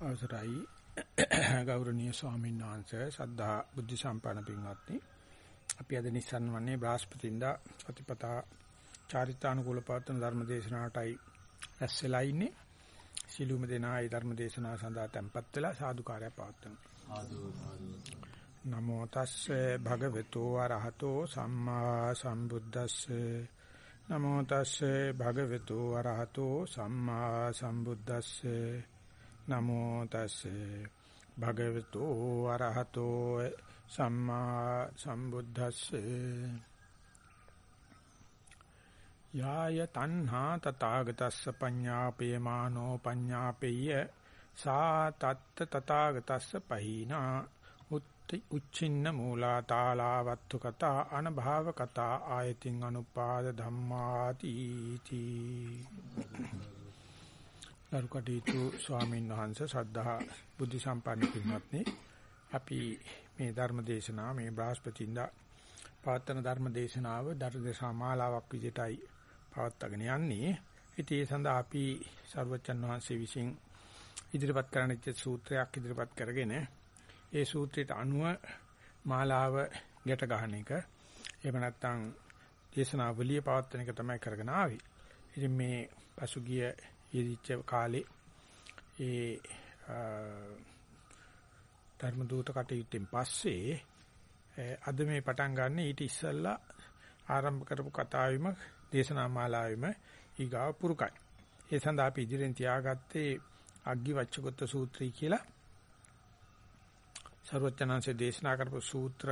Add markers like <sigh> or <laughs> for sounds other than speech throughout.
අවසරයි. ගෞරවනීය ස්වාමීන් වහන්සේ සද්ධා බුද්ධ සම්පන්න පින්වත්නි. අපි අද නිස්සන් වන්නේ බ්‍රහස්පතින්දා සතිපතා චාරිත්‍රානුකූල පවත්වන ධර්ම දේශනාවටයි රැස් වෙලා ඉන්නේ. සිළුම දෙනා ඒ ධර්ම දේශනාව සඳහා tempත් වෙලා සාදුකාරය පවත්වනවා නමෝ තස්සේ භගවතු වරහතෝ සම්මා සම්බුද්දස්සේ. නමෝ තස්සේ භගවතු වරහතෝ සම්මා සම්බුද්දස්සේ. නමෝ තස්සේ. භගවතු වරහතෝ සම්මා සම්බුද්දස්සේ. යාය තණ්හා තථාගතස්ස පඤ්ඤාපේමානෝ පඤ්ඤාපෙය්‍ය සා තත්ත තථාගතස්ස පහිනා. උච්චින්න මූලා තාලාවත්තු කතා අනභාව කතා ආයතින් අනුපාද ධම්මාති තී ලරුකටීතු ස්වාමීන් වහන්සේ සද්ධා බුද්ධ සම්පන්න පින්වත්නි අපි මේ ධර්ම දේශනාව මේ බ්‍රහස්පතින්දා පවත්වන ධර්ම දේශනාව ධර්ම මාලාවක් විදිහටයි පවත්වාගෙන යන්නේ ඉතින් ඒ සඳහා අපි සර්වචන් වහන්සේ විසින් ඉදිරිපත් කරන සූත්‍රයක් ඉදිරිපත් කරගෙන ඒ සූත්‍රයට අනුව මාලාව ගැට ගන්න එක එහෙම නැත්නම් දේශනාවලිය පවත්වන එක තමයි කරගෙන ආවේ. ඉතින් මේ පසුගිය යෙදිච්ච කාලේ ඒ ධර්ම දූත කටයුත්තෙන් පස්සේ අද මේ පටන් ගන්න ඊට ඉස්සෙල්ලා ආරම්භ කරපු කතාවෙම දේශනා මාලාවෙම ඊගාව පුරුකයි. ඒ සඳහා අපි ඉදිරියෙන් තියාගත්තේ අග්ගි වච්චකොත්ත සූත්‍රය කියලා ਸਰවඥාන්සේ දේශනා කරපු සූත්‍ර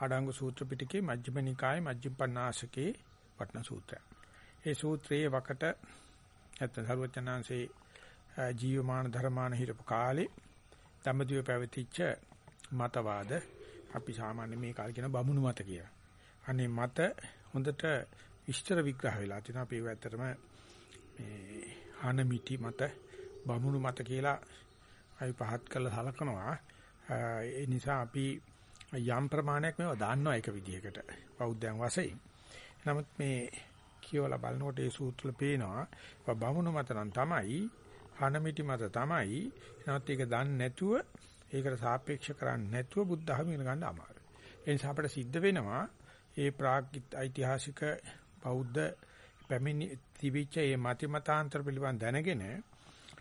අඩංගු සූත්‍ර පිටකේ මජ්ක්‍ධිම නිකායේ මජ්ක්‍ධිම පඤ්ඤාසකේ වටන සූත්‍රය. ඒ සූත්‍රයේ වකට නැත්නම් ਸਰවඥාන්සේ ජීවමාන ධර්මාන හිරපු කාලේ ධම්මදිව පැවතිච්ච මතවාද අපි සාමාන්‍ය මේ කාලේ කියන බමුණු මත කියලා. අනේ මත හොඳට විස්තර විග්‍රහ වෙලා තිනවා අපි ඇත්තටම මේ හනමිටි මත බමුණු මත කියලා අපි පහත් කළ සලකනවා. ඒ නිසා අපි යම් ප්‍රමාණයක් මේවා දාන්නවා එක විදිහකට බෞද්ධයන් වශයෙන්. නමුත් මේ කියවලා බලනකොට ඒ සූත්‍රවල පේනවා බමුණු මත නම් තමයි හනමිටි මත තමයි. නමුත් ඒක දන්නේ නැතුව ඒකට සාපේක්ෂ කරන්නේ නැතුව බුද්ධ ධර්ම ඉගෙන ගන්න අමාරුයි. ඒ නිසා අපිට සිද්ධ වෙනවා ඒ ප්‍රාග් ඓතිහාසික බෞද්ධ පැමිණි තිබිච්ච මේ මති මතාන්තර පිළිබඳ දැනගෙන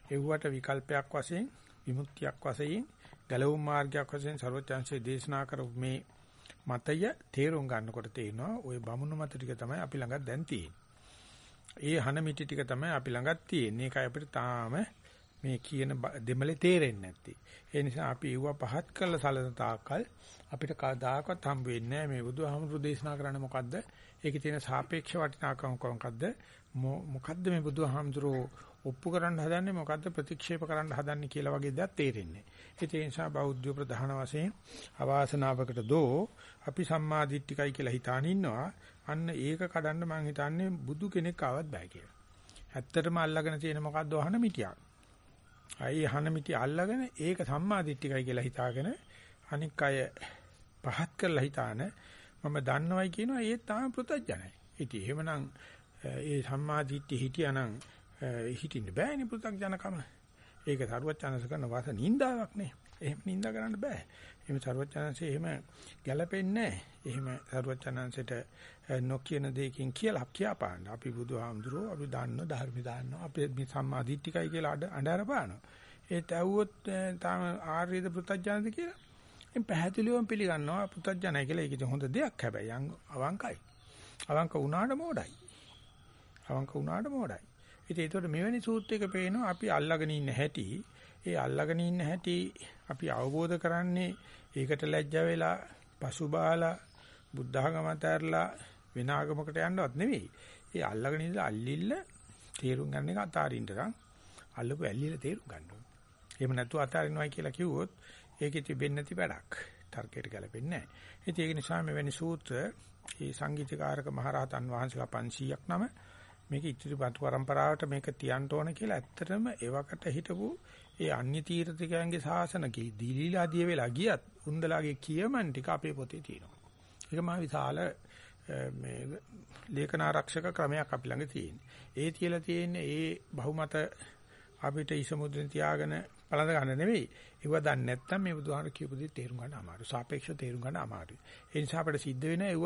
එව්වට විකල්පයක් වශයෙන් විමුක්තියක් වශයෙන් ගැලවුම් මාර්ගයක් වශයෙන් ਸਰවඥාන්සේ දේශනා කරපු මේ මතය තේරුම් ගන්නකොට තේනවා ওই බමුණු මත ටික තමයි අපි ළඟ දැන් තියෙන්නේ. ඒ හන මිටි ටික තමයි අපි ළඟත් තියෙන්නේ. ඒකයි අපිට තාම මේ කියන දෙමලේ තේරෙන්නේ නැත්තේ. ඒ නිසා අපි ඒව පහත් කරලා සලන තාක්කල් අපිට කවදාකවත් හම්බ වෙන්නේ නැහැ මේ බුදුහාමුදුරු දේශනා කරන්නේ මොකද්ද? ඒකේ තියෙන සාපේක්ෂ වටිනාකම මොකක්ද? මොකද්ද මේ බුදුහාමුදුරු ඔප්පු කරන්න හදන්නේ මොකද්ද ප්‍රතික්ෂේප කරන්න හදන්නේ කියලා වගේ දෙයක් තේරෙන්නේ. ඒ නිසා බෞද්ධ ප්‍රධාන වශයෙන් අවාසනාවකට දෝ අපි සම්මාදිට්ඨිකයි කියලා හිතාන ඉන්නවා. අන්න ඒක කඩන්න මම හිතන්නේ බුදු කෙනෙක් ආවත් බෑ කියලා. ඇත්තටම අල්ලගෙන තියෙන මොකද්ද අහන මිටියක්. අයි අහන මිටි අල්ලගෙන ඒක සම්මාදිට්ඨිකයි කියලා හිතාගෙන අනික් අය පහත් කරලා හිතාන මම දන්නවයි කියනවා ඒ තාම පෘතජනයි. ඉතින් එහෙමනම් ඒ සම්මාදිට්ඨිය හිටියානම් හිටින්න බෑනේ පෘථග්ජනකම. ඒක සරුවචනස කරන වාස නින්දාවක් නේ. එහෙම නින්දා කරන්න බෑ. එහෙම සරුවචනන්සේ එහෙම ගැළපෙන්නේ එහෙම සරුවචනන්සේට නොකියන දෙයකින් කියලා කියාපාන්න. අපි බුදුහාමුදුරුවෝ අපි දන්න ධර්ම දාන්නවා. අපි මේ සම්මා දිට්ඨිකයි කියලා අඬ පානවා. ඒත් ඇහුවොත් තාම ආර්යද පෘථග්ජනද කියලා. එම් පැහැදිලිවම පිළිගන්නවා පෘථග්ජනයි කියලා. ඒක හොඳ දෙයක් හැබැයි අවංකයි. අවංක වුණාට මෝඩයි. අවංක වුණාට මෝඩයි. ඉතින් ඒතකොට මෙවැනි සූත්‍රයක පේනවා අපි අල්ලගෙන ඉන්න හැටි, ඒ අල්ලගෙන ඉන්න හැටි අපි අවබෝධ කරන්නේ ඒකට ලැජ්ජා වෙලා, පසුබාලා, බුද්ධඝමත ඇරලා වෙන ආගමකට යන්නවත් නෙවෙයි. ඒ අල්ලගෙන ඉඳලා අල්ලිල්ල තේරුම් ගන්න එක අතාරින්නනම් අල්ලපු ඇල්ලිල තේරුම් ගන්න ඕනේ. එහෙම නැතුව අතාරිනවයි කියලා කිව්වොත් ඒකෙ තිබෙන්නේ නැති වැඩක්. තර්කයට ගැලපෙන්නේ නැහැ. ඉතින් ඒක නිසා මෙවැනි සූත්‍ර මේ සංගීතකාරක මහරහතන් වහන්සේලා 500ක් නම මේක ඉතිරිපත් પરම්පරාවට මේක තියන්න ඕන කියලා ඇත්තටම එවකට හිටපු ඒ අන්‍ය තීර්ථකයන්ගේ ශාසන දීලීලා දිය වෙලා ගියත් උන්දලාගේ කියමන් ටික අපේ පොතේ තියෙනවා. ඒක මහ විශාල මේ ලේඛනාරක්ෂක ක්‍රමයක් අපි ළඟ තියෙන්නේ. ඒ තියලා තියෙන්නේ ඒ බහුමත අපිට ඉසමුද්‍රෙන් තියාගෙන බලඳ ගන්න නෙවෙයි. ඒව දන්නේ නැත්නම් මේ බුදුහාමර කියපු දේ තේරුම් ගන්න අමාරුයි. සාපේක්ෂව තේරුම් ගන්න අමාරුයි. ඒ නිසා අපිට සිද්ධ වෙන ඒව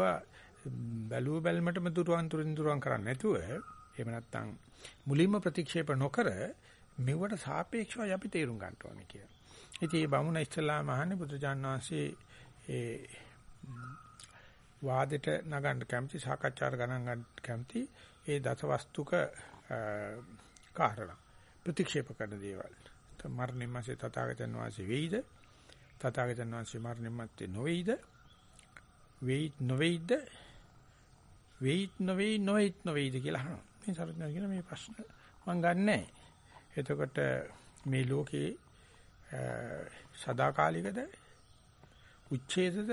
බැලුව බැලමටම දුරවන් තුරින් දුරවන් කරන්නේ නැතුව එහෙම නැත්නම් මුලින්ම ප්‍රතික්ෂේප නොකර මෙවට සාපේක්ෂව අපි තේරුම් ගන්න ඕනේ කියලා. ඉතින් මේ බමුණ ඉස්ලාම අහන්නේ බුදුජාන් වහන්සේ ඒ වාදෙට නගන්න කැමති සාකච්ඡාර ගණන් ගන්න කැමති ඒ දසවස්තුක කාරණා ප්‍රතික්ෂේප කරන දේවල්. මරණින් මාසේ තථාගතයන් වහන්සේ වෙයිද? තථාගතයන් වහන්සේ මරණින් මත්තේ නොවේයිද? වෙයිත් නොවේයිද? වෙයිත් නොවේයි නොවේයිත් නොවේයිද කියලා අහනවා. මේ සරුවචන කියන මේ ප්‍රශ්න මම ගන්නෑ. එතකොට මේ ලෝකේ සදාකාලිකද? උච්ඡේදද?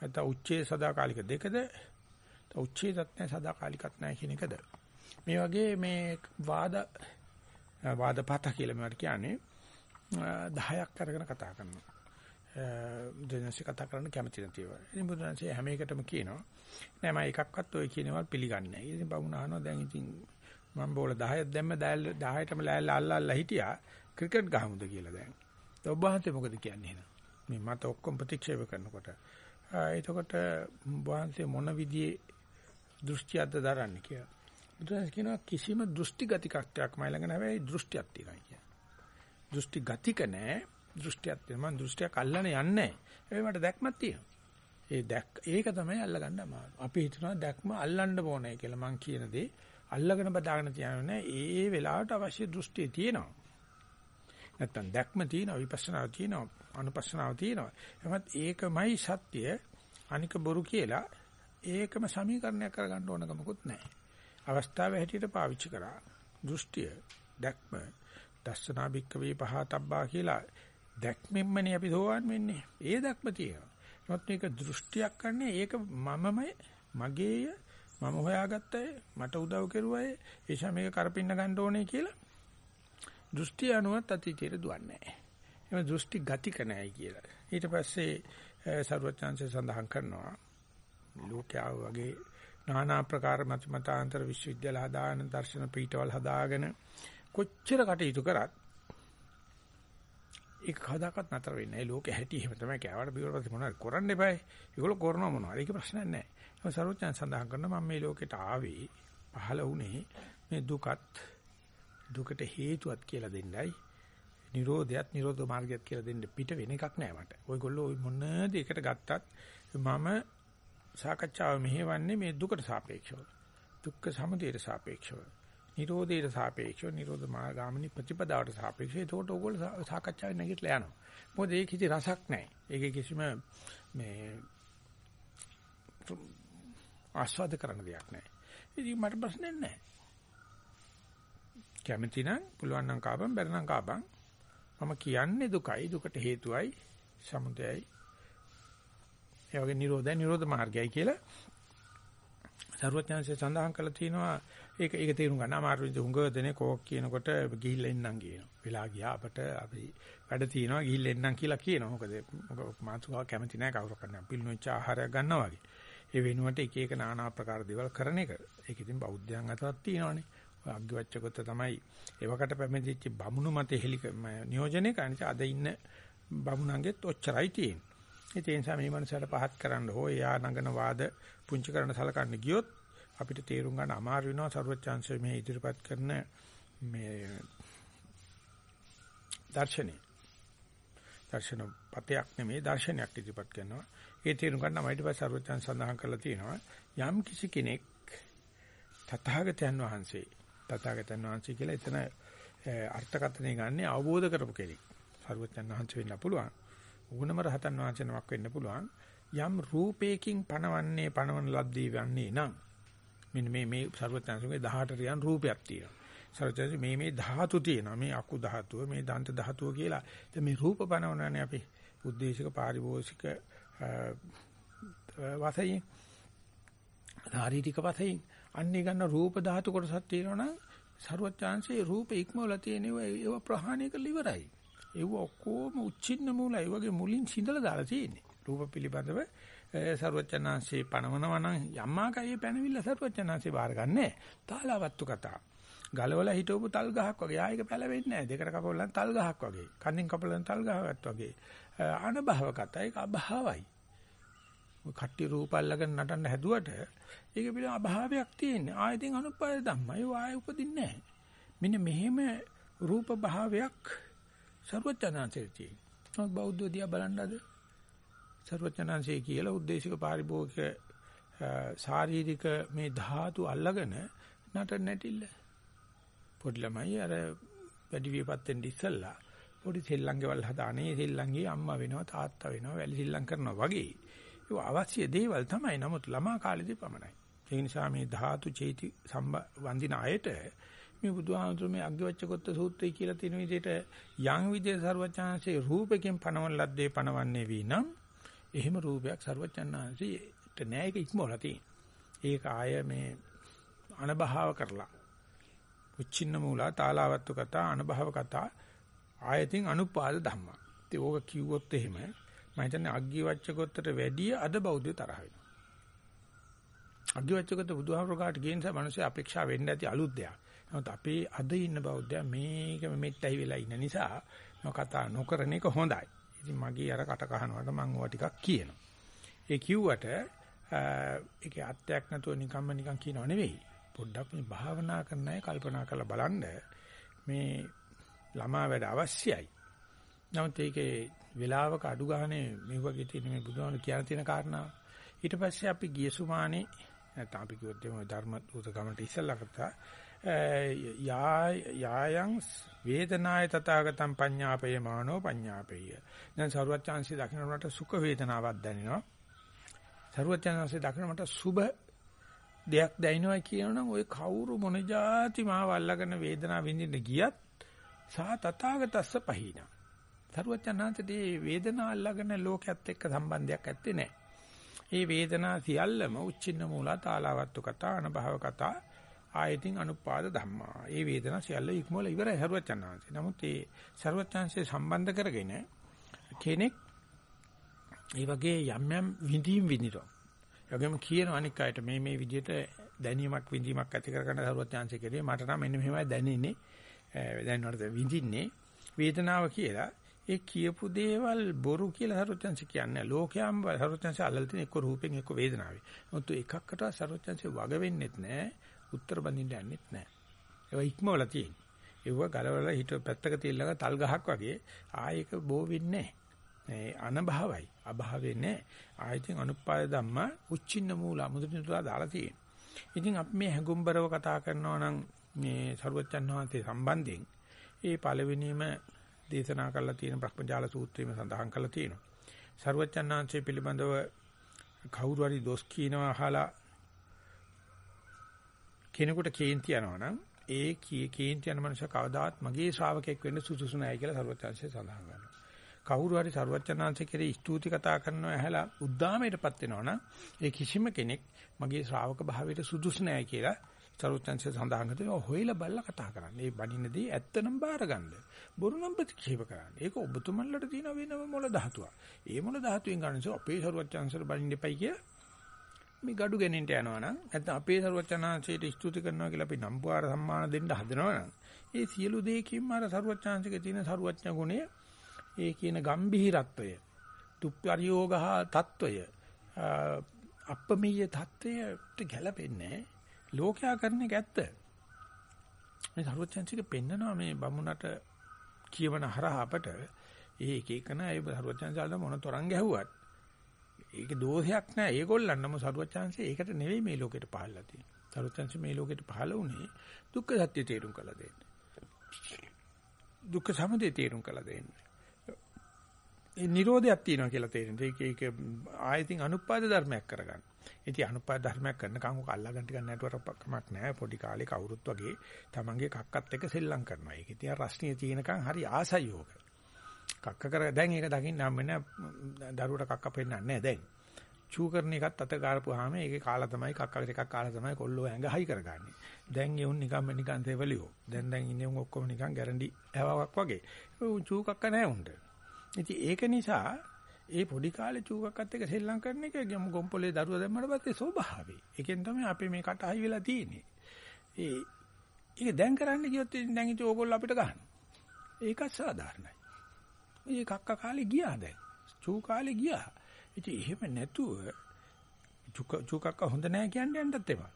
නැත්නම් උච්ඡේ සදාකාලික දෙකද? උච්ඡේදත් නැහැ සදාකාලිකත් නැහැ කියන එකද? මේ වගේ මේ වාද වාදපත කියලා මේවට කියන්නේ 10ක් අරගෙන කතා කරනවා. දෙනසි කතා කරන්න කැමති නැති ඒවා. ඉතින් බුදුන්සේ හැම එකටම කියනවා නෑ මම එකක්වත් ඔය කියනවා පිළිගන්නේ නෑ. ඉතින් බමුණ අහනවා දැන් ඉතින් මම බෝල 10ක් දැම්ම 10ටම ලෑල්ල අල්ල අල්ල හිටියා ක්‍රිකට් ගහමුද කියලා දැන්. ඔබ වහන්සේ මොකද කියන්නේ එහෙනම්? මේ මත ඔක්කොම ප්‍රතික්ෂේප කරනකොට. එතකොට වහන්සේ මොන විදිහේ දෘෂ්ටියක්ද දරන්නේ කියලා. බුදුන් කියනවා කිසිම දෘෂ්ටි ගතිකත්වයක් මයි ළඟ නැවෙයි දෘෂ්ටියක් තියෙනවා කියලා. දෘෂ්ටි ගතික නැහැ දෘෂ්ටියක් තියෙනවා. මම දෘෂ්ටියක් අල්ලන්න යන්නේ නැහැ. ඒ මට දැක්මක් තියෙනවා. ඒ දැක් ඒක තමයි අල්ලගන්න අමාරු. අපි හිතනවා දැක්ම අල්ලන්න ඕනේ කියලා මං කියන දේ අල්ලගෙන බදාගෙන තියන්නේ ඒ වෙලාවට අවශ්‍ය දෘෂ්ටිය තියෙනවා. නැත්තම් දැක්ම තියෙනවා විපස්සනාව තියෙනවා අනුපස්සනාව තියෙනවා. එහෙමත් ඒකමයි සත්‍ය අනික බොරු කියලා ඒකම සමීකරණයක් කරගන්න ඕන කමකුත් නැහැ. අවස්ථාවේ හැටියට පාවිච්චි කරා. දෘෂ්ටිය දැක්ම දස්සනා බික්කවේ පහතබ්බා කියලා දැක්මෙන්මනේ අපි සෝවාන් වෙන්නේ. ඒ දැක්ම තියෙනවා. නමුත් මේක දෘෂ්ටියක් ගන්න ඒක මමමයි මගේය මම හොයාගත්ත අය මට උදව් කෙරුව අය ඒ නිසා මේක කරපින්න ගන්න ඕනේ කියලා දෘෂ්ටි අනුවත් අතීතයට දුවන්නේ නැහැ. එම දෘෂ්ටි ගතික නැහැ කියලා. ඊට පස්සේ සර්වඥාන්සේ සඳහන් කරනවා ලෝකයා වගේ নানা ආකාර මත මතාන්තර විශ්වවිද්‍යාල හදාගෙන දර්ශන පීඨවල් හදාගෙන කොච්චර කටයුතු කරත් ඒක කවදාකවත් නතර වෙන්නේ නැහැ. ලෝකෙ හැටි එහෙම තමයි කෑවට බිවර පස්සේ මොනවද කරන්න එපායි. ඒගොල්ලෝ කරනවා මොනවද? ඒක ප්‍රශ්නයක් නැහැ. ඒක සරුවචන සඳහන් කරනවා මම මේ ලෝකෙට ආවේ පහළ වුණේ මේ දුකත් දුකට හේතුවත් කියලා දෙන්නයි. නිරෝධයත් නිරෝධ මාර්ගයත් කියලා දෙන්න පිට වෙන එකක් නෑ මට. ඔයගොල්ලෝ මොන දෙයකට ගත්තත් මම සාකච්ඡාව මෙහෙවන්නේ මේ දුකට සාපේක්ෂව. දුක්ඛ සමුදයට සාපේක්ෂව. නිරෝධයට සාපේක්ෂව නිරෝධ මාර්ගාමිනී ප්‍රතිපදාවට සාපේක්ෂව ඒකට ඕගොල්ලෝ සාකච්ඡාවේ නැගිටලා යනවා. මොකද ඒක කිසි රසක් නැහැ. ඒකේ කිසිම මේ ආස්වාද කරන්න දෙයක් නැහැ. ඉතින් මට ප්‍රශ්නයක් නැහැ. කැමති නම් පුළුවන් නම් කාපම් බැරි නම් කාපම්. මම කියන්නේ දුකයි දුකට හේතුවයි සමුදයයි. ඒ වගේ නිරෝධය නිරෝධ මාර්ගයයි කියලා සරුවඥාන්සේ සඳහන් කළා තියෙනවා ඒක ඒක තේරුම් ගන්න අමාරු විදිහ හුඟ දෙනේ කෝක් කියනකොට ගිහිල්ලා එන්නම් කියනවා. වෙලා ගියා අපට අපි වැඩ තියෙනවා ගිහිල්ලා එන්නම් කියලා කියනවා. මොකද මාතුකා කැමති නැහැ කවුරු කරන්නේ. පිළිනොච්ච ආහාරයක් ගන්නවා වගේ. ඒ වෙනුවට එක එක নানা ආකාර දේවල් කරන එක. ඒක ඉතින් බෞද්ධයන් අතරත් තියෙනවානේ. අග්ගවච්චකොත් තමයි එවකට පැමිණිච්ච බමුණු මතේ හෙලි නියෝජනය කරන අද ඉන්න බමුණන්ගෙත් ඔච්චරයි තියෙන්නේ. ඒ නිසා මේ මනසට පහත් කරන්න හෝ එයා නගන වාද පුංචි කරන සලකන්න ගියොත් අපිට තේරුම් ගන්න අමාරු වෙනවා සර්වචාන්සය මේ ඉදිරිපත් කරන මේ දර්ශනේ. දර්ශන පතයක් නෙමෙයි දර්ශනයක් ඉදිරිපත් කරනවා. ඒ තේරුම් ගන්න ඊට පස්සේ සර්වචාන් සඳහන් කරලා තියෙනවා යම් කිසි කෙනෙක් තථාගතයන් වහන්සේ තථාගතයන් වහන්සේ කියලා එතන අර්ථකථනය ගන්න අවබෝධ කරපු කෙනෙක්. සර්වචාන් වහන්සේ වෙන්න පුළුවන්. උගුණම රහතන් වහන්සේ නමක් වෙන්න පුළුවන්. යම් රූපයකින් පණවන්නේ පණවන ලද්දී වන්නේ නම් මෙන්න මේ මේ ਸਰවඥාන්සේගේ 18 රියන් රූපයක් තියෙනවා. සරජජ මේ මේ ධාතු තියෙනවා මේ අකු ධාතුව මේ දන්ත ධාතුව කියලා. දැන් මේ රූප පනවනනේ අපි උද්දේශික පාරිභෝෂික වාසයෙන් ධාරීතික වාසයෙන් අන්නේ ගන්න රූප ධාතු කොටසක් තියෙනවනම් ਸਰවඥාන්සේ රූප ඉක්මවල තියෙන ඒවා ප්‍රහාණය කරලා ඉවරයි. ඒව ඔක්කොම උච්චින්න මූලයි වගේ මුලින් සිඳලා දාලා තියෙන්නේ. රූප පිළිබඳව සරුවචනාංශේ පණවනවා නම් යම්මාකයේ පැනවිල්ල සරුවචනාංශේ බාර ගන්නෑ. තාලාවත්තු කතා. ගලවලා හිටවපු තල් ගහක් වගේ. ආයෙක පැලවෙන්නේ නැහැ. දෙකට කපවලා තල් ගහක් වගේ. කන්දෙන් කපලා තල් ගහකට වගේ. අනභව කතා ඒක අභාවයි. කට්ටි රූප අල්ලගෙන නටන්න හැදුවට ඒක පිළිබඳ අභාවයක් තියෙන්නේ. ආයතින් අනුපාය ධම්මයි ආය උපදින්නේ නැහැ. මෙන්න මෙහෙම රූප භාවයක් ਸਰවඥාන්සේ තියෙනවා. බෞද්ධ දියා බලන්න සර්වඥාන්සේ කියලා උද්දේශික පාරිභෝගික ශාරීරික මේ ධාතු අල්ලගෙන නට නැටිල්ල. පොඩි ළමයි අර වැඩි විපත් වෙන්න ඉස්සල්ලා පොඩි සෙල්ලංගේවල් හදානේ සෙල්ලංගේ අම්මා වෙනවා තාත්තා වෙනවා වැලි සෙල්ලම් කරනවා වගේ. ඒ අවශ්‍ය දේවල් තමයි. නමුත් ළමා කාලේදී පමණයි. ඒ නිසා මේ ධාතු චේති වන්දින අයට මේ බුදුහාමුදුරු මේ අග්ගවච්ඡකොත්ත සූත්‍රය කියලා තියෙන විදිහට යම් විදිහ සර්වචාන්සේ රූපයෙන් පනවන ලද්දේ පනවන්නේ වී නම් එහෙම රූපයක් ਸਰවචාන්හන්සේට නෑ ඒක ඉක්මවලා තියෙන. ඒක ආය මේ අනභාව කරලා උච්චින්න මූලා තාලාවත්තු කතා අනභව කතා ආයතින් අනුපාද ධම්මා. ඉතින් ඕක කිව්වොත් එහෙම මම හිතන්නේ අග්ගිවච්ඡකොත්තට වැඩිය අද බෞද්ධ තරහ වෙනවා. අග්ගිවච්ඡකොත්ත බුදුහාමුදුරුවෝ කියන නිසා මිනිස්සු අපේක්ෂා වෙන්න ඇති අලුත් දෙයක්. නමුත් අපේ අද ඉන්න බෞද්ධයා මේකම මෙත්තයි වෙලා ඉන්න නිසා මම කතා නොකරන එක හොඳයි. ඉතින් මගේ අර කට කහනවට මම ඕවා ටිකක් කියනවා. ඒ කිව්වට ඒකේ අත්‍යක් නැතුව නිකම්ම නිකන් කියනව නෙවෙයි. පොඩ්ඩක් මේ භාවනා කරන අය කල්පනා කරලා බලන්න මේ ළමා වැඩ අවශ්‍යයි. නමුත් ඒකේ වෙලාවක අඩු ගානේ මේ වගේ තියෙන මේ බුදුහාම කියන තියෙන කාරණා ඊට පස්සේ අපි ගිය සුමානේ නැත්නම් අපි කිව්වොත් එමේ ධර්ම දූත ගමන්ට ඉස්සලා කතා යා යායන් වේදනාය තථාගතම් පඤ්ඤාපේ මානෝ පඤ්ඤාපේය. දැන් සරුවච්චාන්සේ දකින්නට සුඛ වේදනාවක් දැනෙනවා. සරුවච්චාන්සේ දකින්නට සුභ දෙයක් දැනෙනවා කියනනම් ওই කවුරු මොන જાති මාව අල්ලගෙන වේදනාව විඳින්න ගියත් සා තථාගතස්ස පහින. සරුවච්චාන්සේට මේ වේදනාව අල්ලගෙන ලෝකයේත් එක්ක සම්බන්ධයක් ඇත්තේ නැහැ. මේ වේදනා සියල්ලම උච්චින්න මූලා තාලවත්තු කතා අනභව කතා ආයතින් අනුපාද ධම්මා. ඒ වේදනා සියල්ල ඉක්මවල ඉවරයි සරුවචනාංශේ. නමුත් ඒ සරුවචනාංශේ සම්බන්ධ කරගෙන කෙනෙක් ඒ වගේ යම් යම් විඳීම් විඳිනවා. යගම කියන අනික් අයට මේ මේ විදිහට දැනීමක් විඳීමක් ඇති කරගන්න සරුවචනාංශේ කරේ මට නම් මෙන්න මෙහෙමයි දැනෙන්නේ. දැනනකොට විඳින්නේ වේදනාව කියලා ඒ කියපු දේවල් බොරු කියලා සරුවචන්ස කියන්නේ ලෝකයාම සරුවචන්ස අල්ලලා තියෙන එක්ක රූපෙන් එක්ක වේදනාවේ. මොකද එකක්කට සරුවචන්ස වග වෙන්නෙත් නැහැ. උත්තර බඳින්න යන්නෙත් නැහැ. ඒවා ඉක්මවලා තියෙන. ඒව ගලවලා හිට පැත්තක තියලා තල් ගහක් වගේ ආයක බෝ වෙන්නේ නැහැ. අනභවයි. අභාවේ නැහැ. ආයතින් අනුපාය ධම්මා උච්චින්න මූල මුදුනිටලා දාලා තියෙන. ඉතින් අපි මේ හැඟුම්බරව කතා කරනවා නම් මේ සරුවචන් වහන්සේ සම්බන්ධයෙන් ඒ පළවෙනිම දේශනා කරලා තියෙන බ්‍රහ්මජාල සූත්‍රයේම සඳහන් කරලා තියෙනවා. සරුවචන් වහන්සේ පිළිබඳව කවුරු හරි දොස් කියනවා අහලා කෙනෙකුට කේන්ති යනවා නම් ඒ කේන්ති යන මනුෂ්‍ය කවදාවත් මගේ ශ්‍රාවකෙක් වෙන්න සුදුසු නැහැ කියලා සර්වඥාන්සේ සඳහන් කරනවා. කවුරු හරි සර්වඥාන්සේ කෙරේ ස්තුති කතා කරනවා ඇහැලා උද්දාමයටපත් වෙනවා නම් ඒ කිසිම කෙනෙක් මගේ ශ්‍රාවක භාවයට සුදුසු නැහැ කියලා සර්වඥාන්සේ සඳහන් කරනවා. හොයලා බලලා කතා කරන්න. මේ බණිනදී ඇත්තනම් බාරගන්න. බොරු නම් ප්‍රතික්ෂේප කරන්න. ඒක ඔබතුමන්ලට තියෙන වෙනම මොළ ධාතුවක්. ඒ මොළ ධාතුවෙන් ගන්නසෝ අපේ සර්වඥාන්සර බණින්න එපයි කියලා මේ gadu ගෙනින්ට යනවා නම් නැත්නම් අපේ සරුවචනාංශයට ස්තුති කරනවා කියලා අපි නම්බුකාර සම්මාන දෙන්න හදනවා නම් ඒ සියලු දෙයකින්ම අර සරුවචනාංශකේ තියෙන සරුවචන ගුණය ඒ කියන ගම්භීරත්වය දුප්පරියෝගහ තත්වය අපමීය තත්වයට ගැලපෙන්නේ ලෝකයා කරන එක ඇත්ත. මේ සරුවචනාංශික පෙන්නනවා මේ බමුණට කියවන හරහා අපට ඒ එක එකන ඒ සරුවචනාංශාල මොන තරම් ගැහුවත් ඒකේ දෝෂයක් නැහැ. ඒගොල්ලන්ම සරුවචාන්සේ ඒකට නෙවෙයි මේ ලෝකෙට පහළලා තියෙන්නේ. සරුවචාන්සේ මේ ලෝකෙට පහළ වුණේ දුක්ඛ සත්‍ය තේරුම් කළ දෙන්න. දුක්ඛ සමුදය තේරුම් කළ දෙන්න. ඒ නිරෝධයක් තියෙනවා කියලා තේරෙනවා. ඒක ඒක ආයතින් අනුපාද ධර්මයක් කරගන්න. ඉතින් අනුපාද ධර්මයක් කරනකම් ඔක අල්ලගන්න ටිකක් නැටුවට කමක් නැහැ. පොඩි කාලේ කවුරුත් වගේ තමන්ගේ කක්කත් එක්ක සෙල්ලම් කරනවා. ඒක ඉතින් රස්නිය තියෙනකම් හරි ආසයි ඕක. කක්ක කර දැන් ඒක දකින්න හම් වෙන දරුවට කක්ක පෙන්නන්නේ නැහැ දැන්. චූ කරන එකත් අත ගාරපුවාම ඒකේ කාලා තමයි කක්ක ටිකක් කාලා තමයි කොල්ලෝ ඇඟ හයි කරගන්නේ. දැන් ඒ උන් නිකම්ම නිකන් තෙවලියෝ. දැන් දැන් ඉන්නේ උන් ඔක්කොම නිකන් ගැරන්ඩි හැවාවක් වගේ. චූ කක්ක නැහැ උන්ට. ඉතින් ඒක නිසා ඒ පොඩි කාලේ චූ කක්කත් එක්ක සෙල්ලම් කරන එක ගොම්පොලේ දරුවා දැම්මට පස්සේ ස්වභාවයි. ඒකෙන් තමයි අපි මේ කට හයි වෙලා තියෙන්නේ. ඒ ඒක දැන් කරන්න කියොත් ඉතින් දැන් ඉතින් ඕගොල්ලෝ අපිට ගහනවා. ඒකත් සාධාරණයි. මේ කක්ක කාලේ ගියා දැන්. චූ කාලේ ගියා. ඉතින් එහෙම නැතුව චූ කක්ක හොඳ නැහැ කියන්න යන්නත් එපා.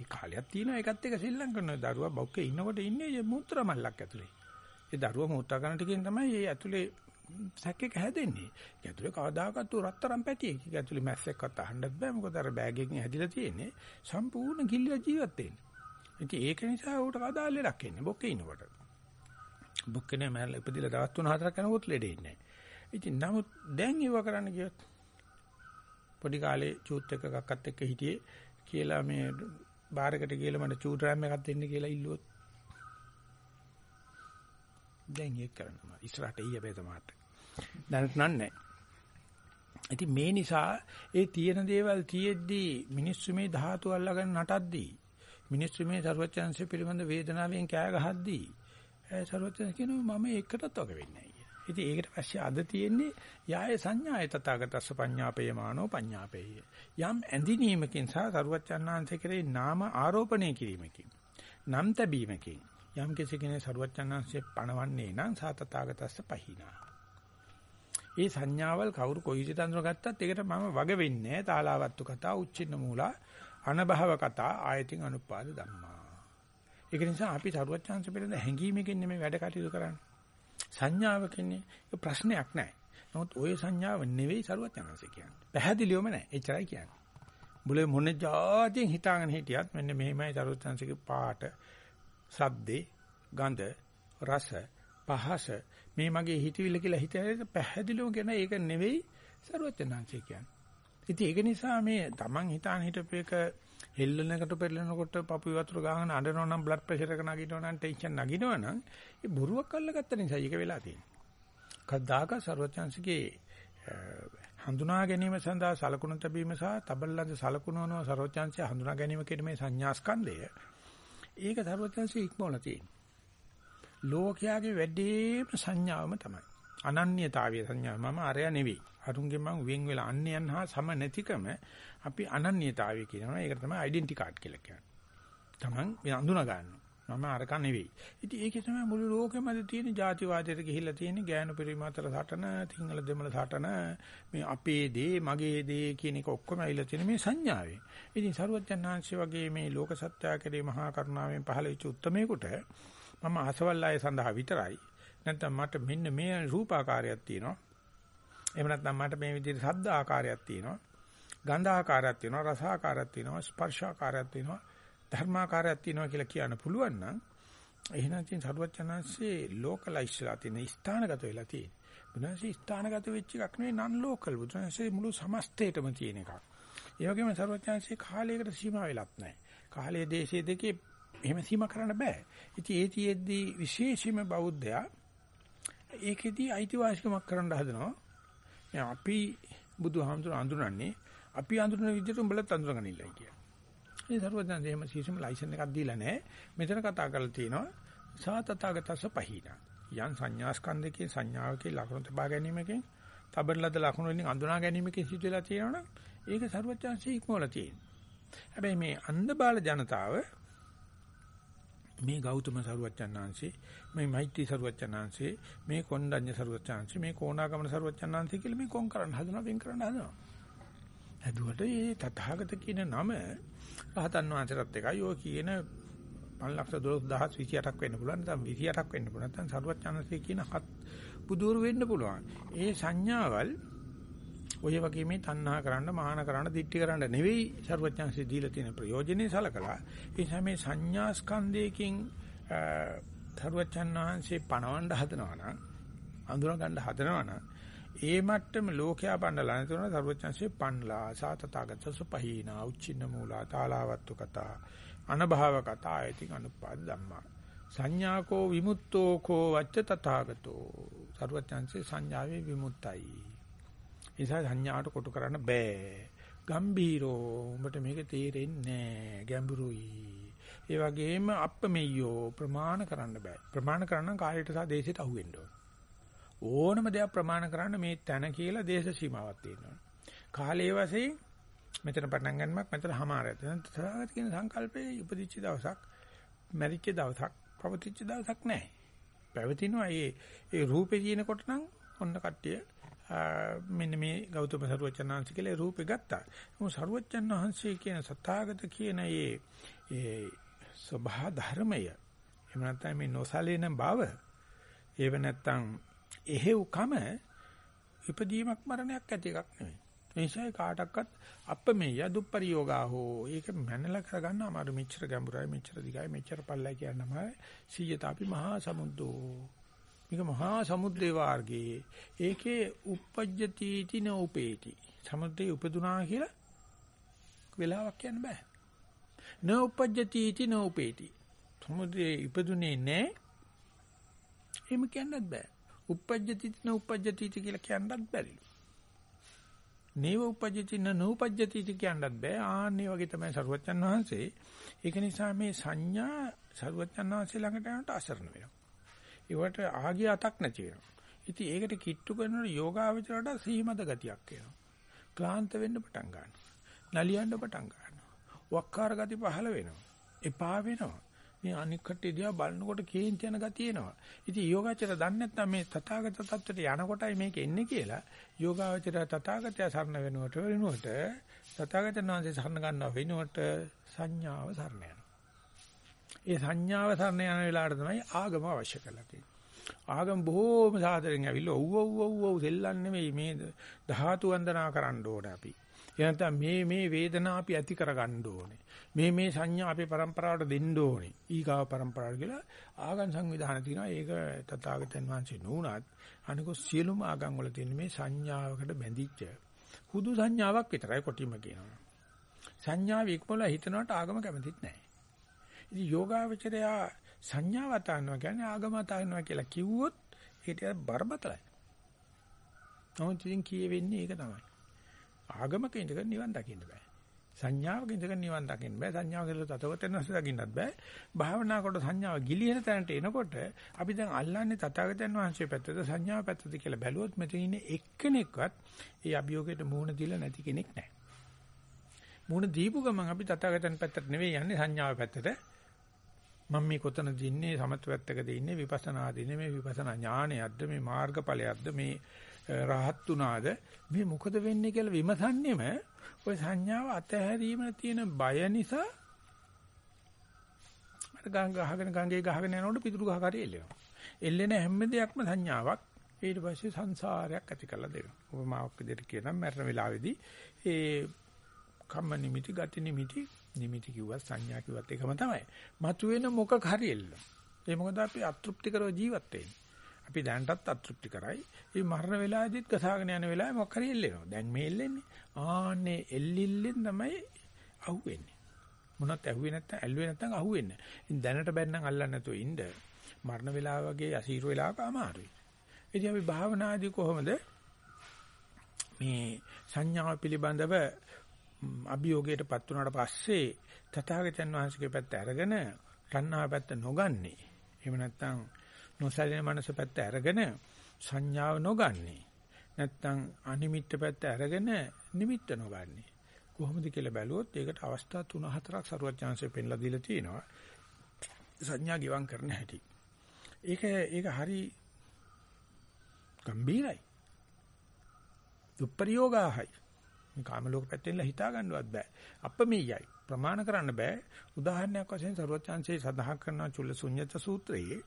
ඒ කාලයක් තියෙනවා ඒකත් එක සෙල්ලම් කරන දරුවා බොක්කේ ඉන්නකොට ඉන්නේ මූත්‍රා මල්ලක් ඇතුලේ. ඒ දරුවා මූත්‍රා කරන ටිකෙන් තමයි මේ ඇතුලේ සැකේක හැදෙන්නේ. ඒක ඇතුලේ කවදාකවත් රත්තරන් පැටියෙක්. ඒක ඇතුලේ මැස්සෙක්වත් අහන්නත් බෑ. මොකද අර බෑග් එකකින් හැදිලා තියෙන්නේ සම්පූර්ණ කිල්ලිය ජීවත් වෙන්නේ. ඉතින් ඒක නිසා ඌට කවදා ලෙඩක් එන්නේ බොක්කේ ඉන්නකොට. බොක්කේ නෑ මම ඉපදිලා දවස් 3-4ක් යනකොට ලෙඩෙන්නේ නෑ. ඉතින් නමුත් දැන් ඒව කරන්න ගියොත් පොඩි කාලේ චූත් එකක් අක්කත් එක්ක හිටියේ කියලා මේ බාරකට කියලා මට චූ ඩ්‍රෑම් එකක් දෙන්න කියලා ඉල්ලුවොත් දැන් ඒක කරනවා ඉස්සරහට ඊය බෑ තමයි. දැනට නන්නේ. ඉතින් මේ නිසා ඒ තියෙන දේවල් තියෙද්දී මිනිස්සු මේ ධාතු අල්ලගෙන නටද්දී මිනිස්සු මේ ਸਰවචන්සේ පිළිබඳ වේදනාවෙන් කෑ ගහද්දී සරුවචන කියනවා මම ඒකටත් වගේ වෙන්නේ නැහැ කියලා. ඉතින් ඒකට පස්සේ අද තියෙන්නේ යාය සංඥාය තථාගතස්ස පඤ්ඤාපේමානෝ පඤ්ඤාපේය. යම් ඇඳිනීමකින් සහ සරුවචනාංශ කෙරේ නාම ආරෝපණය කිරීමකින් නම් තැබීමකින් යම් කෙනෙකුගේ සරුවචනාංශය පණවන්නේ නම් සා තථාගතස්ස පහිනා. ඒ සංඥාවල් කවුරු කොයි විදිහට අඳුරගත්තත් ඒකට මම වග වෙන්නේ නැහැ. තාලාවත්තු කතා, උච්චින්න මූලා, අනභව කතා, ආයතින් අනුපාද ධම්මා. ඒක නිසා අපි සරුවත් chance පිළිබඳ හැඟීමකින් නෙමෙයි වැඩ කටයුතු කරන්නේ. සංඥාවකින්නේ ප්‍රශ්නයක් නැහැ. නමුත් ওই සංඥාව නෙවෙයි සරුවත් chance කියන්නේ. පැහැදිලිවම නැහැ. එච්චරයි කියන්නේ. බුලේ මොන જાතියෙන් හිතාගෙන හිටියත් මෙන්න මෙහෙමයි සරුවත් chance පාට සද්දේ ගඳ රස පහස මේ මගේ හිතවිල්ල කියලා හිතේ පැහැදිලිව කියන ඒක නෙවෙයි සරුවත් chance කියන්නේ. ඉතින් ඒක නිසා මේ Taman හිතාන හිටපේක හෙල්ලනකට පෙරලනකොට පපුව වතුර ගහන අඬනවා නම් බ්ලඩ් ප්‍රෙෂර් එක නගිනවා නම් ටෙන්ෂන් නගිනවා නම් ඒ බොරුවක් අල්ලගත්ත නිසා ඒක වෙලා තියෙනවා. කද්දාක සරුවචනාංශගේ හඳුනා ගැනීම සඳහා සලකුණු තැබීම සහ තබල්ලද සලකුණුවන සරුවචනාංශය හඳුනා ගැනීම කියන මේ සංඥා ස්කන්ධය ඒක සරුවචනාංශය ඉක්මවලා තියෙනවා. ලෝකයාගේ වැඩිම සංඥාවම තමයි. අනන්‍යතාවය සංඥාව. මම අරයා නෙවෙයි. අරුන්ගේ මං වෙන් වෙලා අන්‍යයන් හා සම නැතිකම අපි අනන්‍යතාවය කියනවා. ඒකට තමයි ඩෙන්ටි කාඩ් කියලා කියන්නේ. Taman අඳුනා ගන්නවා. මම අරක නෙවෙයි. ඉතින් ඒකේ තමයි මුළු ලෝකෙම අද තියෙන ಜಾතිවාදයට ගිහිල්ලා තියෙන ගෑනු පරිමාතර සටන, සිංහල දෙමළ සටන, මේ අපේ දේ, මගේ දේ කියන එක ඔක්කොම ඇවිල්ලා තියෙන මේ සංඥාවේ. ඉතින් සරුවච්චන්හන්සේ වගේ මේ ලෝක සත්‍යය කෙරේ මහා කරුණාවෙන් පහළ වෙච්ච උත්මේකට මම අසවල් අය සඳහා විතරයි නැත්නම් මට මෙන්න මේ රූපාකාරයක් තියෙනවා එහෙම නැත්නම් මට මේ විදිහට ශබ්ද ආකාරයක් තියෙනවා ගන්ධ ආකාරයක් තියෙනවා රස ආකාරයක් තියෙනවා ස්පර්ශ ආකාරයක් තියෙනවා ධර්මාකාරයක් තියෙනවා කියලා කියන්න පුළුවන් නම් එහෙනම් ඉතින් සරුවචනන්සේ ලෝකලයිස්ලා තියෙන ස්ථානගත වෙලා තියෙන. බුදුන්සේ ස්ථානගත වෙච්ච එකක් නෙවෙයි නන් ලෝකල් බුදුන්සේ මුළු සමස්තයටම තියෙන එකක්. ඒ වගේම සරුවචනන්සේ කාලයකට සීමා වෙලත් නැහැ. කාලයේ දේශයේ දෙකේ එහෙම සීමා කරන්න බෑ. ඉතින් ඒ තියෙද්දි විශේෂයෙන්ම බෞද්ධයා ඒකෙදි අයිතිවාසිකමක් කරන්න හදනවා. අපි බුදුහාමුදුර අඳුරන්නේ අපි අඳුරන විදිහට උඹලත් අඳුරගෙන ඉල්ලයි කියලා. ඒ සරුවදන් එහෙම සීසම ලයිසන් එකක් දීලා නැහැ. මෙතන කතා කරලා තියෙනවා සාතතාගතස පහිනා. යන් සංඥාස්කන්ධකේ සංඥාවකේ ලක්ෂණ තබා ගැනීමකින් තබරලද ලක්ෂණ වලින් අඳුනා ගැනීමකින් සිදු වෙලා තියෙනවනම් ඒක සරුවචාන්සේ ඉක්මවලා තියෙනවා. හැබැයි මේ අන්ධ බාල ජනතාව මේ ගෞතම සරුවච්චන්හන්සේ මේ මෛත්‍රී සරුවච්චන්හන්සේ මේ කොණ්ඩඤ්ඤ සරුවච්චන්හන්සේ මේ කොණාගමන සරුවච්චන්හන්සේ කියලා මේ කොන් කරන්න හදනවා වෙන් කරන්න හදනවා. ඇදුවට මේ තථාගත කියන නම රහතන් වහන්සේටත් එකයි ඔය කියන 512028ක් වෙන්න පුළුවන් නැත්නම් 28ක් වෙන්න පුළුවන් නැත්නම් සරුවච්චන්හන්සේ කියන හත් බුදුරු වෙන්න පුළුවන්. ඒ සංඥාවල් ඔය වගේ මේ තණ්හා කරන්න, මාන කරන්න, දික්ටි කරන්න නෙවෙයි ਸਰවඥාන්සේ දීලා තියෙන ප්‍රයෝජනේ සලකලා. ඒ නිසා මේ සංඥා ස්කන්ධයකින් ਸਰවඥාන්සේ පණවන්න හදනවා නම්, අඳුර ගන්න හදනවා නම් ඒ මට්ටම ලෝකයා පණ්ඩලා නැතුන ਸਰවඥාන්සේ පණ්ලා සාතතාගත සුපහීනා උච්චින්න මූලා තාලාවත්තු කතා අනභාව කතා ඇති අනුපාද ධම්මා. සංඥාකෝ විමුක්තෝ කෝ වච්ච තථාගතෝ. ਸਰවඥාන්සේ සංඥාවේ විමුක්තයි. නිසා සංඥාට කොටු කරන්න බෑ. ගම්බීරෝ උඹට මේක තේරෙන්නේ නෑ. ගැඹුරුයි. ඒ වගේම අප්පමෙය්‍යෝ ප්‍රමාණ කරන්න බෑ. ප්‍රමාණ කරන්න කාලයට සහ දේශයට අහු වෙන්න ඕන. ඕනම දෙයක් ප්‍රමාණ කරන්න මේ තැන කියලා දේශ සීමාවක් තියෙනවා. කාලයේ වශයෙන් මෙතන පටන් ගන්නමක් මෙතන හමාරය. තථාගත කියන සංකල්පේ උපදිච්ච දවසක් මැරිච්ච දවසක් පවතිච්ච දවසක් නැහැ. පැවතිනවා ඒ ඒ රූපේ තියෙනකොට නම් ඔන්න කට්ටිය මෙන්න මේ ගෞතම සරුවචනාංශ කියලා රූපේ ගත්තා. මොකද සරුවචන් වහන්සේ කියන සත්‍යාගත කියන ඒ ඒ ස්වභා ධර්මය එහෙම නැත්නම් මේ නොසලෙන බව ඒව නැත්නම් එහෙව්කම ඉපදීමක් මරණයක් ඇති එකක් නෙවෙයි. ඒ නිසා කාටවත් අපමෙය දුප්පරියෝගා හෝ ඒක මැනලා කරගන්න අමාරු මෙච්චර ගැඹුරයි මෙච්චර දිගයි මෙච්චර පල්ලයි කියනම සීයතාපි මහා සමුද්දෝ මේක මහා සමුද්‍රේ වාර්ගයේ ඒකේ uppajjati ති නෝපේති සමුද්‍රේ උපදුනා කියලා වෙලාවක් කියන්න බෑ. නෝපජ්ජති ති නෝපේති සමුද්‍රේ ඉපදුනේ නෑ. එහෙම කියන්නත් බෑ. uppajjati ති නෝපජ්ජති කියලා කියන්නත් බැරි. නේව උපජ්ජති න නූපජ්ජති කියන්නත් බෑ. ආන්නේ වගේ තමයි සරුවච්චන් වහන්සේ. ඒක නිසා මේ සංඥා සරුවච්චන් වහන්සේ ළඟට යනට අසරණ වෙනවා. ඒවට ආගිය අතක් නැති වෙනවා. ඉතින් ඒකට කිට්ටු කරනකොට යෝගාවචරයට සීමද ගතියක් එනවා. ක්ලාන්ත වෙන්න පටන් ගන්නවා. නලියන්න පටන් ගන්නවා. වක්කාර ගති පහළ වෙනවා. එපා වෙනවා. මේ අනික් කට්ටිය දිහා බලනකොට කේන්ති යන ගතිය එනවා. ඉතින් යෝගාචර දන්නේ නැත්නම් මේ තථාගත තත්ත්වයට යනකොටයි මේක එන්නේ කියලා යෝගාචර තථාගතය සරණ වෙනුවට වෙනුවට තථාගතයන් වහන්සේ සරණ ගන්නව වෙනුවට සංඥාව සරණ යනවා. ඒ සංඥාව සරණ යන වෙලාවට තමයි ආගම අවශ්‍ය කරලා තියෙන්නේ. ආගම බොහෝම සාදරෙන් ඇවිල්ලා ඔව් ඔව් ඔව් ඔව් සෙල්ලම් නෙමෙයි මේ ධාතු වන්දනා කරන්න ඕන අපි. එනතම් මේ මේ වේදනා අපි ඇති කරගන්න ඕනේ. මේ මේ සංඥා අපේ પરම්පරාවට දෙන්න ඕනේ. ඊගාව પરම්පරාවට කියලා ආගම් සංවිධාන තියෙනවා. ඒක තථාගතයන් වහන්සේ නුණත් අනිකෝ සියලුම ආගම් වල තියෙන මේ සංඥාවකට බැඳිච්ච හුදු සංඥාවක් විතරයි කොටිම කියනවා. සංඥාව ඉක්මොලා හිතනවට ආගම කැමතිත් නැහැ. ඉතින් යෝගාවචරයා සංඥාව අතනවා කියන්නේ ආගම අතනවා කියලා කිව්වොත් ඒක බරපතලයි. නමුත් ඉතින් කියවෙන්නේ ඒක තමයි. ආගමක ඉඳගෙන නිවන් දකින්න බෑ. සංඥාවක ඉඳගෙන නිවන් දකින්න බෑ. සංඥාව කියලා තතවතෙන් නැස දකින්නත් බෑ. භාවනා කොට සංඥාව ගිලිහෙන තැනට එනකොට අපි දැන් අල්ලන්නේ තථාගතයන් වහන්සේ පැත්තද සංඥාව පැත්තද කියලා බැලුවොත් මෙතන ඉන්නේ එක්කෙනෙක්වත් ඒ අභියෝගයට මුහුණ දීලා නැති කෙනෙක් නැහැ. මුහුණ දීපු ගමන් අපි තථාගතයන් පැත්තට නෙවෙයි යන්නේ සංඥාව පැත්තට. මම මේ කොතනද ඉන්නේ සමත්ව පැත්තකද ඉන්නේ විපස්සනාද ඉන්නේ මේ විපස්සනා ඥානයක්ද මේ මාර්ගඵලයක්ද මේ රහත් උනාද මේ මොකද වෙන්නේ කියලා විමසන්නේම ওই සංඥාව අතහැරීම තියෙන බය නිසා අර ගහගෙන ගංගේ ගහගෙන යනකොට පිටුරු ගහ කරේ එල්ලෙනවා. එල්ලෙන හැම දෙයක්ම සංඥාවක් ඊට පස්සේ සංසාරයක් ඇති කරලා දෙනවා. උපමාවක් විදිහට කියනම් මරණ වෙලාවේදී ඒ කම්ම නිමිති ගති නිමිති නිමිති කිව්වත් සංඥා කිව්වත් එකම තමයි. මතුවෙන මොකක් හරි එල්ල. ඒ මොකද අපි අතෘප්තිකරව ජීවත් වෙන්නේ. අපි දැනටත් අතෘප්ති කරයි. මේ මරණ වෙලාවේදීත් කසාගෙන යන වෙලාවේ මොකක් හරි එල්ලෙනවා. දැන් මේ එල්ලෙන්නේ. ආන්නේ එල්ලිල්ලෙන් තමයි අහුවෙන්නේ. මොනවත් ඇහුවේ නැත්නම් ඇල්ලුවේ නැත්නම් අහුවෙන්නේ. ඉතින් දැනට බැන්නම් අල්ලන්න නැතුව ඉන්න මරණ වෙලාව වගේ අසීරු වෙලාවක අමාරුයි. ඉතින් අපි භාවනාදී කොහොමද මේ සංඥාව පිළිබඳව අභියෝගයටපත් වුණාට පස්සේ තථාගතයන් වහන්සේගේ පැත්ත අරගෙන රණ්හා පැත්ත නොගන්නේ. එහෙම නැත්නම් නොසැලෙන මනස පැත්ත අරගෙන සංඥාව නොගන්නේ. නැත්තම් අනිමිත්ත පැත්ත අරගෙන නිමිත්ත නොගන්නේ. කොහොමද කියලා බැලුවොත් ඒකට අවස්ථා 3-4ක් සරුවත් chance පෙන්ලා දීලා තියෙනවා. සංඥා ගිවම් කරන හැටි. ඒක ඒක හරි ගම්බීරයි. දුප්පරියෝගාහයි. මේ කාම ලෝක පැත්තෙන්ලා හිතා ගන්නවත් බෑ. අපමෙයයි. ප්‍රමාණ කරන්න බෑ. උදාහරණයක් වශයෙන් සරුවචාන්සේ සඳහන් කරන චුල්ලසුඤ්ඤත සූත්‍රයේ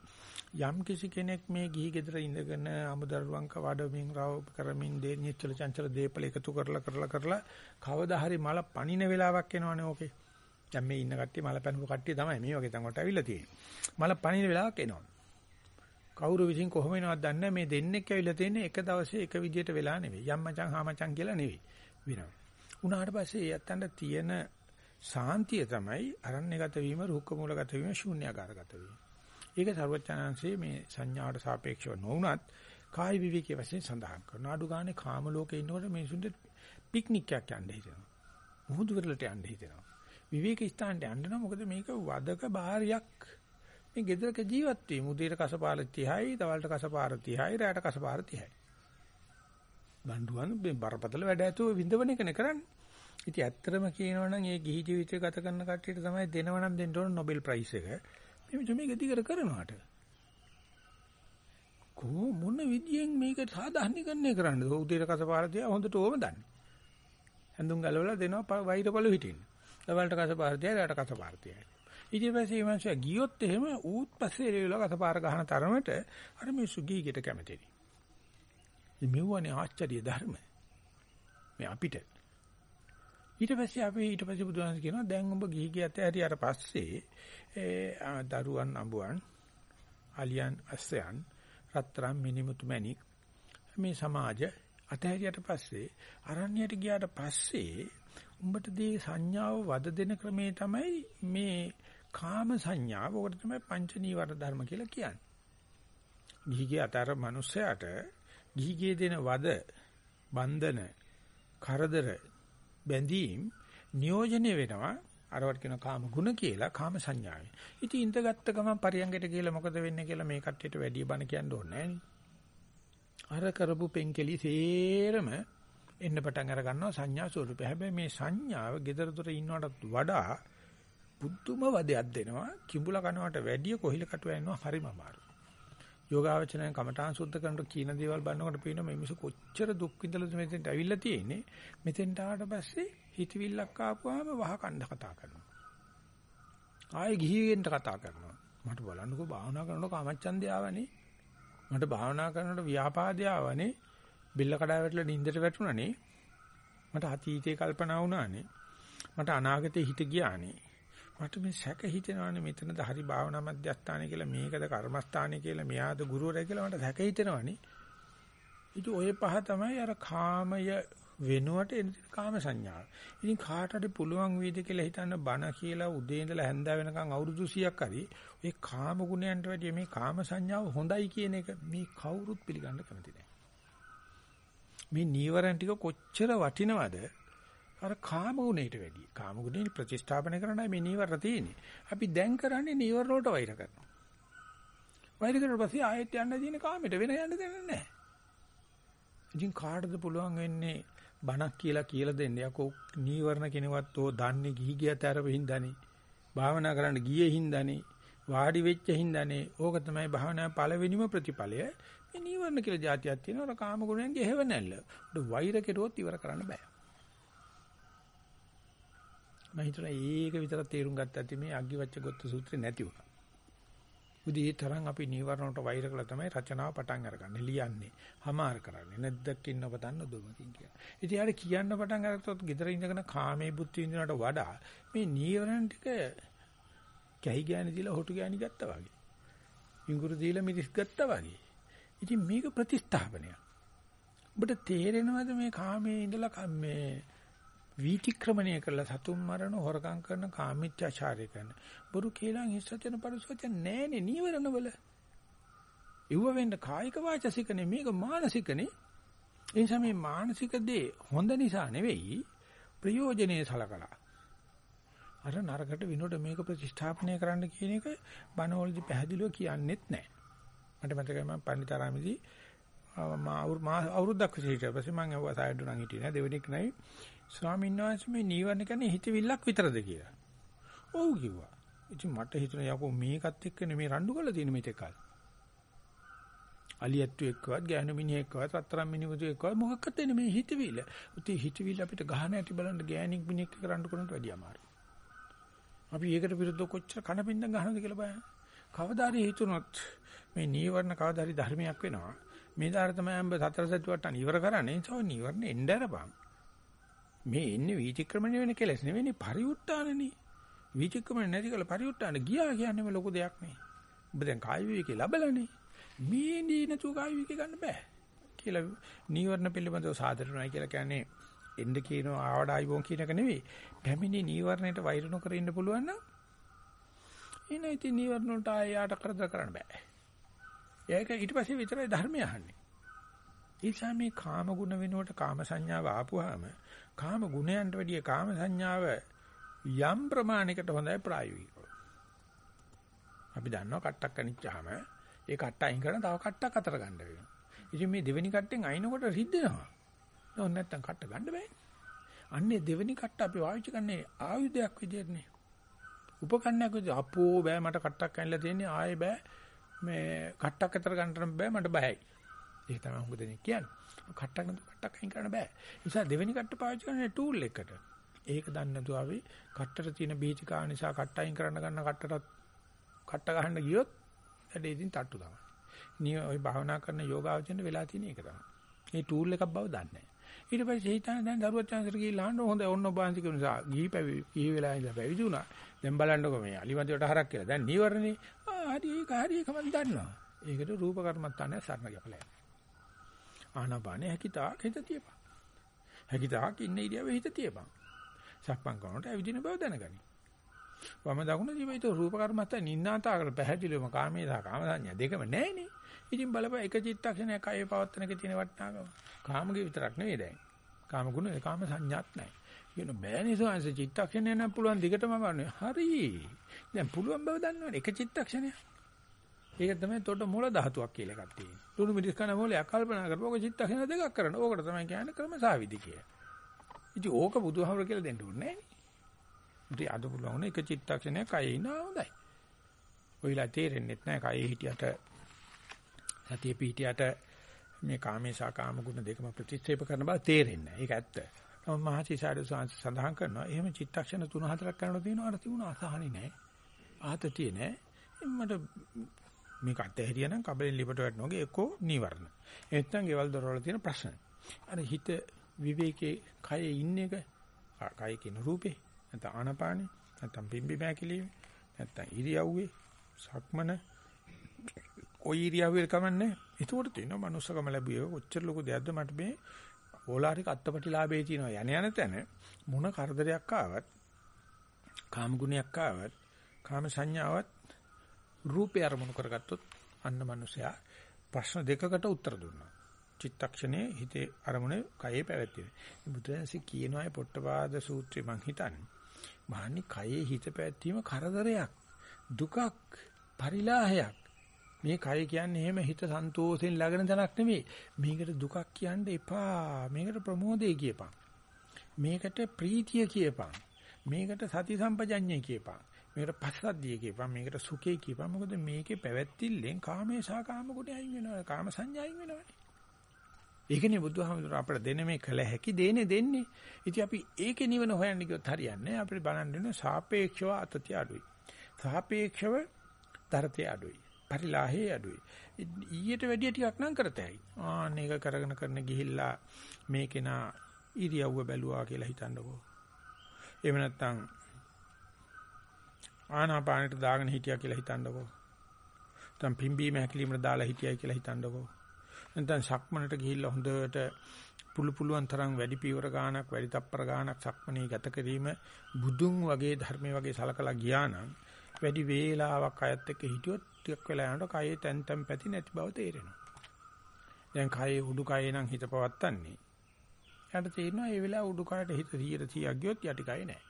යම් කිසි කෙනෙක් මේ ගිහි ගෙදර ඉඳගෙන අමුදරුවන්ක වඩමින් රාව කරමින් දේ නිච්චල චංචල දීපල එකතු කරලා කරලා කරලා කවදා හරි මල පණින වෙලාවක් එනවනේ ඕකේ. දැන් මේ ඉන්න කට්ටිය මල පැනපු කට්ටිය තමයි මේ වගේ තැන්කට ඇවිල්ලා තියෙන්නේ. මල පණින වෙලාවක් එනවා. කවුරු විසින් කොහොම වෙනවද දන්නේ මේ දෙන්නෙක් ඇවිල්ලා තියෙන්නේ එක දවසේ එක විදියට වෙලා නෙවෙයි. යම් මචං හා මචං කියලා නෙවෙයි. වෙනවා. උනාට පස්සේ යත්තන්ට තියෙන සාන්තිය තමයි අරණ්‍යගත වීම, රුක්ක මූලගත වීම, ශූන්‍යාකාරගත වීම. ඒක සර්වඥාන්සේ මේ සංඥාවට සාපේක්ෂව නොවුනත් කාය විවිකයේ වශයෙන් සඳහන් කරනවා. අඩු ගානේ කාම ලෝකේ ඉන්නකොට මිනිසුන්ට පික්නික් එකක් යන්න හිතෙනවා. මුහුදු වෙරළට යන්න හිතෙනවා. විවේක ස්ථානට යන්න නම් මොකද මේක වදක බාහිරයක් මේ ගෙදරක ජීවත් වීම උදේට කසපාර 30යි, දවල්ට කසපාර 30යි, රාට කසපාර 30යි. බණ්ඩුවන් මේ බරපතල වැඩ ඇතුව විඳවන එකනේ කරන්නේ. ඉතින් ඇත්තටම කියනවනම් මේ ගිහි ජීවිතය ගත කරන කට්ටියට තමයි දෙනවනම් දෙන්න ඕන Nobel Prize එක. මේ මේක දිගට කරනවාට. කො මොන විදියෙන් මේක සාධාරණීකරණය කරන්නද? උදේට කසපාරතිය හොඳට ඕම දන්නේ. හැඳුම් ගලවලා දෙනවා වෛරපළු හිටින්න. දවල්ට කසපාරතිය, රාට කසපාරතිය. ඊට පස්සේ මේ මිනිස්සු ගියොත් එහෙම ඌත් පස්සේ එළවෙලා කසපාර ගහන තරමට අර මේ සුගීගෙට කැමතියි. මේ මෙව්වනේ ආශ්චර්ය ධර්ම. මේ අපිට ඊට පස්සේ අපි ඊට පස්සේ බුදුහාම කියනවා දැන් ඔබ ගිහි ගියත් ඇරියට පස්සේ ඒ දරුවන් අඹුවන් අලියන් අස්සයන් රත්තරන් මිනිමුතු මැණික් මේ සමාජ අතහැරියට පස්සේ අරණ්‍යයට ගියාට පස්සේ උඹට දී සංඥාව වද දෙන ක්‍රමේ තමයි මේ කාම සංඥාව. ඔකට තමයි පංච නීවර ධර්ම කියලා කියන්නේ. ගිහිගේ අතර මිනිස්සයාට ගිහිගේ දෙන වද බන්ධන කරදර බැඳීම් නියෝජනය වෙනවා අරවට කියන කාම ගුණ කියලා කාම සංඥාවෙන්. ඉතින් ඉඳගත්ත ගමන් පරියංගයට කියලා මොකද වෙන්නේ කියලා මේ කට්ටියට වැඩි බණ කියන්න ඕනේ අර කරපු පෙන්කෙලි සේරම එන්න පටන් අර ගන්නවා සංඥා ස්වරූපය. හැබැයි මේ සංඥාව gedara dora ඉන්නවටත් වඩා පුදුම වදයක් දෙනවා. කිඹුලා කනවට වැඩිය කොහිල කටුව යනවා හරිම අමාරු. යෝගාවචනයන් කමඨාන් සුද්ධ කරනකොට කීන දේවල් බලනකොට පේනවා මේ මිනිස්සු කොච්චර දුක් විඳලාද මෙතෙන්ට ඇවිල්ලා තියෙන්නේ. මෙතෙන්ට ආවට පස්සේ හිතවිල්ලක් ආපුවාම වහ කණ්ඩ කතා කරනවා. ආයෙ ගිහිගෙන්ට කතා කරනවා. මට බලන්නකෝ භාවනා කරනකොට කාමච්ඡන්දය ආවනේ. මට භාවනා කරනකොට ව්‍යාපාදය ආවනේ. බිල්ල කඩා වැටලා නින්දට වැටුණානේ. මට අතීතේ කල්පනා වුණානේ. මට අනාගතේ හිත ගියානේ. මට මේ සැක හිතෙනවානේ මෙතනද හරි භාවනා මධ්‍යස්ථානය කියලා මේකද කර්මස්ථානය කියලා මෙයාද ගුරුවරයා කියලා මට සැක හිතෙනවානේ. ඉතින් ඔය පහ තමයි අර කාමය වෙනුවට කාම සංඥාව. ඉතින් කාට හරි පුළුවන් වේද කියලා හිතන්න බන කියලා උදේ ඉඳලා හැන්දෑ වෙනකන් අවුරුදු 100ක් හරි ඔය කාම ගුණයන්ට වැඩිය මේ කාම සංඥාව හොඳයි කියන එක මේ කවුරුත් පිළිගන්න කැමති නැහැ. මේ නීවරණ ටික කොච්චර වටිනවද අර කාම ගුණයට වැඩි. කාම ගුණේ ප්‍රතිස්ථාපනය කරන්නයි මේ නීවරණ තියෙන්නේ. අපි දැන් කරන්නේ නීවරණ වලට වෛර කරනවා. වෛර කරලා පස්සේ ආයෙත් යන්න තියෙන කාමයට වෙන යන්න දෙන්නේ නැහැ. ඉතින් කාටද පුළුවන් වෙන්නේ බණක් කියලා කියලා දෙන්න. යකෝ නීවරණ කෙනෙක්වත් ඕ දන්නේ ගිහි ගියත් අරපෙ හින්දානේ. භාවනා කරන්න ගියේ හින්දානේ. වාඩි වෙච්ච හින්දානේ. ඕක තමයි භාවනාවේ පළවෙනිම ප්‍රතිඵලය. මේ නීවරණ කියලා જાතියක් තියෙනවා. කාම ගුණයන්ගේ හේව නැල්ල. උඩ වෛර කෙරුවොත් ඉවර කරන්න බෑ. මම හිතනවා ඒක විතර තේරුම් ගත්ත ඇති මේ අග්ගිවච්ඡ ගොත්ත සූත්‍රේ නැති වුණා. උදී තරම් අපි නීවරණට වෛර කළා තමයි රචනාව පටන් අරගන්නේ ලියන්නේ. හමාර කරන්නේ. නැද්දකින් ඔබතන්න දුමකින් කියලා. ඉතින් යාර කියන්න පටන් අරගත්තොත් gedara ඉඳගෙන කාමයේ බුද්ධි විඳිනවට වඩා මේ නීවරණ ටික කැහි ගෑණි දීලා හොටු ගෑණි ගත්තා වගේ. ඉඟුරු දීලා මිරිස් ගත්තා වගේ. ඉතින් මේක ප්‍රතිස්ථාපනයක්. ඔබට තේරෙනවද මේ කාමයේ ඉඳලා මේ වීතික්‍රමණය කරලා සතුන් මරණ හොරකම් කරන කාමීත්‍යාචාරය කරන. බොරු කේලම් හිස්සචන පරිසෝචන නෑනේ නීවරණ වල ඉව වෙන්න කායික වාචසිකනේ මේක මානසිකනේ. ඒ නිසා මේ මානසික දේ හොඳ නිසා නෙවෙයි ප්‍රයෝජනේ සලකලා. අර නරකට විනෝඩ මේක ප්‍රතිස්ථාපනය කරන්න කියන එක බණවලදී පැහැදිලිව කියන්නෙත් නැහැ මට මතකයි මම පන්විතාරාමේදී මා අවුරුද්දක් විතර පස්සේ මම ඇහුවා සායඩු නම් හිටියේ නෑ දෙවෙනික් නයි. ස්වාමීන් වහන්සේ මේ නීවරණ කියන්නේ හිතවිල්ලක් විතරද කියලා. ඔව් කිව්වා. ඉතින් මට හිතුණා යකෝ මේකත් එක්ක නෙමේ රණ්ඩු කරලා තියෙන මේකල්. අලියත්තු එක්කවත් ගෑනු මිනිහ එක්කවත් අතරම් මිනිහුතු එක්කවත් මොකක්වත් නෙමේ හිතවිල්ල. උතේ හිතවිල්ල අපිට ගහන ඇති බලන්න ගෑණික් මිනිහෙක් එක්ක රණ්ඩු කරනට වැඩිය අමාරුයි. අපි ඒකට විරුද්ධව කොච්චර කනපින්දම් ගහනද කියලා බලන්න. කවදා හරි හිතුනොත් මේ නීවරණ කවදා හරි ධර්මයක් වෙනවා. මේ දාර තමයි අම්බ සතර සත්‍යවට ඉවර කරන්නේ. ඒ නිසා නීවරණ එන්න අරපන්. මේ එන්නේ වීතික්‍රමණය වෙන කෙලස් නෙවෙයි පරිඋත්තානනේ. වීතික්‍රමණය නැති කල පරිඋත්තාන ගියා කියන්නේ මේ ලොකු දෙයක් නේ. ඔබ දැන් කාය විවේකේ ලැබලානේ. මේ නීනතු කාය විවේකේ ගන්න බෑ. කියලා නීවරණ පිළිබඳව සාදරුණයි කියලා කියන්නේ එන්න කියනවා ආවඩ ආයිබෝන් කියන එක නෙවෙයි. පැමිණි නීවරණයට වෛර නොකර ඉන්න පුළුවන් නම් එනේ ඉතින් නීවරණ වලට ආයට කරදර කරන්න බෑ. ඒක ඊට පස්සේ විතරයි ධර්මය අහන්නේ. ඒ නිසා මේ කාම ගුණ වෙනුවට කාම සංඥාව ආපුවාම කාම ගුණයන්ට වැඩිය කාම සංඥාව යම් ප්‍රමාණයකට හොඳයි ප්‍රායෝගිකව. අපි දන්නවා කට්ටක් කනිච්චාම ඒ කට්ට අයින් කරන තව කට්ටක් අතර ගන්න වෙනවා. ඉතින් මේ දෙවෙනි කට්ටෙන් අයින්කොට රිද්දෙනවා. නෝ නැත්තම් කට්ට ගන්න බෑනේ. අන්නේ දෙවෙනි කට්ට අපි පාවිච්චි කරන්නේ ආයුධයක් විදියටනේ. උපකරණයක් විදිහට අපෝ බෑ මට කට්ටක් කන්නලා තියෙන්නේ ආයේ බෑ මේ කට්ටක් අතර ගන්නට බෑ මට බයයි. ඒක තමයි හුඟ දෙනෙක් කියන්නේ. කට්ටක් නතු කට්ටක් අයින් කරන්න බෑ. ඒ නිසා දෙවෙනි කට්ට පාවිච්චි කරන්නේ ටූල් එකට. ඒක දන්නේ නැතුව අපි කට්ටට තියෙන බීජිකා නිසා කට්ට අයින් කරන්න ගන්න කට්ටටත් කට්ට ගහන්න ගියොත් වැඩේ ඉතින් තට්ටු තමයි. නිය ওই භාවනා කරන යෝගාවචරණ වෙලා තියෙන එක තමයි. මේ ටූල් එකක් බව දන්නේ නැහැ. ඊට පස්සේ හිතන දැන් දරුවත් chance ගිහිල්ලා අහන්න හොඳ ඔන්න ඔබාන්ති කියන නිසා ගිහි පැවි ගිහි වෙලා ඉඳලා පැවිදි වුණා. දැන් බලන්නකො මේ අලිමන්තියට හරක් කියලා. දැන් නීවරණේ හරි ඒක හරි ඒක මම දන්නවා. ඒකට රූප කර්මත්තානේ සරණ ගපලයි. ආනපානේ හැකිතාක් හිත තියපන්. හැකිතාක් ඉන්න ඉරියවෙ හිත තියපන්. සක්මන් කරනකොට ඇවිදින බව දැනගනි. වම දකුණ දිවෙයිත රූප කර්මත්තා නින්නාතාවකට පැහැදිලිවම කාමේ සහ කාම සංඥා දෙකම නැහැනේ. ඉතින් බලපන් එක චිත්තක්ෂණයක් කයේ පවත්තන එක තියෙන වටිනාකම. කාමගේ විතරක් නෙවෙයි දැන්. කාම ගුණ කාම සංඥාත් නැහැ. කියන බෑනේ සෝංශ චිත්තක්ෂණය නම් පුළුවන් දිගටම වන්නේ. හරි. දැන් පුළුවන් බව දන්නවනේ එක චිත්තක්ෂණයක්. ඒක තමයි තොට මූල ධාතුවක් කියලා එකක් තියෙනවා. තුරු මිදිස් කන මූලයක් කල්පනා කරපුවා චිත්තක්ෂණ දෙකක් කරන. ඕකට තමයි කියන්නේ ක්‍රම සාවිදි කියලා. ඉතින් ඕක බුදුහාමර කියලා දෙන්න ඕනේ නෑනේ. ඉතින් අද පුළුවන් එක චිත්තක්ෂණයක් කයේ ඉන්නවා හොඳයි. ඔයලා තේරෙන්නේ නැහැ කයේ හිටියට සතිය පිහිටියට මේ කාමේශා කාම ගුණ දෙකම ප්‍රතික්ෂේප කරන බව තේරෙන්නේ නැහැ. ඒක ඇත්ත. නමුත් මහචිසාරද සඳහන් කරනවා එහෙම චිත්තක්ෂණ 3-4ක් කරනවා තියෙනවා අර තිබුණ අසහනි නැහැ. ආතතිය නැහැ. මට මේක අතහැරියා නම් කබලෙන් ලිපට වැටෙනවා වගේ එක්කෝ නීවරණ. එතෙන් ගෙවල් දොරවල තියෙන ප්‍රශ්න. අර හිත විවේකේ කයේ ඉන්න එක කය කියන රූපේ නැත්නම් ආනපානේ නැත්නම් පිම්බි බෑකිලි නැත්නම් ඉරියව්වේ සක්මන ඔය ඉරියව්වේ කමන්නේ. ඒකට තියෙනවා මනුස්සකම ලැබුවේ කොච්චර ලොකු දෙයක්ද මට මේ ඕලාරික අත්පටිලාභේ තියෙනවා යන යන තැන මොන කරදරයක් ආවත් කාම ගුණයක් ආවත් කාම සංඥාවත් රූපය අරමුණු කරගත්තොත් අන්න මනුස්සයා ප්‍රශ්න දෙකකට උත්තර දුන්නා. චිත්තක්ෂණයේ හිතේ අරමුණේ කයේ පැවැත්වෙන. බුදුරජාණන්සේ කියනවා පොට්ටපාද සූත්‍රය මං හිතන්නේ. මහන්නි කයේ හිත පැවැත්වීම කරදරයක්, දුකක්, පරිලාහයක්. මේ කය කියන්නේ එහෙම හිත සන්තෝෂෙන් ළගෙන තැනක් නෙමෙයි. මේකට දුකක් කියන්න එපා. මේකට ප්‍රමෝදේ කියපන්. මේකට ප්‍රීතිය කියපන්. මේකට සති සම්පජඤ්ඤය කියපන්. මේකට පස්සද්ධිය කියපන්. මේකට සුඛේ කියපන්. මොකද මේකේ පැවැත්තිල්ලෙන් කාමේශා කාම කොට අයින් වෙනවා. කාම සංඥා අයින් වෙනවා. ඒකනේ බුදුහාමුදුර අපට දෙන මේ කළ හැකි දේනේ දෙන්නේ. ඉතින් අපි ඒකේ නිවන හොයන්න ගියොත් හරියන්නේ නැහැ. අපිට බලන්න වෙන සාපේක්ෂව අතතිය අඩුයි. සාපේක්ෂව ධර්තය අඩුයි. පරිලාහේ අඩුයි. ඊට වැඩිය ටිකක් නම් කරතයි. ආන්න ඒක කරගෙන කරන ගිහිල්ලා මේකේ නා ඉරියව්ව බැලුවා කියලා හිතන්නකෝ. එහෙම නැත්නම් ආනාපානෙට දාගෙන හිටියා කියලා හිතන්නකෝ. නැත්නම් පිම්බීම හැකිලිමට දාලා හිටියයි කියලා හිතන්නකෝ. නැත්නම් සක්මනට ගිහිල්ලා හොඳට පුළු පුළුවන් තරම් වැඩි පීවර ගානක් වැඩි තප්පර ගානක් සක්මනේ ගත කිරීම බුදුන් වගේ ධර්මයේ වගේ සලකලා ගියා නම් වැඩි වේලාවක් අයත් එක්ක හිටියොත් ටිකක් වෙලා යනකොට කයේ තැන් තැන් පැති නැති බව තේරෙනවා. දැන් කයේ උඩුකයේ නම් හිත පවත්තන්නේ. යාට තේරෙනවා මේ වෙලාව උඩුකයට හිත 100 100ක් ගියොත් යටිකය නැහැ.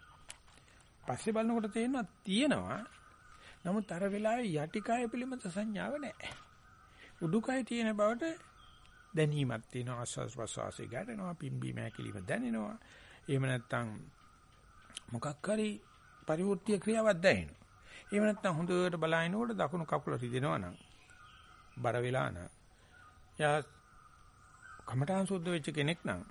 පස්සේ බලනකොට තේරෙනවා තියෙනවා. නමුත් අර වෙලාවේ යටිකය පිළිබඳ සංඥාව නැහැ. උඩුකය තියෙන බවට දැනීමක් තියෙනවා ආස්වාස් ප්‍රසවාසය ගැටෙනවා පිම්බි මෑකිලිම දැනෙනවා. එහෙම නැත්නම් මොකක් හරි පරිවෘත්ති ක්‍රියාවක් දැනෙනවා. එහෙම නැත්නම් හොඳට බලනකොට දකුණු කකුල රිදෙනවා නම් බර වෙලා නම් යා කමඨාන් සුද්ධ වෙච්ච කෙනෙක් නම්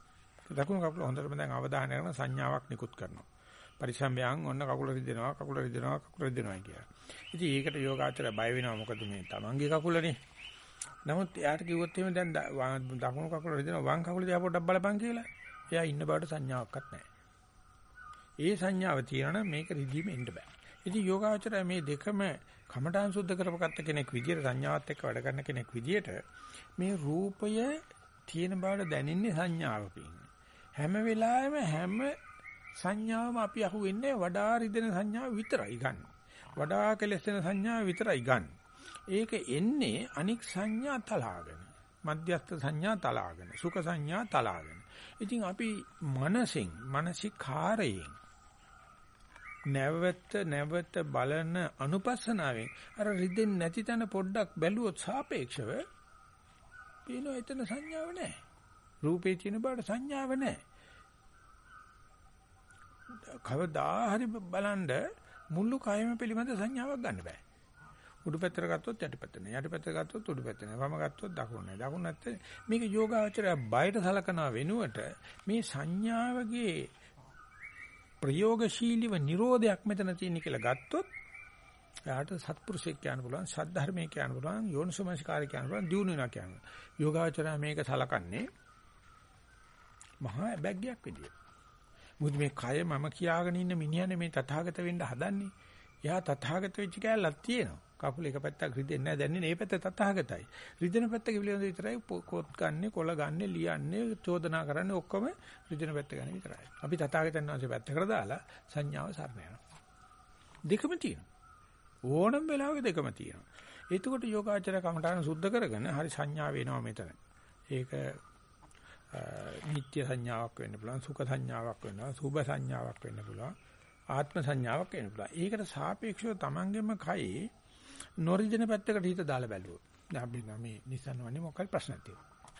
දකුණු කකුල හොඳටම දැන් අවධානය කරන සංඥාවක් නිකුත් කරනවා. පරිසම්යන් ඔන්න කකුල රිදෙනවා කකුල රිදෙනවා කකුල රිදෙනවා කියලා. ඉතින් ඒකට යෝගාචරය බය වෙනවා මොකද මේ තමන්ගේ කකුලනේ. නමුත් එයාට කිව්වොත් එහෙම දැන් දකුණු කකුල රිදෙනවා වම් කකුල දිහා පොඩ්ඩක් බලපන් කියලා. එයා ඉන්න බවට සංඥාවක්වත් නැහැ. ඒ සංඥාව තියෙනවා නම් මේක රිදීම එන්න බෑ. ඉතින් යෝගාචරය මේ දෙකම කමඨාන් සුද්ධ කරපගත්ත කෙනෙක් විදියට සංඥාවත් එක්ක වැඩ කරන කෙනෙක් විදියට මේ රූපය තියෙන බවට දැනෙන්නේ සංඥාවකින්. හැම වෙලාවෙම හැම සංඥාවම අපි අහුවෙන්නේ වඩා රිදෙන සංඥාව විතරයි ගන්න. වඩා කෙලෙසෙන සංඥාව විතරයි ගන්න. ඒක එන්නේ අනික් සංඥා තලාගෙන. මධ්‍යස්ථ සංඥා තලාගෙන. සුඛ සංඥා තලාගෙන. ඉතින් අපි මනසින් මානසිකාරයෙන් නැවත නැවත බලන අනුපස්සනාවෙන් අර රිදෙන්නේ නැති තැන පොඩ්ඩක් බැලුවොත් සාපේක්ෂව පේන එතන සංඥාව නැහැ. රූපේ තියෙන බාට සංඥාව නැහැ. කවදා හරි බලන්න මුළු කයම පිළිබඳ සංඥාවක් ගන්න බෑ. උඩු පැත්තට ගත්තොත් යටිපැත්ත නෑ. යටිපැත්තට ගත්තොත් උඩු පැත්ත නෑ. වම ගත්තොත් දකුණ නෑ. දකුණ නැත්නම් මේක යෝගාචරය බයට සලකනවා වෙනුවට මේ සංඥාවගේ ප්‍රයෝගශීලීව නිරෝධයක් මෙතන තියෙන කියලා ගත්තොත් එයාට සත්පුරුෂයෙක් කියන්න පුළුවන්, සද්ධර්මයේ කියන්න පුළුවන්, යෝනිසෝමනසිකාරය කියන්න පුළුවන්, දියුණු වෙනවා කියන්න. යෝගාචරය මේක සලකන්නේ මහා බැග්යක් විදියට. මොකද මේ කය මම කියාගෙන ඉන්න මිනිහනේ මේ තථාගත වෙන්න හදන්නේ. එයා තථාගත වෙච්ච කැලලක් තියෙනවා. කකුල එක පැත්තක් රිදෙන්නේ නැහැ දැන්නේ මේ පැත්ත තථාගතයි. රිදෙන පැත්ත පිළිබඳව විතරයි කොත් ගන්නෙ, කොළ ගන්නෙ, ලියන්නේ, චෝදනා කරන්නේ ඔක්කොම රිදෙන පැත්ත ගැන විතරයි. අපි තථාගතයන් වහන්සේ පැත්තකට දාලා සංඥාව සරණ යනවා. දෙකම තියෙනවා. ඕනම වෙලාවක දෙකම තියෙනවා. එතකොට යෝගාචර කමඨාන සුද්ධ කරගෙන හරි සංඥා වෙනවා මෙතන. ඒක නිත්‍ය සංඥාවක් වෙන්න පුළුවන්, සුඛ සංඥාවක් වෙනවා, සුභ සංඥාවක් වෙන්න පුළුවන්, ආත්ම සංඥාවක් වෙන්න පුළුවන්. ඒකට සාපේක්ෂව Tamanගෙම කයේ නොරිදින පැත්තකට හිත දාලා බැලුවොත්. දැන් අපි මේ Nissan වනේ මොකක්ද ප්‍රශ්නයක් තියෙනවා.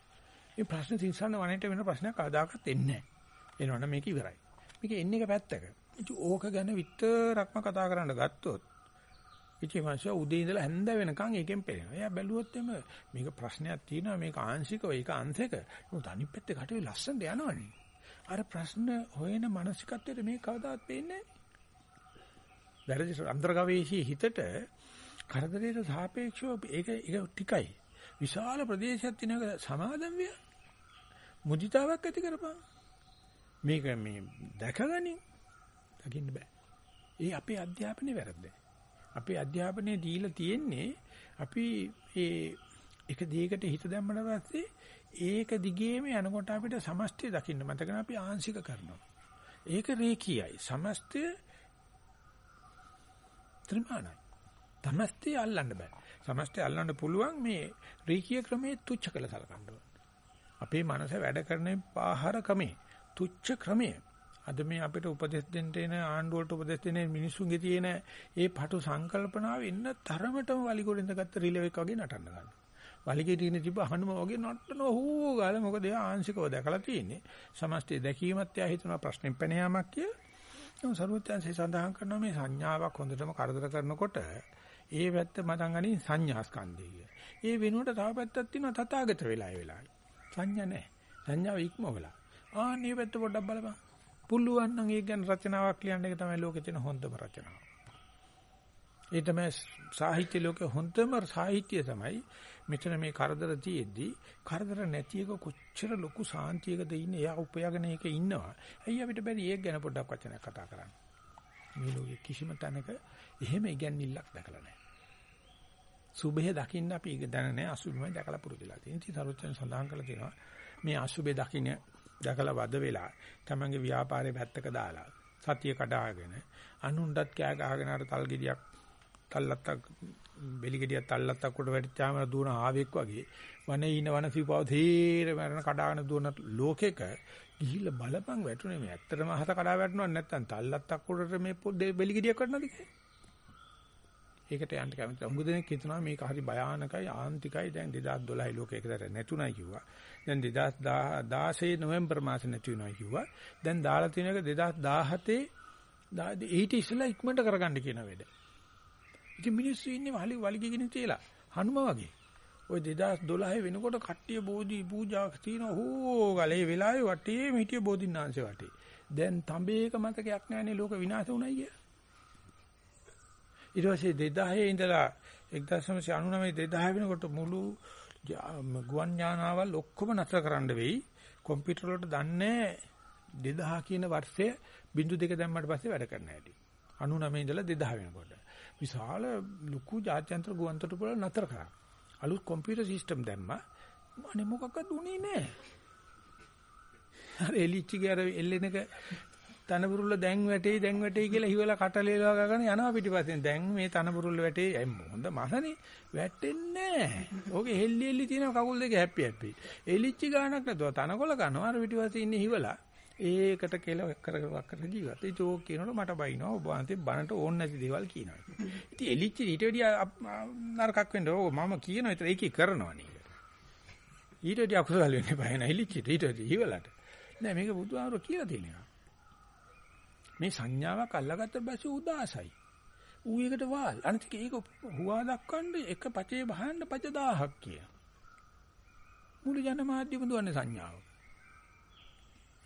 මේ ප්‍රශ්නේ Nissan වනේට වෙන ප්‍රශ්නයක් කවදාකවත් එන්නේ නැහැ. එනවනම් මේක ඉවරයි. මේක එන්නේ එක පැත්තක. ඉතින් ඕක ගැන විතරක්ම කතා කරන්න ගත්තොත් ඉතින් මාෂා උදේ ඉඳලා හැන්ද වෙනකන් ඒකෙන් පෙළෙනවා. එයා බැලුවොත් එම මේක ප්‍රශ්නයක් තියෙනවා මේක ආංශිකව ඒක අංශක. මොකද අනිත් පැත්තේ කටේ ලස්සනට යනවනේ. අර ප්‍රශ්න හොයන මානසිකත්වයට මේ කවදාවත් පේන්නේ නැහැ. වැරදි අන්තර්ගවේෂී හිතට කරදරයට සාපේක්ෂව ඒක ඒක ටිකයි. විශාල ප්‍රදේශයක් තියෙනක සමාදම් විය. මුදිතාවක් ඇති කරපන්. මේක මේ දැකගනින්. දකින්න බෑ. ඒ අපේ අධ්‍යාපනයේ වැරද්ද. අපේ අධ්‍යාපනයේ දීලා තියෙන්නේ අපි ඒ එක දෙයකට හිත දැම්මම පස්සේ ඒක දිගේම යනකොට අපිට සමස්තය දකින්න මතකන අපි ආංශික කරනවා. ඒක රේඛීයයි. සමස්තය ත්‍රිමාණයි. සමස්තය අල්ලන්න බෑ. සමස්තය අල්ලන්න පුළුවන් මේ රීකී ක්‍රමයේ තුච්ච කළ සලකන්න අපේ මනස වැඩ කරන ආහාර ක්‍රමේ තුච්ච ක්‍රමය. අද මේ අපිට උපදෙස් දෙන්න එන ආණ්ඩුවට උපදෙස් දෙන මිනිස්සුන්ගේ තියෙන ඒ පටු සංකල්පනාව ඉන්න තරමටම වලිගොඩින්ද ගත්ත රිලෙවෙක් වගේ නටන්න ගන්නවා. වලිගේ තියෙන තිබ්බ හනුම වගේ නටන හූ ගාලා මොකද එයා ආංශිකව දැකලා තියෙන්නේ. සමස්තය දැකීමත් එයා හිතන ප්‍රශ්නෙම් පැන යාමක් කිය. සරුවත්යන්සේ සඳහන් කරනවා මේ සංඥාවක් හොඳටම කරදර කරනකොට ඒ පැත්ත මතන් ගනි සංඥා ස්කන්ධය කිය. ඒ වෙනුවට තව පැත්තක් තියෙනවා තථාගත වෙලා ඒ වෙලාවේ. සංඥා නැහැ. සංඥාව ඉක්මවලා. ආ මේ පැත්ත පොඩ්ඩක් බලපන්. පුළුවන් නම් ඒක ගැන රචනාවක් ලියන්න එක තමයි ලෝකේ තියෙන හොඳම රචනාව. ඒ තමයි සාහිත්‍ය ලෝකේ හොඳම සාහිත්‍යය තමයි මෙතන මේ කරදර තියෙද්දි කරදර නැති එක කොච්චර ලොකු සාන්තියකද ඉන්නේ එයා උපයාගෙන ඒක ඉන්නවා. ඇයි අපිට බැරි ඒක ගැන පොඩ්ඩක් වචනයක් කතා කරන්න. මේ ලෝකේ කිසිම තැනක එහෙම ඉගැන්විල්ලක් දැකලා නැහැ. සුභය දකින්න අපි ඒක දැන නැහැ අසුභමයි දැකලා පුරුදුලා තියෙනවා. ඉතින් සරුවචන සඳහන් කරලා තියෙනවා මේ අසුභය දකින්න දැකලා වද වෙලා තමන්ගේ ව්‍යාපාරේ පැත්තක දාලා සතිය කඩාගෙන අනුන්ටත් කෑ ගහගෙන අර තල් ගෙඩියක් තල්ලත්තක් බෙලි ගෙඩියක් තල්ලත්තක් උඩ වැටිච්චාම දුවන ආවෙක් වගේ වනේ ඉන වන සිව්පව තීර මරන කඩාගෙන දුවන ලෝකෙක ගිහිල්ලා බලපන් වැටුනේ මේ ඇත්තටම හත කඩා වැටුණා නැත්තම් තල්ලත්තක් උඩට මේ බෙලි ගෙඩියක් වටනද කියලා. ඒකට යන්න කැමති. උඟ දෙනෙක් හිතනවා මේක හරි භයානකයි ආන්තිකයි. දැන් 2012 ලෝකයකට නැතුණයි කිව්වා. දැන් 2016 නොවැම්බර් මාසේ නැති වෙනවා කිව්වා. දැන් දාලා තියෙන එක 2017 ඊට ඉස්සෙල්ලා ඉක්මනට කරගන්න කියන වැඩ. ඉතින් මිනිස්සු ඉන්නේ වලි වලිගගෙන තියලා හනුම වගේ. ওই 2012 වෙනකොට කට්ටිය බෝධි පූජා තියන හෝ ගලේ වෙලාවේ වටේ මිටිය බෝධින්නාංශ වටේ. දැන් තඹේක මතකයක් නැහැනේ ලෝක විනාශ වුණයි කියලා. ඊට පස්සේ 2000 ඉඳලා 1999 2000 වෙනකොට මුළු ගුවන් යානාවල් ඔක්කොම නතර කරන්න වෙයි. කම්පියුටර් වලට දන්නේ 2000 කියන වර්ෂය බිඳු දෙක දැම්මට පස්සේ වැඩ කරන්න හැටි. 99 ඉඳලා 2000 වෙනකොට. විශාල ලুকু ජාත්‍යන්තර ගුවන් තොටුපළ නතර කරා. අලුත් කම්පියුටර් සිස්ටම් දැම්මා. අනේ මොකක්වත් උනේ නැහැ. අර එලිච්චිගේ අර එල්ලෙනක තනබුරුල්ල දැන් වැටේ දැන් වැටේ කියලා හිවලා කටලේලා ගගෙන යනවා පිටිපස්සෙන්. දැන් මේ තනබුරුල්ල වැටේ හොඳ මහනේ වැටෙන්නේ නැහැ. ඕකේ හෙල්ලි හෙල්ලි තියෙන කකුල් දෙක හැප්පි හැප්පි. එලිච්චි ගානක් නැතුව තනකොළ කනවා අර පිටිපස්සේ ඉන්නේ හිවලා. ඒකට කියලා කර කර කර ජීවත්. ඒ චෝක් කියනකොට මට බයිනවා ඔබ වහන්සේ බනට ඕන නැති දේවල් කියනවා. ඉතින් එලිච්චි ඊට වැඩිය නරකක් වෙන්න ඕ මම කියනවා ඒතර ඒකේ කරනවා නේද. ඊට වැඩිය අකුසල වෙන්නේ බය නැහැ එලිච්චි ඊට වැඩිය හිවලට. නෑ මේක බුදුහාමුදුරුවෝ කියලා තියෙනවා. මේ සංඥාවක් අල්ලගත්ත පස්සේ උදාසයි. ඌ එකට වාල්. අනිත් ඒක හුවා දක්වන්න එක පචේ බහන්න පච 1000ක් කිය. මුළු ජනමාධ්‍යම දුවන්නේ සංඥාව.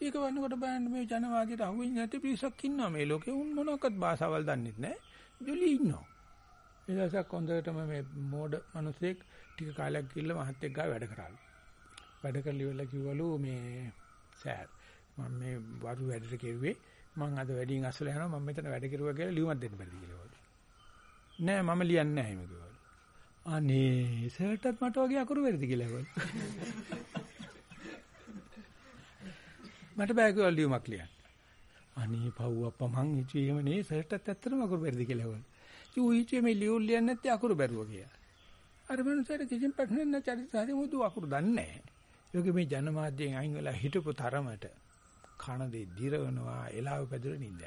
ඒක වන්නකොට බලන්න මේ ජනවාදයට අහුවෙන්නේ නැති පිරිසක් ඉන්නවා මේ ලෝකේ උන් මොනවාක්වත් භාෂාවල් දන්නෙත් නැහැ. ජොලි ඉන්නවා. ඒ දවසක් හොඳටම මේ මෝඩ මිනිස්සෙක් ටික කාලයක් ගිහිල්ලා මහත් එක්ක ගා වැඩ කරාලු. වැඩ කරලි වෙලා කිව්වලු මේ සෑර් මම මේ වරු වැඩට කෙරුවේ මම අද වැඩින් අසල යනවා මම මෙතන වැඩ කෙරුවා කියලා ලියුමක් දෙන්න බැරිද කියලා වළු. නෑ මම ලියන්නේ නැහැ එහෙම කිව්වලු. අනේ සර්ටත් මට වගේ අකුරු වෙරිද කියලා වළු. මට බෑ කියලා ලියුමක් ලියන්න. අනේ පව් අප්පා මං හිතුවේ එහෙම නේ සර්ටත් ඇත්තටම අකුරු වෙරිද කියලා වළු. ඌ හිතුවේ මේ ලියුම් ලියන්නේ නැත්තේ අකුරු බැරුව කියලා. අර මනුස්සයාට කිසිම ප්‍රශ්නයක් නැ චරිත සාධි මුදු අකුරු දන්නේ නැහැ. ඒකේ මේ ජනමාධ්‍යයෙන් අයින් වෙලා හිටපු තරමට කන දෙ දිරවනවා එලාව පැදුර නින්ද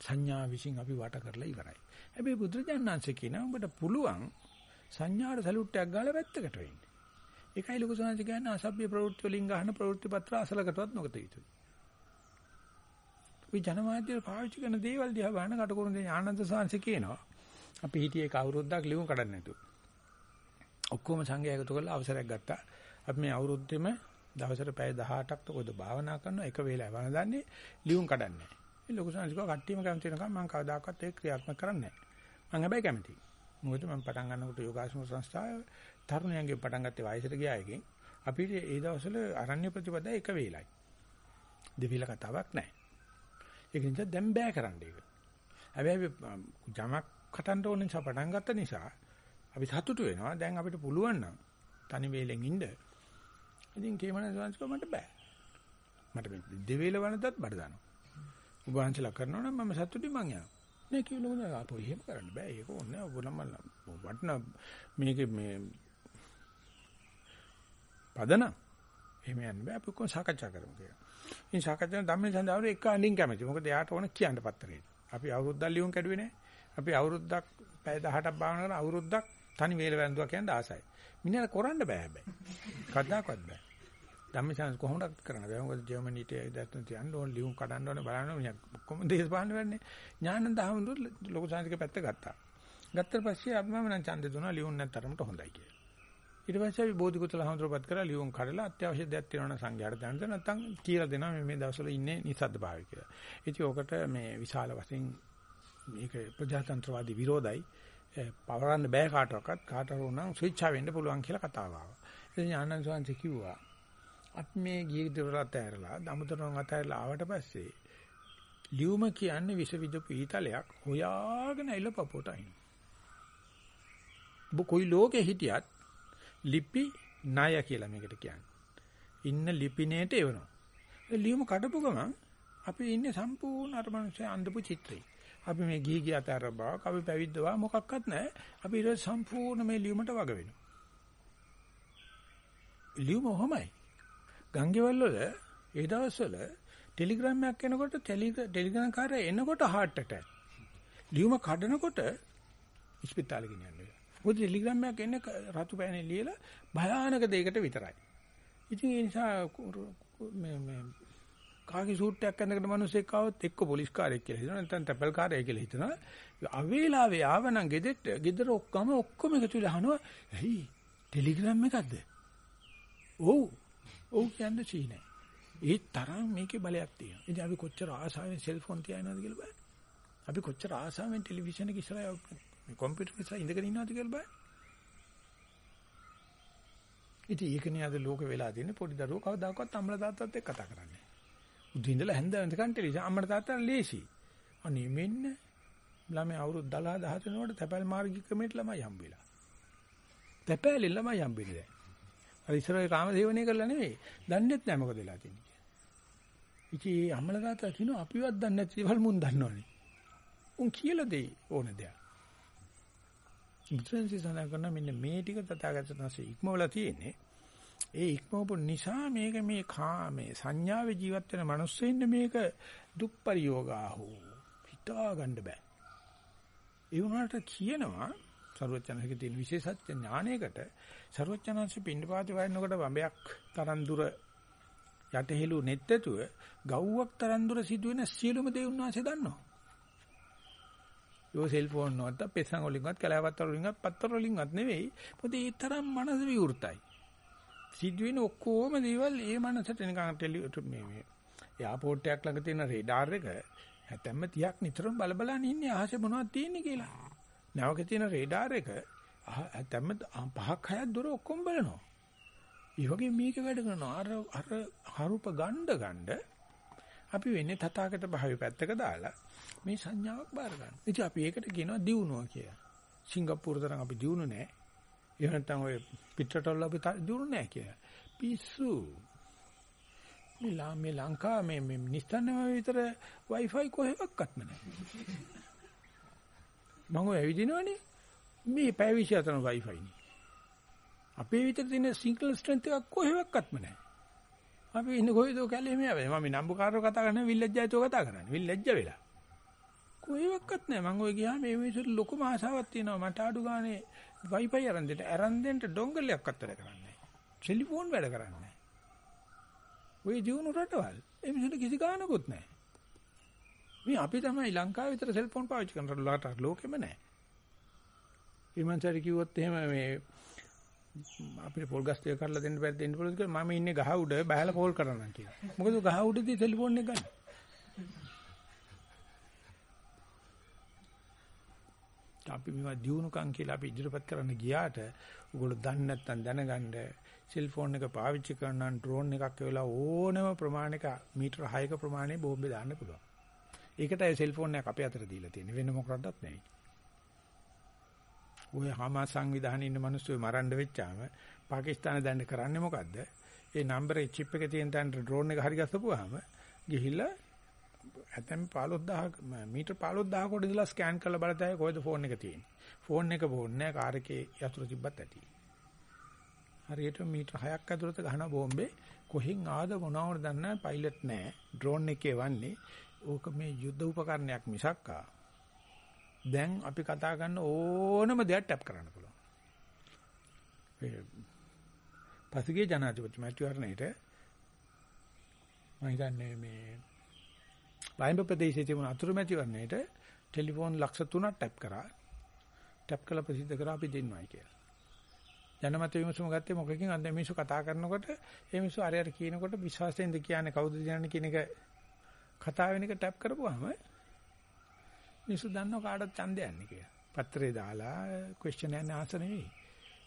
සංඥා විශ්ින් අපි වට කරලා ඉවරයි. හැබැයි බුදුරජාණන්සේ කියනවා උඹට පුළුවන් සංඥාට සලුට්ටයක් ගාලා වැත්තකට වෙන්න. ඒකයි ලොකු සංඥා කියන්නේ අසභ්‍ය ප්‍රවෘත්ති වලින් ගන්න ප්‍රවෘත්ති පත්‍ර අසලකටවත් නොගත යුතුයි. ওই ජනමාධ්‍ය පාවිච්චි කරන දේවල් දිහා බලන කටකරුන් ආනන්ද සාංශ කියනවා. අපි හිටියේ ඒක අවුරුද්දක් ලියුම් කඩන්න නැතුව. ඔක්කොම සංඝයා එකතු කරලා අවසරයක් ගත්තා. අපි මේ අවුරුද්දෙම දවසට පැය 18ක් තකොද භාවනා කරනවා එක වේලාවක් වන්දන්නේ ලියුම් කඩන්නේ. මේ ලොකු සංස්කෘතික කට්ටියම කැමති වෙනකම් මම කවදාකවත් ඒක ක්‍රියාත්මක කරන්නේ නැහැ. මම හැබැයි කැමතියි. මොකද මම පටන් ගන්නකොට යෝගාසන සංස්ථාව තරුණයන්ගේ පටන් ගත්තේ වයසට ගියා එකෙන් අපිට ඒ දවස්වල අරණ්‍ය ප්‍රතිපදා එක වේලයි. දෙවිල කතාවක් නැහැ. ඒක නිසා දැන් බෑ කරන්න ඒක. හැබැයි ජමක් කටන්න ඕන නිසා පටන් ගත්ත නිසා අපි සතුටු වෙනවා. දැන් අපිට පුළුවන් නම් තනි වේලෙන් ඉන්න. ඉතින් කේමන සංස්කෘතිය මට බෑ. මට මේ දෙවේල වනදත් බඩ දානවා. ඔබ වහන්සලා කරනවා නම් මම සතුටින් මං යනවා. නේ කියලා නෝ අපෝ එහෙම කරන්න බෑ. ඒක ඕනේ ඔබ නම් වටන මේක මේ පදනම් එහෙම යන්න බෑ. අපි කොහොම සාකච්ඡා කරමු කියලා. ඉතින් සාකච්ඡා ධම්මේ සඳහන් එක අඳින් කැමති. මොකද එයාට ඕන කියන්න පත්තරේ. අපි අවුරුද්දක් ලියුම් කැඩුවේ නෑ. අපි අවුරුද්දක් පැය 18ක් භාවනා කරන අවුරුද්දක් තනි වේල වැන්දුවා කියන්නේ ආසයි. මිනිහට කරන්න බෑ හැබැයි. කද්දාකවත් බෑ. ධම්මචාන්ස් කොහොමද කරන්න බෑ. මොකද ජර්මනිට දැක්කම තියන්න ඕන ලියුම් කඩන්න ඕනේ බලන්න ඕනේ. කොහොම දේශපාලන වෙන්නේ. ඥානන්ද හමුදුර ලොකු සංස්කෘතික පැත්ත ගත්තා. ගත්තට පස්සේ අපි මම නම් ඡන්දේ දුන්නා ලියුම් නැත්තරමට හොඳයි කියලා. ඊට පස්සේ අපි බෝධිකුතල හමුදුරපත් කරලා ලියුම් කඩලා අත්‍යවශ්‍ය දෙයක් තියෙනවා නම් සංඝයාට දැනද නැත්නම් කියලා දෙනවා මේ මේ දවස්වල ඉන්නේ නිසද්ද භාවය කියලා. ඉතින් ඕකට මේ විශාල වශයෙන් මේක ප්‍රජාතන්ත්‍රවාදී විරෝධයි. පවරන්න බෑ කාටවත් කාටවත් උනම් ස්විච්චා වෙන්න පුළුවන් කියලා කතාව ආවා. ඉතින් ආනන්ද සෝන්ති කිව්වා අපි මේ ගිය දොරට ඇරලා දමුතරන් අතහැරලා ආවට පස්සේ ලියුම කියන්නේ විස විදපු ඊතලයක් හොයාගෙන ඇවිල්ලා පපුවට අයින්. ඔබ කොයි ලෝකෙ හිටියත් ලිපි ණය කියලා මේකට කියන්නේ. ඉන්න ලිපිනේට එවනවා. ඒ ලියුම කඩපු ගමන් අපි ඉන්නේ සම්පූර්ණ අර මනුස්සය අඳපු චිත්‍රේ. අපි මේ ගිහි ගිය අතර බව, අපි පැවිද්ද බව මොකක්වත් නැහැ. අපි ඊට සම්පූර්ණ මේ ලියුමට වග වෙනවා. ලියුම ඔහමයි. ගංගේවල් වල ඒ දවස්වල ටෙලිග්‍රෑම් එකක් එනකොට ටෙලිග්‍රෑම් කාර්යය එනකොට heart attack. ලියුම කඩනකොට ඉස්පිතාලෙ ගෙනියන්නේ. මොකද ටෙලිග්‍රෑම් එකක් එන්නේ රතු පෑනේ ලියලා භයානක දෙයකට විතරයි. ඉතින් ඒ නිසා මේ මේ කාගේ සූට් එකක් ඇඳගෙන මිනිස්සෙක් ආවොත් එක්ක පොලිස් කාර්යයක් කියලා හිතනවා නැත්නම් තැපල් කාර්යය කියලා හිතනවා අවේලාවේ ආවනම් ගෙදෙට්ට ගෙදර ඔක්කොම ඔක්කොම එකතු වෙලා අහනවා ඇයි ටෙලිග්‍රෑම් එකක්ද ඔව් ඔව් කියන්නේ චීනේ ඒ තරම් මේකේ බලයක් තියෙනවා. ඉතින් අපි කොච්චර ආසාවෙන් සෙල්ෆෝන් තියානවද කියලා බලන්න. අපි කොච්චර ආසාවෙන් ටෙලිවිෂන් එක ඉස්සරහ මේ කම්පියුටර් ඉස්සරහ ඉඳගෙන ඉන්නවද කියලා බලන්න. ඉතින් ඒකනේ අද ලෝක වෙලා තියෙන්නේ පොඩි දරුවෝ කවදාකවත් අම්මලා තාත්තත් එක්ක කතා කරන්නේ උදේ ඉඳලා හැන්ද වෙනකන් ටෙලිවිෂන් අම්මට තාත්තට ලේසි. අනේ මෙන්න ළමයි අවුරුදු 12 13 වලට තැපැල් මාර්ගික ක්‍රමයට ළමයි හම්බෙලා. තැපැලෙන් ළමයි හම්බෙන්නේ දැන්. අර ඉස්සරහේ කාම සේවනය කරලා නෙවෙයි. දන්නේත් නැහැ මොකද වෙලා තියෙන්නේ. ඉතින් අම්මලා තාත්තා කියනවා අපිවත් දන්නේ නැති දේවල් මුන් දන්නවනේ. උන් කියලා දෙයි ඕන දෙයක්. ඉන්ට්‍රන්සි සඳහන් කරන මෙන්න මේ ටික තථාගතයන් වහන්සේ ඉක්මවලා තියෙන්නේ. ඒ ඉක්මවපු නිසා මේක මේ කා මේ සංඥාවේ ජීවත් වෙන මිනිස්සෙන්න මේක දුප්පරියෝගාහු හිතා ගන්න බෑ. ඒ වුණාට කියනවා සරුවචනන්සේගේ තියෙන විශේෂත්ව ඥාණයකට සරුවචනන්සේ පින්ඩපාති වයනකොට වඹයක් තරම් දුර යටහෙළු නැත්තතුව ගව්වක් තරම් දුර සිදුවෙන සියලුම දේ උන්වහන්සේ දන්නවා. යෝ සෙල්ෆෝන් නොත් පෙසන් වලින්වත් කලාවත්තර වලින්වත් පත්තර වලින්වත් නෙවෙයි මොකද ඒ තරම් මනස විවෘතයි. සිදුවෙන ඔක්කොම දේවල් ඒ මනසට නිකන් ටෙලි මේ මේ එයාපෝට් එකක් ළඟ තියෙන රේඩාර් එක හැතැම්ම 30ක් නිතරම බලබලන් ඉන්නේ අහසේ මොනවද තියෙන්නේ කියලා. නැවක තියෙන රේඩාර් එක හැතැම්ම පහක් හයක් දුර ඔක්කොම බලනවා. ඒ වගේ මේක වැඩ කරනවා. අර අර හරුප ගණ්ඩ ගණ්ඩ අපි වෙන්නේ තථාගත භාවය පැත්තක දාලා මේ සංඥාවක් බාර ගන්න. ඉතින් අපි ඒකට කියනවා දියුණුව කියලා. සිංගප්පූර තරම් අපි දියුණු නෑ. එහෙම නැත්නම් ඔය පිටරටවල අපි දියුණු නෑ කියලා. පිස්සු. මේ ලංකා මේ මේ නිස්තන්නම විතර Wi-Fi කොහෙවත්ම නැහැ. මම ඔය ඇවිදිනවනේ මේ පැය 24 Wi-Fi නේ. අපේ විතර තියෙන සිංගල් ස්ට්‍රෙන්ත් එකක් කොහෙවත්ම නැහැ. අපි ඉන්නේ කොහෙද කැලේ මේ ආවේ. මම නම්බුකාරව කතා කරන්නේ විල්ලැජ්ජයතෝ කතා කරන්නේ. විල්ලැජ්ජ වෙලා. කොහෙවත් නැහැ. මම ඔය ගියාම මේ මිනිස්සුන්ට ලොකුම ආසාවක් තියෙනවා. මට අඩු ගානේ Wi-Fi අරන් දෙන්න. අරන් දෙන්න ඩොංගලයක් අත්තර කරන්නේ නැහැ. ටෙලිෆෝන් වැඩ කරන්නේ නැහැ. ඔය ජීවුණු රටවල් ඒ මිනිස්සුන්ට කිසි ගානකුත් නැහැ. මේ අපි තමයි ලංකාවේ විතර සෙල්ෆෝන් පාවිච්චි කරන රටවල් ලෝකෙම නැහැ. ඊමණට කිව්වොත් එහෙම මේ අපිට පොල් ගස් ටික කරලා දෙන්න බැරි දෙන්න පුළුවන් කියලා මම ඉන්නේ ගහ උඩ බහැලා පොල් කරනවා කියලා. මොකද ගහ උඩදී ටෙලිෆෝන් එක ගන්න. අපි මේවා දිනුකම් කියලා අපි ඉදිරිපත් කරන්න ගියාට උගොල්ලෝ දන්නේ නැත්නම් දැනගන්න සෙල්ෆෝන් එක පාවිච්චි කරනවා ඩ්‍රෝන් එකක් වෙලා ඕනම ප්‍රමාණයක මීටර 6ක ප්‍රමාණය බෝම්බේ දාන්න පුළුවන්. ඒකටයි සෙල්ෆෝන් එක අපේ අතට දීලා තියෙන්නේ වෙන මොකක්වත් නැහැ. ඔය හමා සංවිධානයේ ඉන්න මිනිස්සු මරන්න වෙච්චාම පාකිස්තානේ දැන් කරන්නේ මොකද්ද? ඒ නම්බරේ චිප් එකේ තියෙන තැනට ඩ්‍රෝන් එක හරි ගස්සපුවාම ගිහිල්ලා ඇතැම් 15000 මීටර් 15000 කොට ඉඳලා ස්කෑන් කරලා බලතයි කොහෙද ෆෝන් එක තියෙන්නේ. ෆෝන් එක බෝන්නේ නැහැ කාර් එකේ යතුරු තිබ්බත් ඇති. හරියට මීටර් 6ක් ඇතුළත ගහන බෝම්බේ කොහෙන් ආද මොනවද දන්නේ පයිලට් නැහැ. ඩ්‍රෝන් එකේ වන්නේ ඕක මේ යුද්ධ උපකරණයක් මිසක්කා. දැන් අපි කතා කරන ඕනම දෙයක් ටැප් කරන්න පුළුවන්. පසුගිය ජනාධිපති මැතිවරණයේට මම හිතන්නේ මේ බයිම්බ ප්‍රදේශයේ තිබුණ අතුරු මැතිවරණයේට ටෙලිෆෝන් ලක්ෂ 3ක් ටැප් කරා. ටැප් කළා ප්‍රසිද්ධ කරා අපි දෙන්නවයි කියලා. ජනමත විමසුම ගත්තේ මොකකින් අද මිනිස්සු කතා කරනකොට ඒ මිනිස්සු අර අර කියනකොට විශ්වාසයෙන්ද කියන්නේ කවුද කියන්නේ කියන එක කතා වෙන එක ටැප් කරපුවාම මිනිස්සු දන්නව කාටද ඡන්දය යන්නේ කියලා. පත්‍රේ දාලා ක්වෙස්චන් and ආන්සර් නෙවෙයි.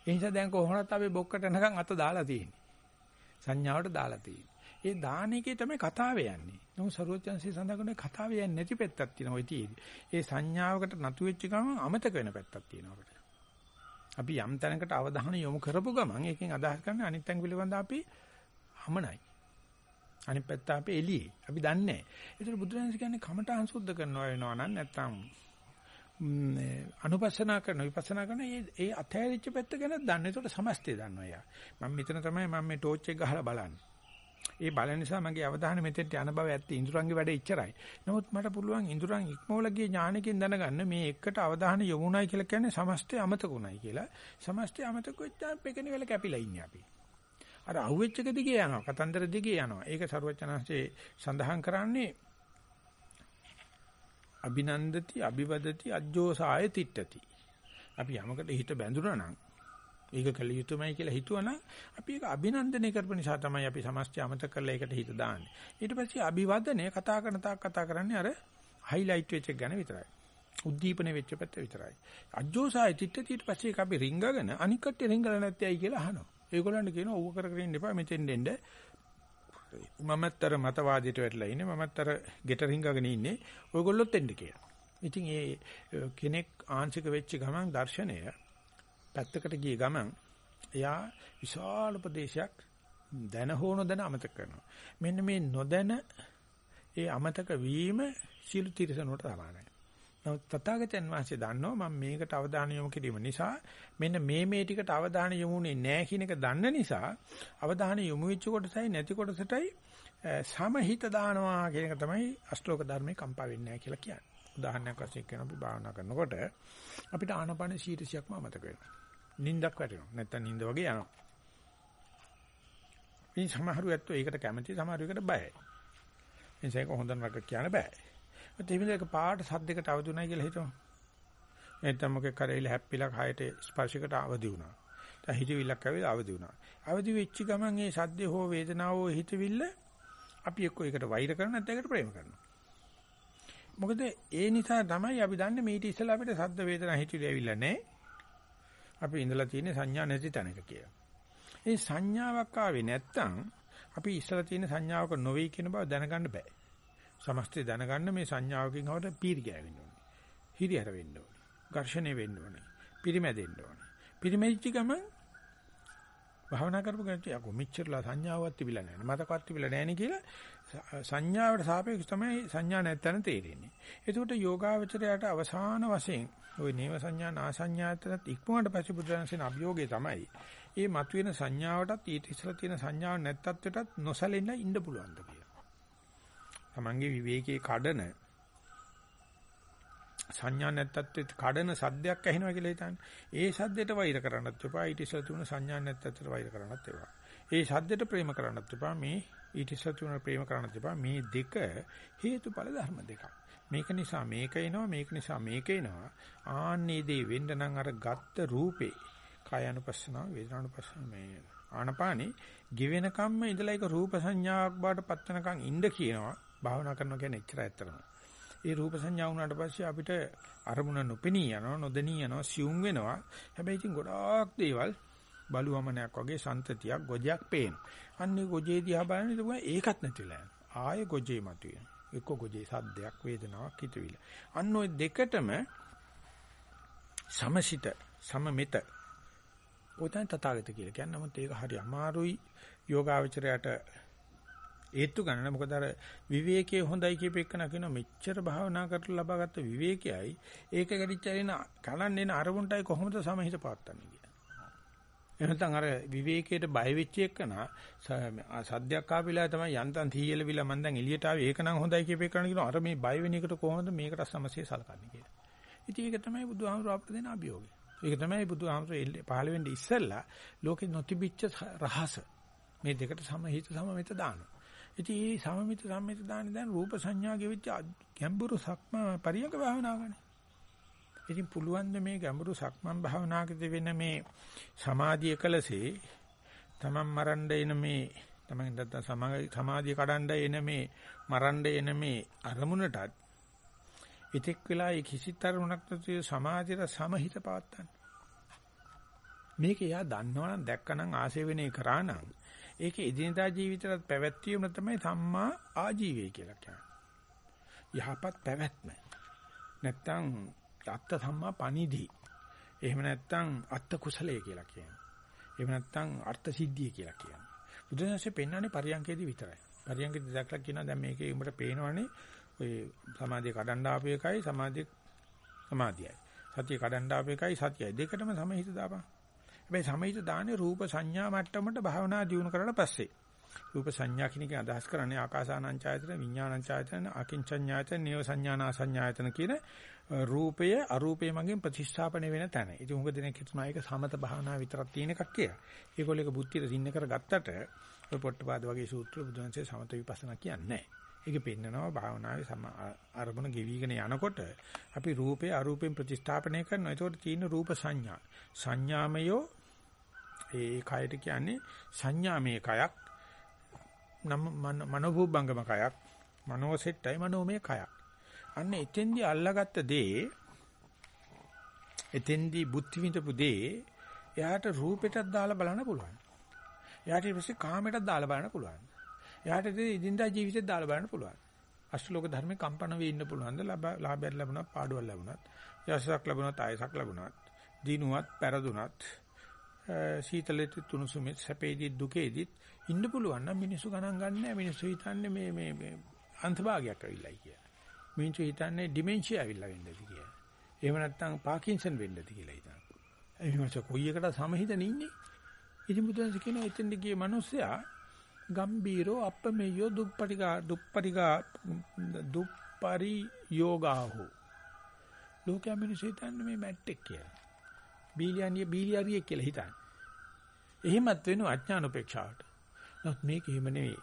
ඒ නිසා දැන් කොහොමවත් අපි බොක්කට එනකන් අත දාලා තියෙන්නේ. සංඥාවට දාලා තියෙන්නේ. ඒ දාන එකේ තමයි කතාව යන්නේ. නමුත් සරුවචන්සේ සඳහන් කතාව යන්නේ නැති පැත්තක් තියෙනවා ඔය තියෙදි. ඒ සංඥාවකට නතු වෙච්ච ගමන් අමතක වෙන පැත්තක් තියෙනවා අපිට. අපි යම් තැනකට අවධානය යොමු කරපු ගමන් ඒකෙන් අදහස් කරන්නේ අනිත් තැන් පිළිබඳ අපි හමනයි. අනිත් පැත්ත අපි එළියේ. අපි දන්නේ නැහැ. ඒතර බුදුරජාණන් කියන්නේ කමඨාන් සුද්ධ කරනවා වෙනවා නම් නැත්තම් අනුපස්සනා කරන විපස්සනා කරන ඒ ඒ අතහැරිච්ච පැත්ත ගැන දන්නේ. ඒකට සමස්තය දන්නවා යා. මම මෙතන තමයි මම මේ ටෝච් එක ගහලා බලන්නේ. ඒ බලන නිසා මගේ අවධානය මෙතෙන්ට යන බව ඇත්ත ඉඳුරංගේ වැඩ ඉච්චරයි. නමුත් මට පුළුවන් ඉඳුරං ඉක්මවලගේ ඥානකින් දැනගන්න මේ එකට අවධානය යොමුණයි කියලා කියන්නේ සමස්තය අමතකුණයි කියලා. සමස්තය අමතක වෙච්චාම පෙකෙන වෙල කැපිලා ඉන්නේ අපි. අර අහුවෙච්ච එක දිගේ යනවා. කතන්දර දිගේ යනවා. ඒක සරුවචනංශේ සඳහන් කරන්නේ අභිනන්දති අභිවදති අජ්ජෝසාය තිට්ඨති. අපි යමකට හිත බැඳුනා නම් ඒක කළ යුතුමයි කියලා හිතුවනම් අපි ඒක අභිනන්දනය කරපු නිසා තමයි අපි සමස්තය අමතක කරලා ඒකට හිත දාන්නේ. ඊට පස්සේ අභිවදනය කතා කරන තාක් කතා කරන්නේ අර හයිලයිට් වෙච්ච එක ගැන විතරයි. උද්දීපන වෙච්ච පැත්ත විතරයි. අජෝසාය තිට්ඨති ඊට පස්සේ ඒක අපි රිංගගෙන අනික් කට්ටිය රිංගලා නැත්තේයි කියලා අහනවා. ඒගොල්ලන්ට කියනවා ඌව කර කර ඉන්න එපා මෙතෙන් දෙන්න. මමත්තර මතවාදයට වැටලා ඉන්නේ මමත්තර ගෙට රිංගගෙන ඉන්නේ. ඔයගොල්ලොත් එන්න කියලා. ඉතින් ඒ කෙනෙක් ආංශික වෙච්ච ගමන් දර්ශනය පැත්තකට ගිය ගමන් එයා විශාල ප්‍රදේශයක් දැන හෝ නොදැන අමතක කරනවා. මෙන්න මේ නොදැන ඒ අමතක වීම සියලු තිරසනුවට සමානයි. නමුත් තථාගතයන් වහන්සේ දන්නවා මම මේකට අවධානය යොමු කිරීම නිසා මෙන්න මේ මේ ටිකට අවධානය යොමුනේ නැහැ කියන එක දන්න නිසා අවධානය යොමු වෙච්ච කොටසයි නැති කොටසටයි සමහිත දානවා කියන එක තමයි අෂ්ටෝක ධර්මයේ කම්පා වෙන්නේ නැහැ කියලා කියන්නේ. උදාහරණයක් වශයෙන් කියන අපි භාවනා කරනකොට අපිට ආනපන ශීර්ෂයක්ම අමතක වෙනවා. නිින්දක් වැටෙනවා. නැත්තම් නිින්ද වගේ යනවා. මේ සමහරු ඇත්තෝ ඒකට කැමති සමහරු ඒකට බයයි. එනිසා ඒක හොඳ නරක කියන්න බෑ. ඒත් මේ විදිහට පාට සද්දයකට අවදුණයි කියලා හිතමු. නැත්නම් මොකෙක් කරේලා හැප්පිලා කයට ස්පර්ශයකට අවදි වුණා. දැන් හිතවිල්ලක් ඇවිල්ලා අවදි වුණා. අවදි වෙච්ච ගමන් ඒ සද්ද හෝ වේදනාව හෝ හිතවිල්ල අපි එක්ක ඒකට වෛර කරන නැත්නම් ඒකට ප්‍රේම කරනවා. මොකද ඒ නිසා තමයි අපි දන්නේ මේටි ඉස්සලා අපිට සද්ද වේදනා හිතවිලි ඇවිල්ලා නැහැ. අපි ඉඳලා තියෙන සංඥා නැති තැනක කියලා. ඒ සංඥාවක් ආවේ නැත්තම් අපි ඉස්සලා තියෙන සංඥාවක නොවේ කියන බව දැනගන්න බෑ. සමස්තය දැනගන්න මේ සංඥාවකින් හවට පීරි ගෑවෙන්න ඕනේ. හිරියර වෙන්න ඕනේ. ඝර්ෂණය වෙන්න ඕනේ. පිරිමැදෙන්න ඕනේ. පිරිමැදිච්ච ගමන් භාවනා කරපු කෙනෙක් යකෝ මෙච්චරලා සංඥාවක් තිබිලා නැහැ. මතකවත් තිබිලා නැහැ නේ කියලා සංඥාවට සාපේක්ෂව තමයි සංඥා නැත්තන තේරෙන්නේ. ඒකට යෝගාවචරයට අවසාන වශයෙන් ওই නේව සංඥා නා සංඥාතරත් ඉක්මනට පස්සේ බුදුරජාණන්සේන අභියෝගය තමයි. මේ මතුවෙන සංඥාවටත් ඊට ඉස්සලා තියෙන සංඥාව නැත්තත්වයටත් නොසැලෙන්න ඉන්න පුළුවන්ද කියලා. තමන්ගේ විවේකයේ කඩන සංඥා නැත්තත්වෙත් කඩන සද්දයක් ඇහෙනවා කියලා හිතන්නේ. ඒ සද්දෙට වෛර කරන්නත් එපා. ඊට ඉස්සලා තියෙන සංඥා නැත්තත්වට වෛර කරන්නත් එපා. ඒ සද්දෙට ප්‍රේම කරන්නත් එපා. මේ ඊට ඉස්සලා තියෙන ප්‍රේම කරන්නත් එපා. මේ දෙක හේතුඵල ධර්ම දෙකක්. මේක නිසා මේක එනවා මේක නිසා මේක එනවා ආන්නේ දේ වෙන්න නම් අර ගත්ත රූපේ කායानुපස්සන වේදනානුපස්සන මේ ආනපානි given කම්ම ඉඳලා ඒක රූප සංඥාවක් බවට පත්වනකම් ඉන්න කියනවා භාවනා කරනවා කියන්නේ එච්චර ඇත්තම ඒ රූප සංඥා වුණාට පස්සේ අපිට අරමුණ නොපෙනී යනවා නොදෙනී යනවා සියුම් වෙනවා. හැබැයි ඉතින් ගොඩාක් දේවල් බලුවමනයක් වගේ සන්තතියක් ගොජයක් පේන අන්නේ ගොජේ දිහා බලන ඒකත් නැතිලා ආයේ ගොජේ මතුවේ. එක්ක ගොජේ සද්දයක් වේදනාවක් හිතවිල. අන්න ওই දෙකටම සමසිත සමමිත. ඔතන තථාගත කියලා කියන්නේ. නමුත් ඒක හරි අමාරුයි. යෝගාවචරයට ඒත්තු ගන්න මොකද අර විවේකයේ හොඳයි කියප එක නකින මෙච්චර භාවනා කරලා ලබාගත්ත විවේකයයි ඒක ගැටිච්චරින කලන්නේ අරමුණටයි කොහොමද සමහිත පාත්තන්නේ එහෙනම් අර විවේකයට බය වෙච්ච එකන සද්දයක් ආපිලා තමයි යන්තම් තීයලවිලා මම දැන් එළියට ආවේ ඒක නම් හොඳයි කියපේ කරන්න කියනවා අර මේ බය වෙන එකට කොහොමද මේකට සමස්තය සලකන්නේ කියලා. ඉතින් ඒක තමයි බුදුහාමුදුරුවෝ අපිට දෙන අභියෝගය. ඒක තමයි බුදුහාමුදුරුවෝ පහළ වෙන්නේ ඉස්සෙල්ලා ලෝකෙ නොතිබිච්ච රහස. මේ දෙකට සමහිත සමමිත දානවා. ඉතින් මේ සමමිත සමමිත දාන්නේ දැන් රූප සංඥා ගෙවිච්ච ගැඹුරු සක්ම පරියක භාවනාවනේ. ඉතින් පුළුවන් මේ ගැඹුරු සක්මන් භාවනාවකදී වෙන මේ සමාධිය කලසේ තමන් මරන්න එන මේ තමන් නැත්තම් සමාධිය කඩන්න එන මේ මරන්න එන මේ අරමුණටත් ඉතික් වෙලා ඒ කිසි තරමුණක් නැති සමාධියට සමහිත පවත්තන්න. මේක එයා දන්නවනම් දැක්කනම් ආශේ වෙනේ කරා නම් ඒක එදිනදා ජීවිතයට පැවැත්වීම තමයි සම්මා ආජීවය කියලා කියන්නේ. යහපත් පැවැත්ම. නැත්තම් අත්ත සම්මා පනිදි. එහෙම නැත්නම් අත්ත කුසලයේ කියලා කියනවා. එහෙම නැත්නම් අර්ථ සිද්ධිය කියලා කියනවා. බුදුන්සේ පෙන්වන්නේ පරියන්කේදී විතරයි. පරියන්කේදී දැක්ලා කියනවා දැන් මේකේ උඹට පේනවනේ ඔය සමාධිය කඩන්න ආපු එකයි සමාධිය සමාධියයි. සතිය කඩන්න ආපු එකයි සතියයි. දෙකටම සමහිත දාපන්. හැබැයි සමහිත දාන්නේ රූප සංඥා මට්ටමට භාවනා දියුණු කරලා පස්සේ. රූප සංඥා කියන එක අදහස් කරන්නේ ආකාසානංචායතන විඥානංචායතන අකින්චඤ්ඤායතන නේව සංඥානාසඤ්ඤායතන කියන රූපය අරූපය මගින් ප්‍රතිස්ථාපනය වෙන තැන. ඉතින් උඟ දෙනෙක් හිතනවා ඒක සමත භාවනා විතරක් තියෙන එකක් කියලා. ඒගොල්ලෝ ඒක බුද්ධියට සින්න කරගත්තට ඔය පොට්ටපාද වගේ සූත්‍ර බුදුන්සේ සමත විපස්සනා කියන්නේ නැහැ. ඒක පෙන්නනවා භාවනාවේ අරමුණ ගෙවිගෙන යනකොට අපි රූපේ අරූපෙන් ප්‍රතිස්ථාපනය කරනවා. ඒකට තියෙන රූප සංඥා. සංඥාමයෝ ඒ කයට කියන්නේ සංඥාමය කයක් නම් මනෝභූබංගම කයක් මනෝසෙට්ටයි මනෝමය කයක්. අන්න එතෙන්දී අල්ලාගත්ත දේ එතෙන්දී බුද්ධි විඳපු දේ එයාට රූපෙටත් දාලා බලන්න පුළුවන්. එයාට ඊපස්සේ කාමයටත් දාලා බලන්න පුළුවන්. එයාට ඉදින්දා ජීවිතෙත් දාලා බලන්න පුළුවන්. අෂ්ටලෝක ධර්මේ කම්පන වෙ ඉන්න පුළුවන්ද ලාභයක් ලැබුණත් පාඩුවක් ලැබුණත් යසක් ලැබුණත් ආයසක් ලැබුණත් දිනුවත් පෙරදුනත් සීතලෙත් තුනුසුමෙත් සැපේදී දුකේදී ඉන්න පුළුවන් නම් මිනිස්සු ගණන් ගන්නෑ මිනිස්සු හිතන්නේ මේ මේ මේ අන්තභාගයක් ඇවිල්ලායි කියලා. මිනිස්සු හිතන්නේ ඩිමෙන්ෂියා ඇවිල්ලා වෙන්නද කියලා. එහෙම නැත්නම් පාකින්සන් වෙන්නද කියලා හිතනවා. ඒ මිනිස්සු කොයි එකට සමහිතන ඉන්නේ? ඉතින් බුදුන්ස කියනවා එතෙන්ද ගියේ මිනිස්සයා ගම්බීරෝ අප්පමෙයෝ දුප්පටිගා දුප්පටිගා දුප්පරි යෝගාහු. ලෝකයා මිනිස්සු හිතන්නේ මේ මැට්ටෙක් කියලා. බීලියනිය බීලියරියෙක් කියලා හිතන්නේ. එහෙමත් වෙනු අඥාන උපේක්ෂාවට. නමුත් මේක එහෙම නෙවෙයි.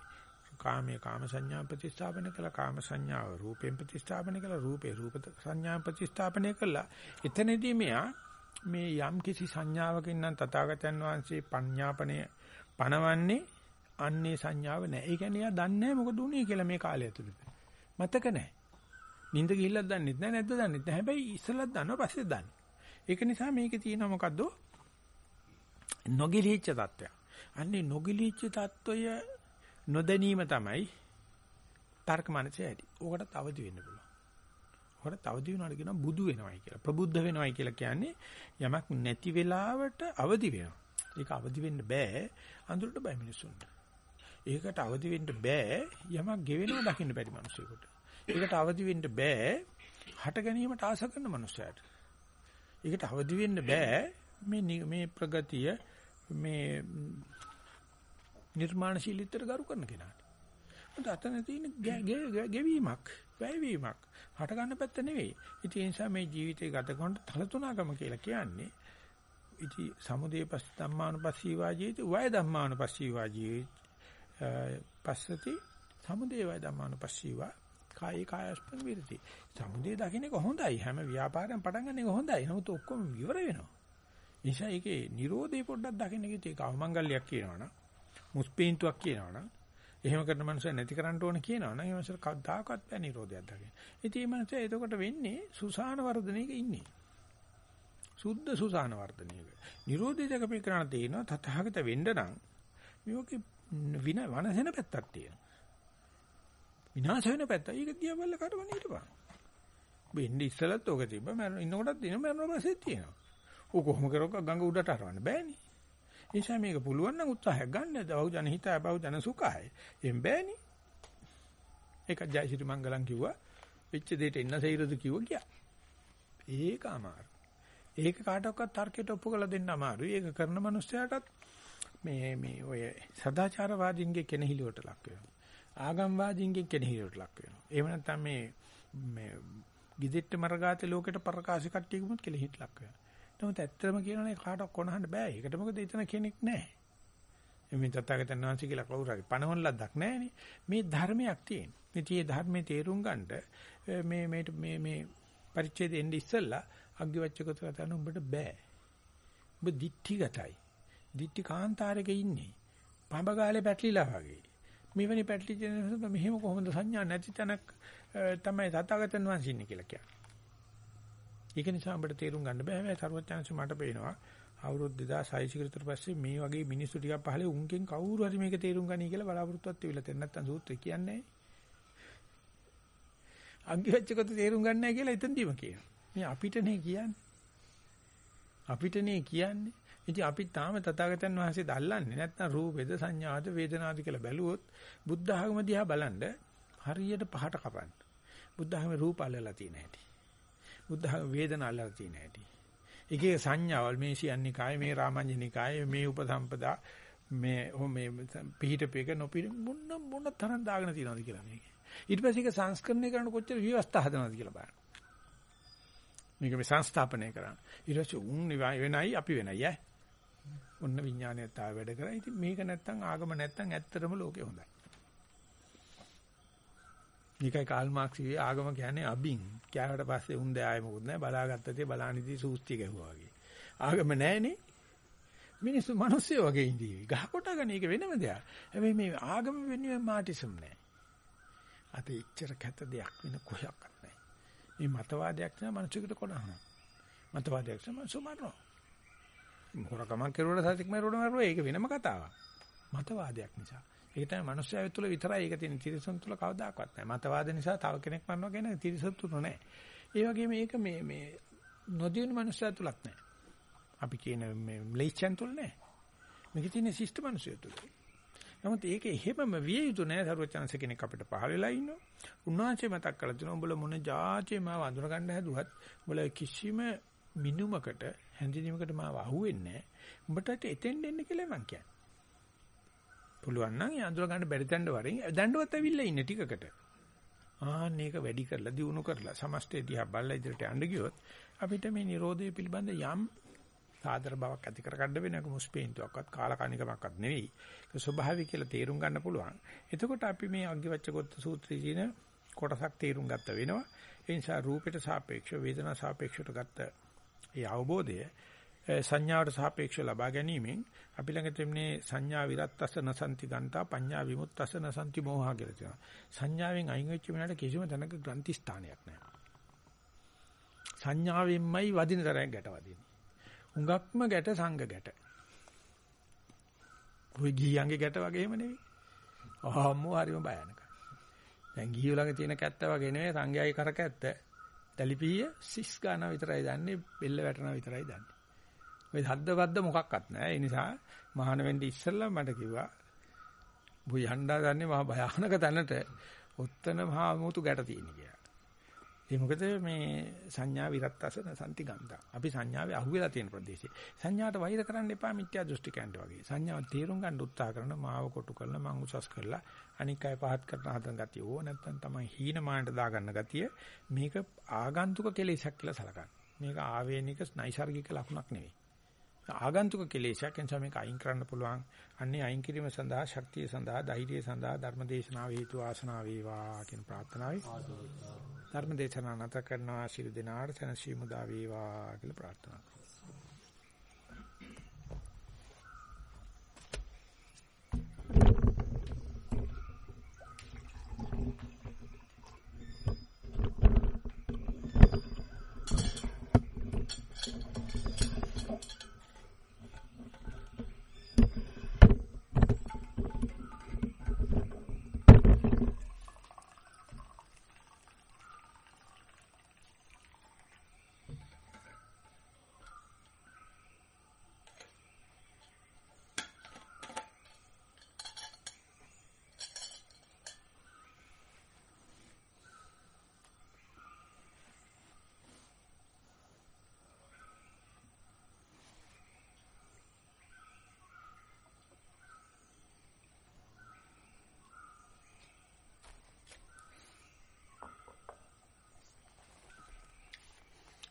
කාමයේ කාම සංඥා ප්‍රතිස්ථාපන කළා කාම සංඥාව රූපයෙන් ප්‍රතිස්ථාපන කළා රූපේ රූප සංඥා ප්‍රතිස්ථාපනය කළා එතනදී මෙයා මේ යම් කිසි සංඥාවකින් නම් තථාගතයන් වහන්සේ පඤ්ඤාපණය පනවන්නේ අන්නේ සංඥාව නැහැ. ඒ කියන්නේ එයා දන්නේ නැහැ මොකද උනේ කියලා මේ කාලය ඇතුළත. මතක නැහැ. නිින්ද ගිහිල්ලක් දන්නෙත් නැහැ නැද්ද දන්නෙත් නැහැ. හැබැයි ඉස්සලක් දන්නවා පස්සේ දන්නේ. ඒක නිසා මේකේ තියෙනවා මොකද්ද? නොගිලිහිච්ච தত্ত্বය. අන්නේ නොගිලිහිච්ච தত্ত্বය නොදැනීම තමයි තර්ක මනසේ ඇති. ඕකට තවදි වෙන්න පුළුවන්. ඕකට තවදි වෙනවාට කියනවා බුදු වෙනවයි කියලා. ප්‍රබුද්ධ වෙනවයි කියලා කියන්නේ යමක් නැති වෙලාවට අවදි වෙනවා. ඒක අවදි වෙන්න බෑ අඳුරට බය මිනිසුන්ට. ඒකට අවදි වෙන්න බෑ යමක් ගෙවෙනවා දකින්න බැරි මිනිසෙකුට. ඒකට අවදි වෙන්න බෑ හට ගැනීමට ආස කරන මිනිසයාට. ඒකට අවදි වෙන්න බෑ මේ මේ ප්‍රගතිය මේ නිර්මාණශීලීත්වයට ගරු කරන කෙනාට. මොකද අතන තියෙන ගෙවීමක්, වැයවීමක් හට ගන්න පැත්ත නෙවෙයි. ඉතින් ඒ නිසා මේ ජීවිතේ ගත කරන තලතුණකම කියලා කියන්නේ ඉති සමුදේ පස් ධම්මානුපස්සීවා ජීවිත වය ධම්මානුපස්සීවා ජීවිත පස්සති සමුදේ වය ධම්මානුපස්සීවා කායේ කායස්පන් විරති. සමුදේ දකින්න එක හොඳයි. හැම ව්‍යාපාරයෙන් පටන් ගන්න එක හොඳයි. නමුත් ඔක්කොම ඉවර වෙනවා. නිසා ඒකේ Nirodhe පොඩ්ඩක් දකින්න කිව්වොත් ඒක අවමංගල්‍යයක් කියනවනම් මුස්පීන්තුවක් කියනවනම් එහෙම කරන මනුස්සය නැති කරන්න ඕන කියනවනම් ඒ මනුස්සර කවදාකවත් බෑ Nirodhayak දකින්න. ඉතින් මේ මනුස්සය එතකොට වෙන්නේ සුසාන වර්ධනයක ඉන්නේ. සුද්ධ සුසාන වර්ධනයක. Nirodhe දකපේ කරණ තේනවා තථාගත වෙන්න නම් මේකේ වින වනසෙන පැත්තක් තියෙනවා. විනාශ වෙන පැත්ත. ඒක දිහා බලලා කටවන්න හිටපන්. වෙන්නේ ඉස්සලත් ඕක තිබ්බ මම ඉන්නකොටත් දින මරන පස්සේ තියෙනවා. ਉਹ කොහොම කරොත් ගඟ උඩට හරවන්න බෑනේ. ඒ නිසා මේක පුළුවන් නම් උත්සාහයක් ගන්න. බහුජන හිතය බහුජන සුඛය. එම් බෑනේ. ඒක ජයසිරි මංගලම් කිව්වා. වෙච්ච දෙයට එන්න සෛරද කිව්වා කියා. ඒක අමාරු. ඒක කාටවත් තර්කයට ඔප්පු කරලා දෙන්න අමාරුයි. ඒක කරන මනුස්සයාටත් මේ මේ ඔය සදාචාරවාදීන්ගේ කෙනෙහිලියට ලක් වෙනවා. ආගම්වාදීන්ගේ කෙනෙහිලියට ලක් වෙනවා. එහෙම නැත්නම් මේ මේ ගිදෙට්ට මරගාතේ ලෝකෙට ප්‍රකාශ කට්ටියකුත් කෙනෙහිට ලක් වෙනවා. නමුත් ඇත්තම කියනවනේ කාටවත් කොනහන්න බෑ. ඒකට මොකද එතන කෙනෙක් නැහැ. එමින් තථාගතයන් වහන්සේ කියලා කවුරු හරි පණවන ලද්දක් නැහැනේ. මේ ධර්මයක් තියෙන. මේ tie ධර්මයේ තේරුම් ගන්නට මේ මේ මේ මේ පරිච්ඡේද එන්නේ ඉස්සෙල්ලා අග්ගිවච්ඡකත කතාන උඹට බෑ. උඹ දික්ටිගතයි. දික්ටි කාන්තාරයක ඉන්නේ. පඹගාලේ පැටලිලා වගේ. මෙවැනි පැටලිච්ච මෙහෙම කොහොමද සංඥා නැති තැනක් තමයි තථාගතයන් වහන්සේ ඉන්නේ කියලා කියන්නේ. ඒක නිසා අපිට තේරුම් ගන්න බෑ. හැබැයි සර්වඥාන්සේ මට පේනවා අවුරුදු 2600 කට පස්සේ මේ වගේ මිනිස්සු ටිකක් පහලේ උන්ගෙන් කවුරු හරි මේක තේරුම් ගනී කියලා බලාපොරොත්තුවක් තියලා තියෙන නැත්තම් සූත්‍රය කියන්නේ අග්ගිවච්චකට තේරුම් ගන්න නැහැ කියලා එතනදීම කියනවා. මේ අපිටනේ කියන්නේ. අපිටනේ කියන්නේ. ඉතින් අපි තාම තථාගතයන් වහන්සේ දල්ලන්නේ නැත්නම් රූපේද සංඥාද වේදනාද කියලා බැලුවොත් බුද්ධ ආගම දිහා බලන්න හරියට පහට කපන්න. බුද්ධ ආගමේ රූප අල්ලලා තියෙන හැටි. බුද්ධ වේදනාවල තියෙන හැටි. එක එක සංඥාවල් මේ සියන්නිකාය මේ රාමඤ්ඤනිකාය මේ උපසම්පදා මේ මේ පිහිටපේක නොපි මොන මොන තරම් දාගෙන තියනවද කියලා මේක. ඊට පස්සේ ඒක සංස්කරණය කරන කොච්චර විවස්ථා හදනවද කියලා බලන්න. මේක මේ සංස්ථාපනය කරන්න. ඊට පස්සේ උන් වෙනයි අපි වෙනයි ඈ. ඔන්න විඥානයත් ආව වැඩ කරා. ඉතින් මේක නැත්තම් ආගම නැත්තම් ඇත්තටම ලෝකේ හොඳයි. මේකයි කාල් මාක්ස් කිව්වේ ආගම කියන්නේ අබින්. කෑවට පස්සේ උන් දැය මොකුත් නැහැ. බලාගත්ත තේ බලානිදී සූස්ති ගැහුවා වගේ. ආගම නැහනේ. මිනිස්සු මිනිස්සු වගේ ඉඳී. ගහ කොටගෙන ඒක වෙනම දෙයක්. හැබැයි මේ ආගම වෙනුවෙන් මාටිසම් නැහැ. අත ඉච්චර කැත දෙයක් වෙන කොහොක්වත් නැහැ. මේ මතවාදයක් තමයි මිනිස්සුන්ට කොනහන. මතවාදයක් තමයි මිනිස්සු මරනවා. මොකරකමක් කරුවට සත්‍යක් මරුවට මරුවා ඒක වෙනම කතාවක්. මතවාදයක් නිසා. ඒක තමයි මනුස්සයය තුළ විතරයි ඒක තියෙන. තිරසන් තුළ කවදාකවත් නැහැ. මතවාද නිසා තව කෙනෙක් මරනවා කියන්නේ තිරසන් තුළ නැහැ. ඒ වගේම මේක මේ මේ නොදියුණු මනුස්සය තුලත් නැහැ. අපි කියන මේ ම්ලේච්ඡන් තුළ නැහැ. මේක තියෙන ශිෂ්ට මනුස්සය තුළ. නමුත් ඒක එහෙමම විය යුතු නෑ සරුවචනස කෙනෙක් අපිට පහල වෙලා ඉන්නවා. උන්වහන්සේ මතක් කරලා දෙනවා උඹලා මොන જાතිය මාව අඳුර ගන්න හැදුවත් උඹලා කිසිම මිනුමකට හැඳිනීමකට මාව අහුවෙන්නේ නෑ. උඹට එතෙන් එන්න කියලා මං කියන්නේ. පුළුවන් නම් ඒ අඳුර ගන්න බැරි තැනට වරින් දඬුවත් ඇවිල්ලා ඉන්නේ ටිකකට. ආන්න ඒක වැඩි කරලා දිනු කරලා සමස්තය දිහා බලලා ඉදිරියට යන්න ගියොත් අපිට මේ Nirodhe පිළිබඳ යම් සාදර බවක් ඇති කරගන්න වෙන එක මුස්පේන්තුවක්වත් කාලකණිකමක්වත් නෙවෙයි. ඒක ස්වභාවික කියලා තේරුම් ගන්න පුළුවන්. එතකොට අපි මේ අග්ගිවච්ඡකොත්ත සූත්‍රයේ තියෙන කොටසක් තේරුම් ගත්ත වෙනවා. ඒ නිසා රූපයට සාපේක්ෂව වේදනා සාපේක්ෂවට ගත්ත ඒ අවබෝධය සංඥාවට සාපේක්ෂව ලබා ගැනීමෙන් අපි ළඟ තිබුණේ සංඥා විරත්තස නසන්ති ගන්තා පඤ්ඤා විමුක්තස නසන්ති මෝහා කියලා තියෙනවා. සංඥාවෙන් අයින් වෙච්ච මිනිහට කිසිම තැනක ග්‍රන්ථි ස්ථානයක් නැහැ. සංඥාවෙන්මයි වදින තරම් ගැට වදින්නේ. හුඟක්ම ගැට සංඝ ගැට. ඔය ගිහියන්ගේ ගැට වගේම නෙවෙයි. අහම්මෝ හරිම භයානක. දැන් ගිහියෝ ළඟ තියෙන කැත්ත වගේ නෙවෙයි සංඝයාගේ කරකැත්ත. තලිපිය සිස් ගන්න විතරයි දන්නේ, බෙල්ල වැටෙනවා විතරයි දන්නේ. ඔය හද්ද වද්ද මොකක්වත් නැහැ. ඒ නිසා මහාන වෙන්න ඉස්සෙල්ලා මට කිව්වා බුයි හණ්ඩා දන්නේ මහා භයානක තැනට ඔත්තන මහා මුතු ගැට තියෙන කියලා. ඒ මොකද මේ සංඥා විරත්තසන සම්ති ගන්ධා. අපි සංඥාවේ අහුවෙලා තියෙන ප්‍රදේශේ. සංඥාට වෛර කරන්න එපා මිත්‍යා දෘෂ්ටිකයන්ට වගේ. සංඥාව තේරුම් ගන්න උත්සාහ කරන මාව කොටු කරලා මං උසස් කරලා අනික් අය පහත් කරන හදන ගතිය. ඕ නැත්තම් තමයි හීනමානට දාගන්න ගතිය. මේක ආගන්තුක කෙලෙසක් කියලා සලකන්න. මේක ආවේනික නයිසර්ගික ලක්ෂණක් නෙවෙයි. ආගන්තුක කෙලෙසක් නිසා මේක අයින් කරන්න පුළුවන්. අන්නේ අයින් කිරීම සඳහා ශක්තිය සඳහා ධෛර්යය සඳහා ධර්මදේශනාව හේතු ආසනාව වේවා කියන ප්‍රාර්ථනාවයි. ධර්මදේශනා නැත කරනවා ශිරු දිනාට සනසි මුදා වේවා කියලා ප්‍රාර්ථනා කරනවා.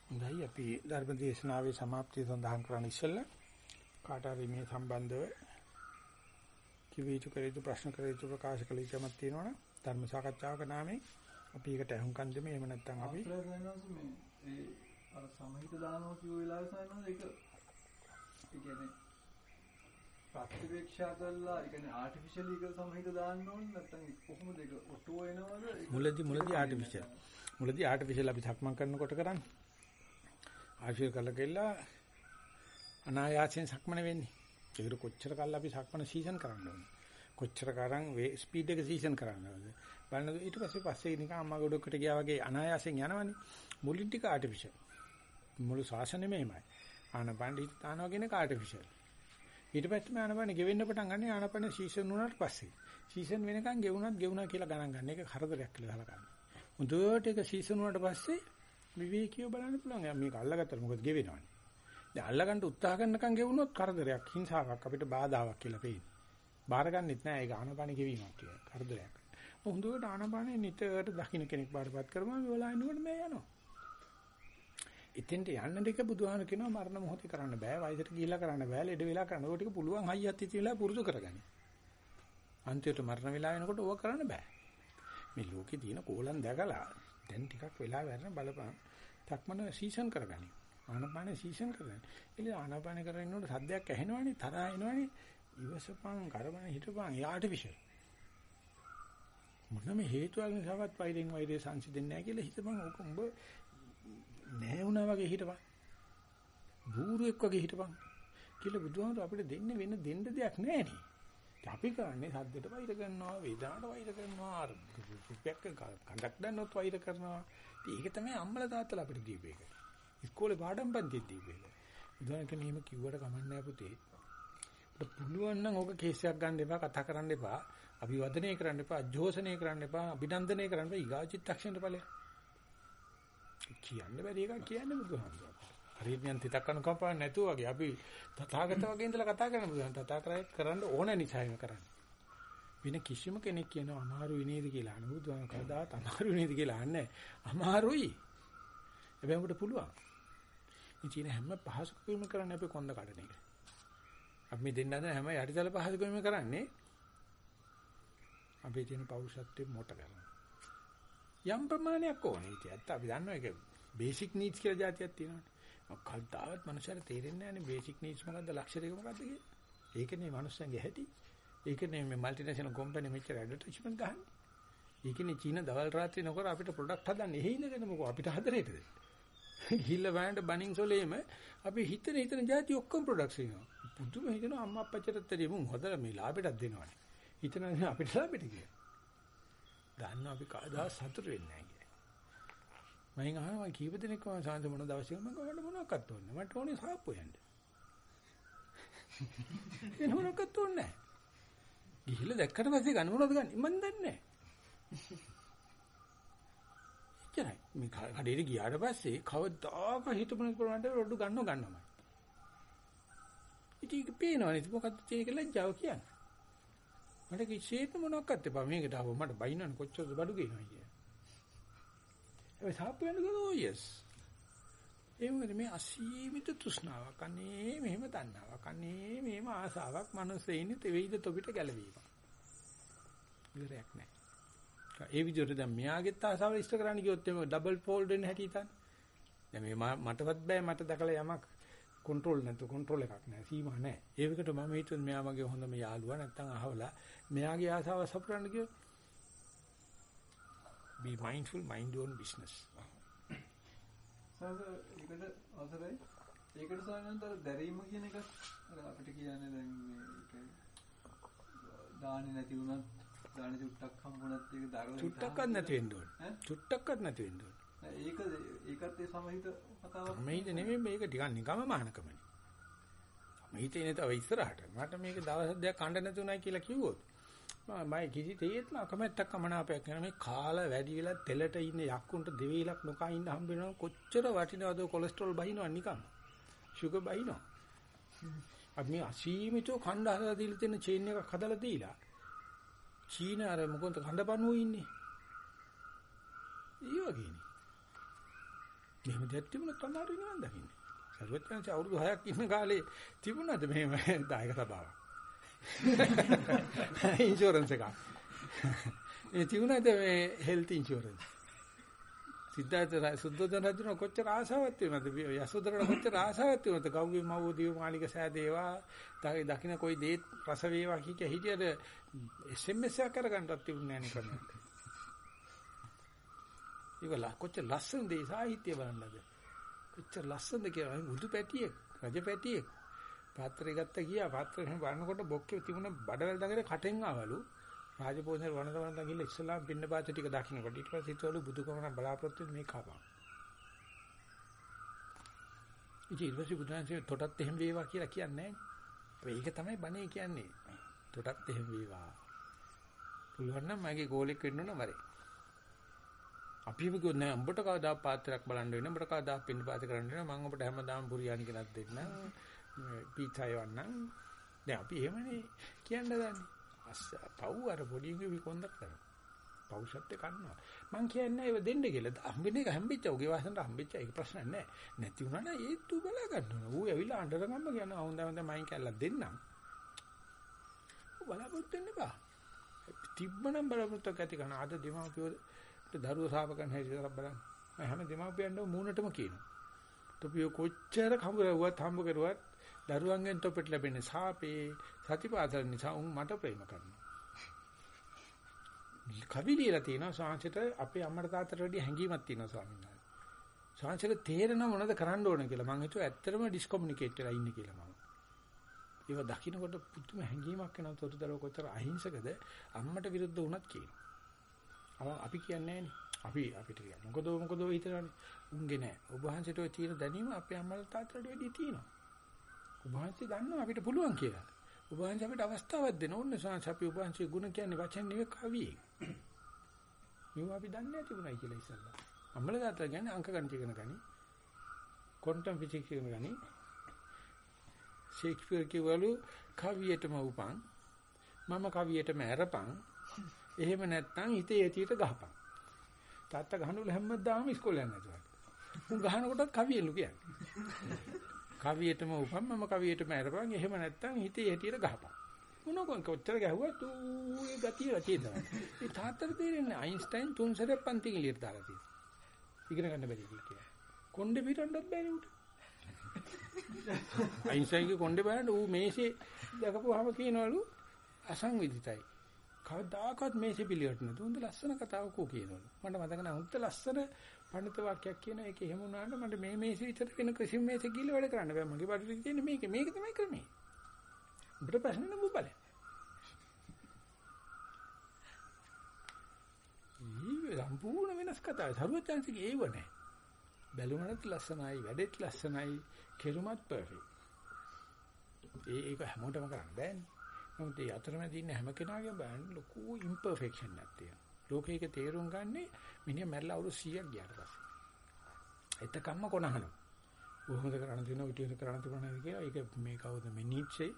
හොඳයි අපි ධර්ම දේශනාවේ સમાප්තිය සඳහන් කරන්න ඉස්සෙල්ලා කාට හරි මේ සම්බන්ධව කිව යුතු කර යුතු ප්‍රශ්න කර යුතු ප්‍රකාශ කළ යුතුමක් තියෙනවනම් ධර්ම සාකච්ඡාවක නාමයෙන් අපි ඒකට අහුම්කන් දෙමු. එහෙම නැත්නම් අපි ඒ අර සමහිත දානවා කියෝ වෙලාවේ සායනද ඒක ඒ කියන්නේ ප්‍රතිවේක්ෂා කරලා ඒ කියන්නේ ආටිෆිෂියල් එක සමහිත දාන්න ඕනේ නැත්නම් කොහොමද ඒක ඔටෝ එනවද? මුලදී මුලදී ආටිෆිෂියල් මුලදී ආටිෆිෂියල් අපි සක්මන් කරනකොට කරන්නේ ආශිර්වාද කළා කියලා අනායාසයෙන් සක්මන වෙන්නේ. ඒකට කොච්චර කල් අපි සක්මන සීසන් කරන්න ඕනේ. කොච්චර කරන් ස්පීඩ් එක සීසන් කරන්න ඕනේ. බලන්න ඊට පස්සේ පස්සේ නිකන් අම්මා ගොඩකට ගියා වගේ අනායාසයෙන් යනවනේ. මුලින් ටික ආටිෆිෂල්. මුළු ශාසනයම එහෙමයි. ආනපන හිත තානවා කියන ආටිෆිෂල්. ඊට පස්සේ ආනපන ගෙවෙන්න පටන් ගන්න ආනපන සීසන් වුණාට පස්සේ. සීසන් වෙනකන් ගෙවුණත් ගෙවුණා කියලා ගණන් ගන්න. ඒක හරදරයක් කියලා හලකන්න. මුදුවට ඒක සීසන් වුණාට පස්සේ විවේකීව බලන්න පුළුවන්. මේක අල්ලගත්තට මොකද ගෙවෙනවනේ. දැන් අල්ලගන්න උත්සාහ කරනකම් ගෙවුනොත් කරදරයක්, හිංසාවක් අපිට බාධාවක් කියලා පේන්නේ. බාරගන්නෙත් නෑ ඒක ආනපාන ගෙවීමක් කියලා. කරදරයක්. හොඳට ආනපානේ නිතරට දකින්න කෙනෙක් බාරපත් කරනවා මේ වෙලාවෙනකොට මේ යනවා. ඉතින්ට යන්න දෙක බුදුහාම කියනවා මරණ මොහොතේ කරන්න බෑ වයසට ගිහිල්ලා කරන්න බෑ ලෙඩ වෙලා කරන්න ඕක ටික පුළුවන් හයියත් ඉතිලා පුරුදු කරගන්න. අන්තිමට මරණ වෙලා වෙනකොට ඕක කරන්න බෑ. මේ ලෝකේ තියෙන කෝලම් දැකලා දැන් ටිකක් වෙලා වැඩන බලපන්. තක්මන සීසන් කරගනි. ආනපාන සීසන් කරගනි. එළ ආනපාන කරගෙන ඉන්නකොට සද්දයක් ඇහෙනවනේ තරහා එනවනේ. ඉවසපන් කරබන හිටපන් යාට විශ්ව. මොනම හේතුවක් නිසාවත් වෛරෙන් වෛරය සංසිඳෙන්නේ නැහැ කියලා හිතපන් ඕක උඹ නැහැ වුණා වගේ හිටපන්. බූරුවෙක් වගේ හිටපන්. කියලා බුදුහාමුදුර අපිට දෙන්නේ වෙන දෙන්න දෙයක් නැහැ නේ. අපි කරන්නේ සද්දට වෛර කරනවා වේදනාවට වෛර කරනවා රුපියක් කඩක් දැන්නොත් වෛර කරනවා. ඒක තමයි අම්මලා තාත්තලා අපිට දීපු එක. ඉස්කෝලේ පාඩම් පන්තියේ දීපු එක. උදාහරණයක් මෙහෙම කිව්වට කමන්නේ පුතේ. අපිට පුළුවන් නම් ඕක කේස් එකක් ගන්න එපා කතා කරන්න එපා අභිවදනය කරන්න එපා අජෝසනය කරන්න එපා අභිනන්දනය කරන්න එපා. ඊගා චිත්තක්ෂණයට ඵලයක්. කියන්න බැරි එකක් කියන්නේ බුදුහාමුදුරුවෝ. හරියට නියන් තිතක් අනුකම්පාවක් නැතුව වගේ අපි තථාගත වගේ ඉඳලා කතා කරන බුදුන් තථාගතය කරන්න ඕන නිසා එහෙම කරන්නේ. වෙන කිසිම කෙනෙක් කියනවා අමාරුයි නේද කියලා අහන බුදුන් කවදාත් අමාරුයි නේද කියලා අහන්නේ අමාරුයි. හැබැයි උඹට පුළුවන්. මේ තියෙන හැම පහසුකම කරන්නේ අපි කොන්ද කඩන එක. අපි මේ දෙන්න හදන හැම යටිතල පහසුකම කරන්නේ අපේ තියෙන පෞරුෂත්වෙ මොට කරනවා. යම් ප්‍රමාණයක් ඕනේ. ඒක ඇත්ත අපි දන්නවා ඒක බේසික් නීඩ්ස් කියලා જાතියක් තියෙනවානේ. කල්තාවත් මනුස්සයර තේරෙන්නේ නැහැනේ බේසික් නීඩ්ස් මොකද්ද ලක්ෂ්‍ය දෙක මොකද්ද කියලා. ඒකනේ මනුස්සයන්ගේ හැටි. ඒකනේ මේ මල්ටිනේෂනල් කම්පැනි මෙච්චර ඇඩ්වර්ටයිස්මන්ට් ගහන්නේ. ඒකනේ චීන දවල් රාත්‍රී නොකර අපිට ප්‍රොඩක්ට් හදන්නේ. එහෙ ඉඳගෙන මොකෝ අපිට හදරේද? ගිහිල්ලා වෑන්ට බනින් සොලේම අපි හිතන හිතන જાති ඔක්කොම ප්‍රොඩක්ට්ස් වෙනවා. පුදුම හිතනවා අම්මා අප්පච්චටත් දෙමු හොදලා මේ ලාභෙටත් දෙනවනේ. හිතනවා අපිට ලාභෙට කියලා. දන්නවා අපි කවදා සතුට වෙන්නේ නැහැ. මම අහනවා කීප දෙනෙක් වම සාන්ත මොන දවසේ මම ගමන මොනවක්වත් ඕනේ මට ඕනේ සාප්පු යන්න. එන මොනවක්වත් ඕනේ නැහැ. ගිහිල්ලා දැක්කට පස්සේ ගන්න මොනවද ගන්න මම දන්නේ නැහැ. එච්චරයි. මේ කඩේට ගියාට පස්සේ කවදාක හිතමුනේ කරන්නේ රොඩු ගන්නව ගන්නවමයි. ඉතින් පේනවනේ මොකක්ද ඒක ලැජ්ජාව කියන්නේ. මට කිසිම මොනවක්වත් එපා මේකට ආව මට බයින්නන කොච්චරද බඩු කියනවා කියන්නේ. ඒ සාප්පු වෙන ගලෝ යස්. ඒ මොකද මේ අසීමිත තෘෂ්ණාවක් අනේ මෙහෙම තණ්හාවක් අනේ මෙහෙම ආසාවක් මනසේ ඉන්නේ තෙවිද තොපිට ගැලවීම. ඉවරයක් නැහැ. ඒ විදිහට දැන් මෙයාගෙත් ආසාව ඉෂ්ට කරන්න කිව්වොත් එimhe ඩබල් ෆෝල්ඩ් වෙන්න හැටි හිතන්න. දැන් මේ මටවත් බෑ මට දැකලා යමක් කන්ට්‍රෝල් නැතු කන්ට්‍රෝල් එකක් නැහැ සීමා නැහැ. ඒ විකට මම හිතුවා මෙයා මගේ හොඳම යාළුවා නැත්තම් අහවලා මෙයාගේ ආසාව සපුරන්න කිව්වොත් be mindful mind your own business. සාද ඒකට අවසරයි. ඒකට සානන්තර දැරීම කියන එක අපිට කියන්නේ දැන් මේ දාන්නේ නැති වුණත් දාන්නේ චුට්ටක් හම්බුණත් ඒක දරුවෝ චුට්ටක්වත් නැති වෙන්න ඕනේ. චුට්ටක්වත් නැති වෙන්න ඕනේ. ඒක ඒකත් ඒ සමහිත කතාවක්. මේක නෙමෙයි මේක ටිකක් නිකම්ම මහානකමනේ. මේ හිතේ තව ඉස්සරහට මට මේක දවස් දෙකක් කන්න නැති උනායි කියලා කිව්වොත් මම කිසි තේත්ම අකමැත්තක් කමනාපයක් කරන මේ කාල වැඩි වෙලා තෙලට ඉන්න යක්කුන්ට දෙවිලක් නොකා ඉන්න හම්බ වෙනවා. කොච්චර වටිනවද කොලෙස්ටරෝල් බහිනවා නිකන්. ෂුගර් බහිනවා. අපි මේ අසීමිතව කණ්ඩ හදලා දීලා තියෙන චේන් එකක් හදලා දීලා. චීන අර මොකද කඳපණුව ඉන්නේ? ඒ වගේනේ. මෙහෙම දෙයක් තිබුණොත් අමාරු නිවන් දකින්නේ? සර්වඥාන්සේ අවුරුදු 6ක් ඉන්න කාලේ තිබුණාද මෙහෙම දායක සභාවක්? <laughs> ඉන්ෂුරන්ස් එකක්. ඒ තිබුණාද මේ හෙල්ත් ඉන්ෂුරන්ස්? සිද්ධාර්ථ සුද්ධෝදන රජුන කොච්චර ආසාවක් තිබුණාද? යසෝදරණ කොච්චර ආසාවක් තිබුණාද? කවුගේ මව් දිව මාලික සෑදේවා, දකින්න කොයි දේත් රස වේවා කිය කිය හිටියද SMS එකක් කරගන්නත් තිබුණේ නැහැ නේ කරන්නේ. ඉවල කොච්චර ලස්සනද ඒ සාහිත්‍ය බලන්නද? කොච්චර ලස්සනද කියලා මුදු පැටියෙක්, රජ පැටියෙක් පාත්‍රය ගත්ත ගියා. පාත්‍රයෙන් බලනකොට බොක්කේ තිබුණ බඩවැල් දඟේ කටෙන් ආවලු. රාජපෝෂණ වනදවන දඟිල්ල ඉස්සලා පින්න පාත්‍රය ටික දකින්නකොට ඊට පස්සේ හිතවලු බුදුකමන බලාපොරොත්තු මේ කපා. ඉතින් ඊට පස්සේ බුදුන්සේ තොටත් එහෙම වේවා කියලා කියන්නේ නැහැ. ඒක තමයි බණේ කියන්නේ. තොටත් එහෙම වේවා. පුළුවන් නම් මගේ ගෝලෙක් වෙන්න ඕන මරේ අපිම කිව්වොත් නෑ උඹට කවදා පාත්‍රයක් බලන්න වෙන උඹට කවදා පින්න පාත්‍ර කරන්න වෙන මම උඹට හැමදාම බුරියානි කෙනක් දෙන්න පීචා යවන්නම් දැන් අපි එහෙමනේ කියන්න දන්නේ. අස්ස පව් අර පොඩි උගේ විකොන්දක් කරනවා පෞෂත්ව කන්නවා. මං කියන්නේ ඒව දෙන්න කියලා. හම්බෙන්නේ එක හම්බෙච්ච උගේ වාසනට හම්බෙච්ච ඒක ප්‍රශ්න නෑ නැති වුණා නම් ඒත් ඌ බලා ගන්නවා ඌ ඇවිල්ලා අඬර ගම්ම කියනවා හොඳ හොඳ මයින් කැල්ලක් දෙන්නම්. ඌ බලාපොරොත්තු වෙන්න බා තිබ්බනම් බලාපොරොත්තු ඇති කරන අද දෙමාපියෝ දරුවෝ සාප කරන හැටි බලන්න. හැම දෙමාපියන්ව මූණටම කියනවා. තොපිය කොච්චර හම්බ කරුවත් හම්බ කරුවත් දරුවන්ගෙන් තොපට ලැබෙන සාපේ සතිපාසල නිසා උන් මට ප්‍රේම කරනවා. කවි ලියලා තියෙනවා සාංශයට අපේ අම්මට තාත්තට වැඩි හැඟීමක් තියෙනවා ස්වාමීන් වහන්සේ. සාංශයට තේරෙන මොනවද කරන්න ඕන කියලා මම හිතුවා ඇත්තටම ඩිස්කොමියුනිකේට් වෙලා ඉන්නේ කියලා මම. ඒව දකින්නකොට පුදුම හැඟීමක් එනවා තොටුදරව කොතර අහිංසකද අම්මට විරුද්ධ වුණත් කියනවා. අපි කියන්නේ අපි අපිට කියන්නේ මොකද මොකද හිතනනේ උන්ගේ නෑ. ඔබ වහන්සේට ඔය තියෙන දැනීම අපේ අම්මලා තාත්තට වැඩි තියෙනවා. ඔබ වහන්සේ දන්නවා අපිට පුළුවන් කියලා. ඔබ වහන්සේ අපිට අවස්ථාවක් දෙන ඕනේ සාංශ අපි ඔබ වහන්සේ ගුණ කියන්නේ වචන නෙවෙයි කවියේ. මේව අපි දන්නේ නැති වුණයි කියලා ඉස්සල්ලා. අම්මලා තාත්තලා කියන්නේ අංක ගණිත ඉගෙන ගනි. ක්වොන්ටම් ෆිසික්ස් ඉගෙන ගනි. ෂේක්ස්පියර් කිව්වලු කවියටම උපන් මම කවියටම ඇරපන් එහෙම නැත්නම් හිතේ ඇතියට ගහපන් තාත්තා ගහනවල හැමදාම ඉස්කෝලේ යන්නේ නැතුව උන් ගහනකොටත් කවියෙලු කියන්නේ. කවියටම උපන් මම කවියටම අරපන් එහෙම නැත්තම් හිතේ හැටියට ගහපන්. මොනකම් කොච්චර ගැහුවත් ඌ ඒ ගතිය ගතිය තමයි. ඒ තාත්තට තේරෙන්නේ අයින්ස්ටයින් තුන් සැරයක් පන්ති එළියට දාලා තියෙනවා. ඉගෙන ගන්න බැරි කියලා. කොණ්ඩේ පිටන්නත් බැරි උට. අයින්ස්ටයින්ගේ කොණ්ඩේ බලන්න ඌ මේසේ දැකපුවාම කියනවලු අසංවිධිතයි. කවදාකවත් මේසේ පිළිවෙට නැතු. උන්ද ලස්සන කතාවක් කෝ කියනවලු. මට මතක නැහැ. උන්ට ලස්සන පඬිත වාක්‍යයක් කියන එක එහෙම වුණාට මට මේ මේසේ විතර වෙන කිසිම මේසේ ගිහලා වැඩ කරන්න බෑ. මගේ බඩට තියෙන්නේ මේක. මේක තමයි ක්‍රමේ. උඹට ප්‍රශ්න නෑ බලන්න. ඊ සම්පූර්ණ වෙනස් කතාවක්. සරුවචාන්සික ඒව නෑ. බැලුමනත් ලස්සනයි, වැඩෙත් ලස්සනයි, කෙරුමත් පර්ෆෙක්ට්. ඒ ඒක හැමෝටම කරන්න බෑනේ. නමුත් ඒ අතරමැද ඉන්න හැම කෙනාගේම බලන්න ලොකු ඉම්පර්ෆෙක්ෂන් එකක් තියෙනවා. ලෝකේක තේරුම් ගන්නේ මිනිහා මැරලා අවුරුදු 100ක් ගියාට පස්සේ. එතකම්ම කොනහනවා. කොහොමද කරන්න තියෙනව විදියට කරන්න තිබුණා කියලා ඒක මේ කවුද මේ නීච්චේ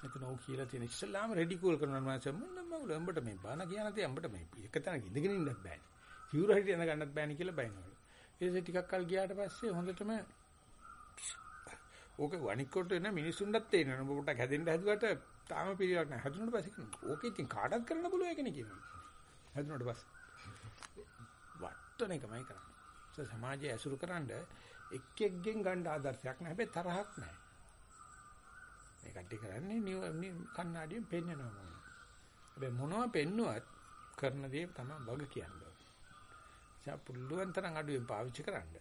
එතන ඔව් කියලා තියෙන ඉස්ලාම රෙඩිකූල් කරනවා මම මොන්නම උඹට මේ බාන කියන තේ උඹට මේ එක තැනක ඉඳගෙන ඉන්නත් බෑනේ. සිවුර හිටිය යන ගන්නත් බෑනේ කියලා බයිනවලු. ඊට ටිකක් කල් ගියාට පස්සේ හොඳටම ඕක වණික්කොට එන මිනිසුන්ටත් තේරෙනවා. ඔබ පොට්ටක් හැදෙන්න හැදුවට තාම පිළිවක් නැහැ. හැදුනට පස්සේ කියනවා. ඕකේ ඉතින් කාටවත් කරන්න පුළුවන් එකනේ කියනවා. හැදුනට පස්සේ වට්ටන එකමයි කරන්නේ. සමාජයේ ඇසුරු කරන්ඩ එක් එක්ගෙන් ගන්න ආදර්ශයක් නැහැ. හැබැයි තරහක් නැහැ. මේ කට්ටිය කරන්නේ කන්නාඩියෙන් පෙන්නනවා මොනවා. හැබැයි මොනවා පෙන්නුවත් කරන දේ තමයි වග කියන්නේ. ඒ පුළුවන් තරම් අඩුවෙන් පාවිච්චි කරන්න.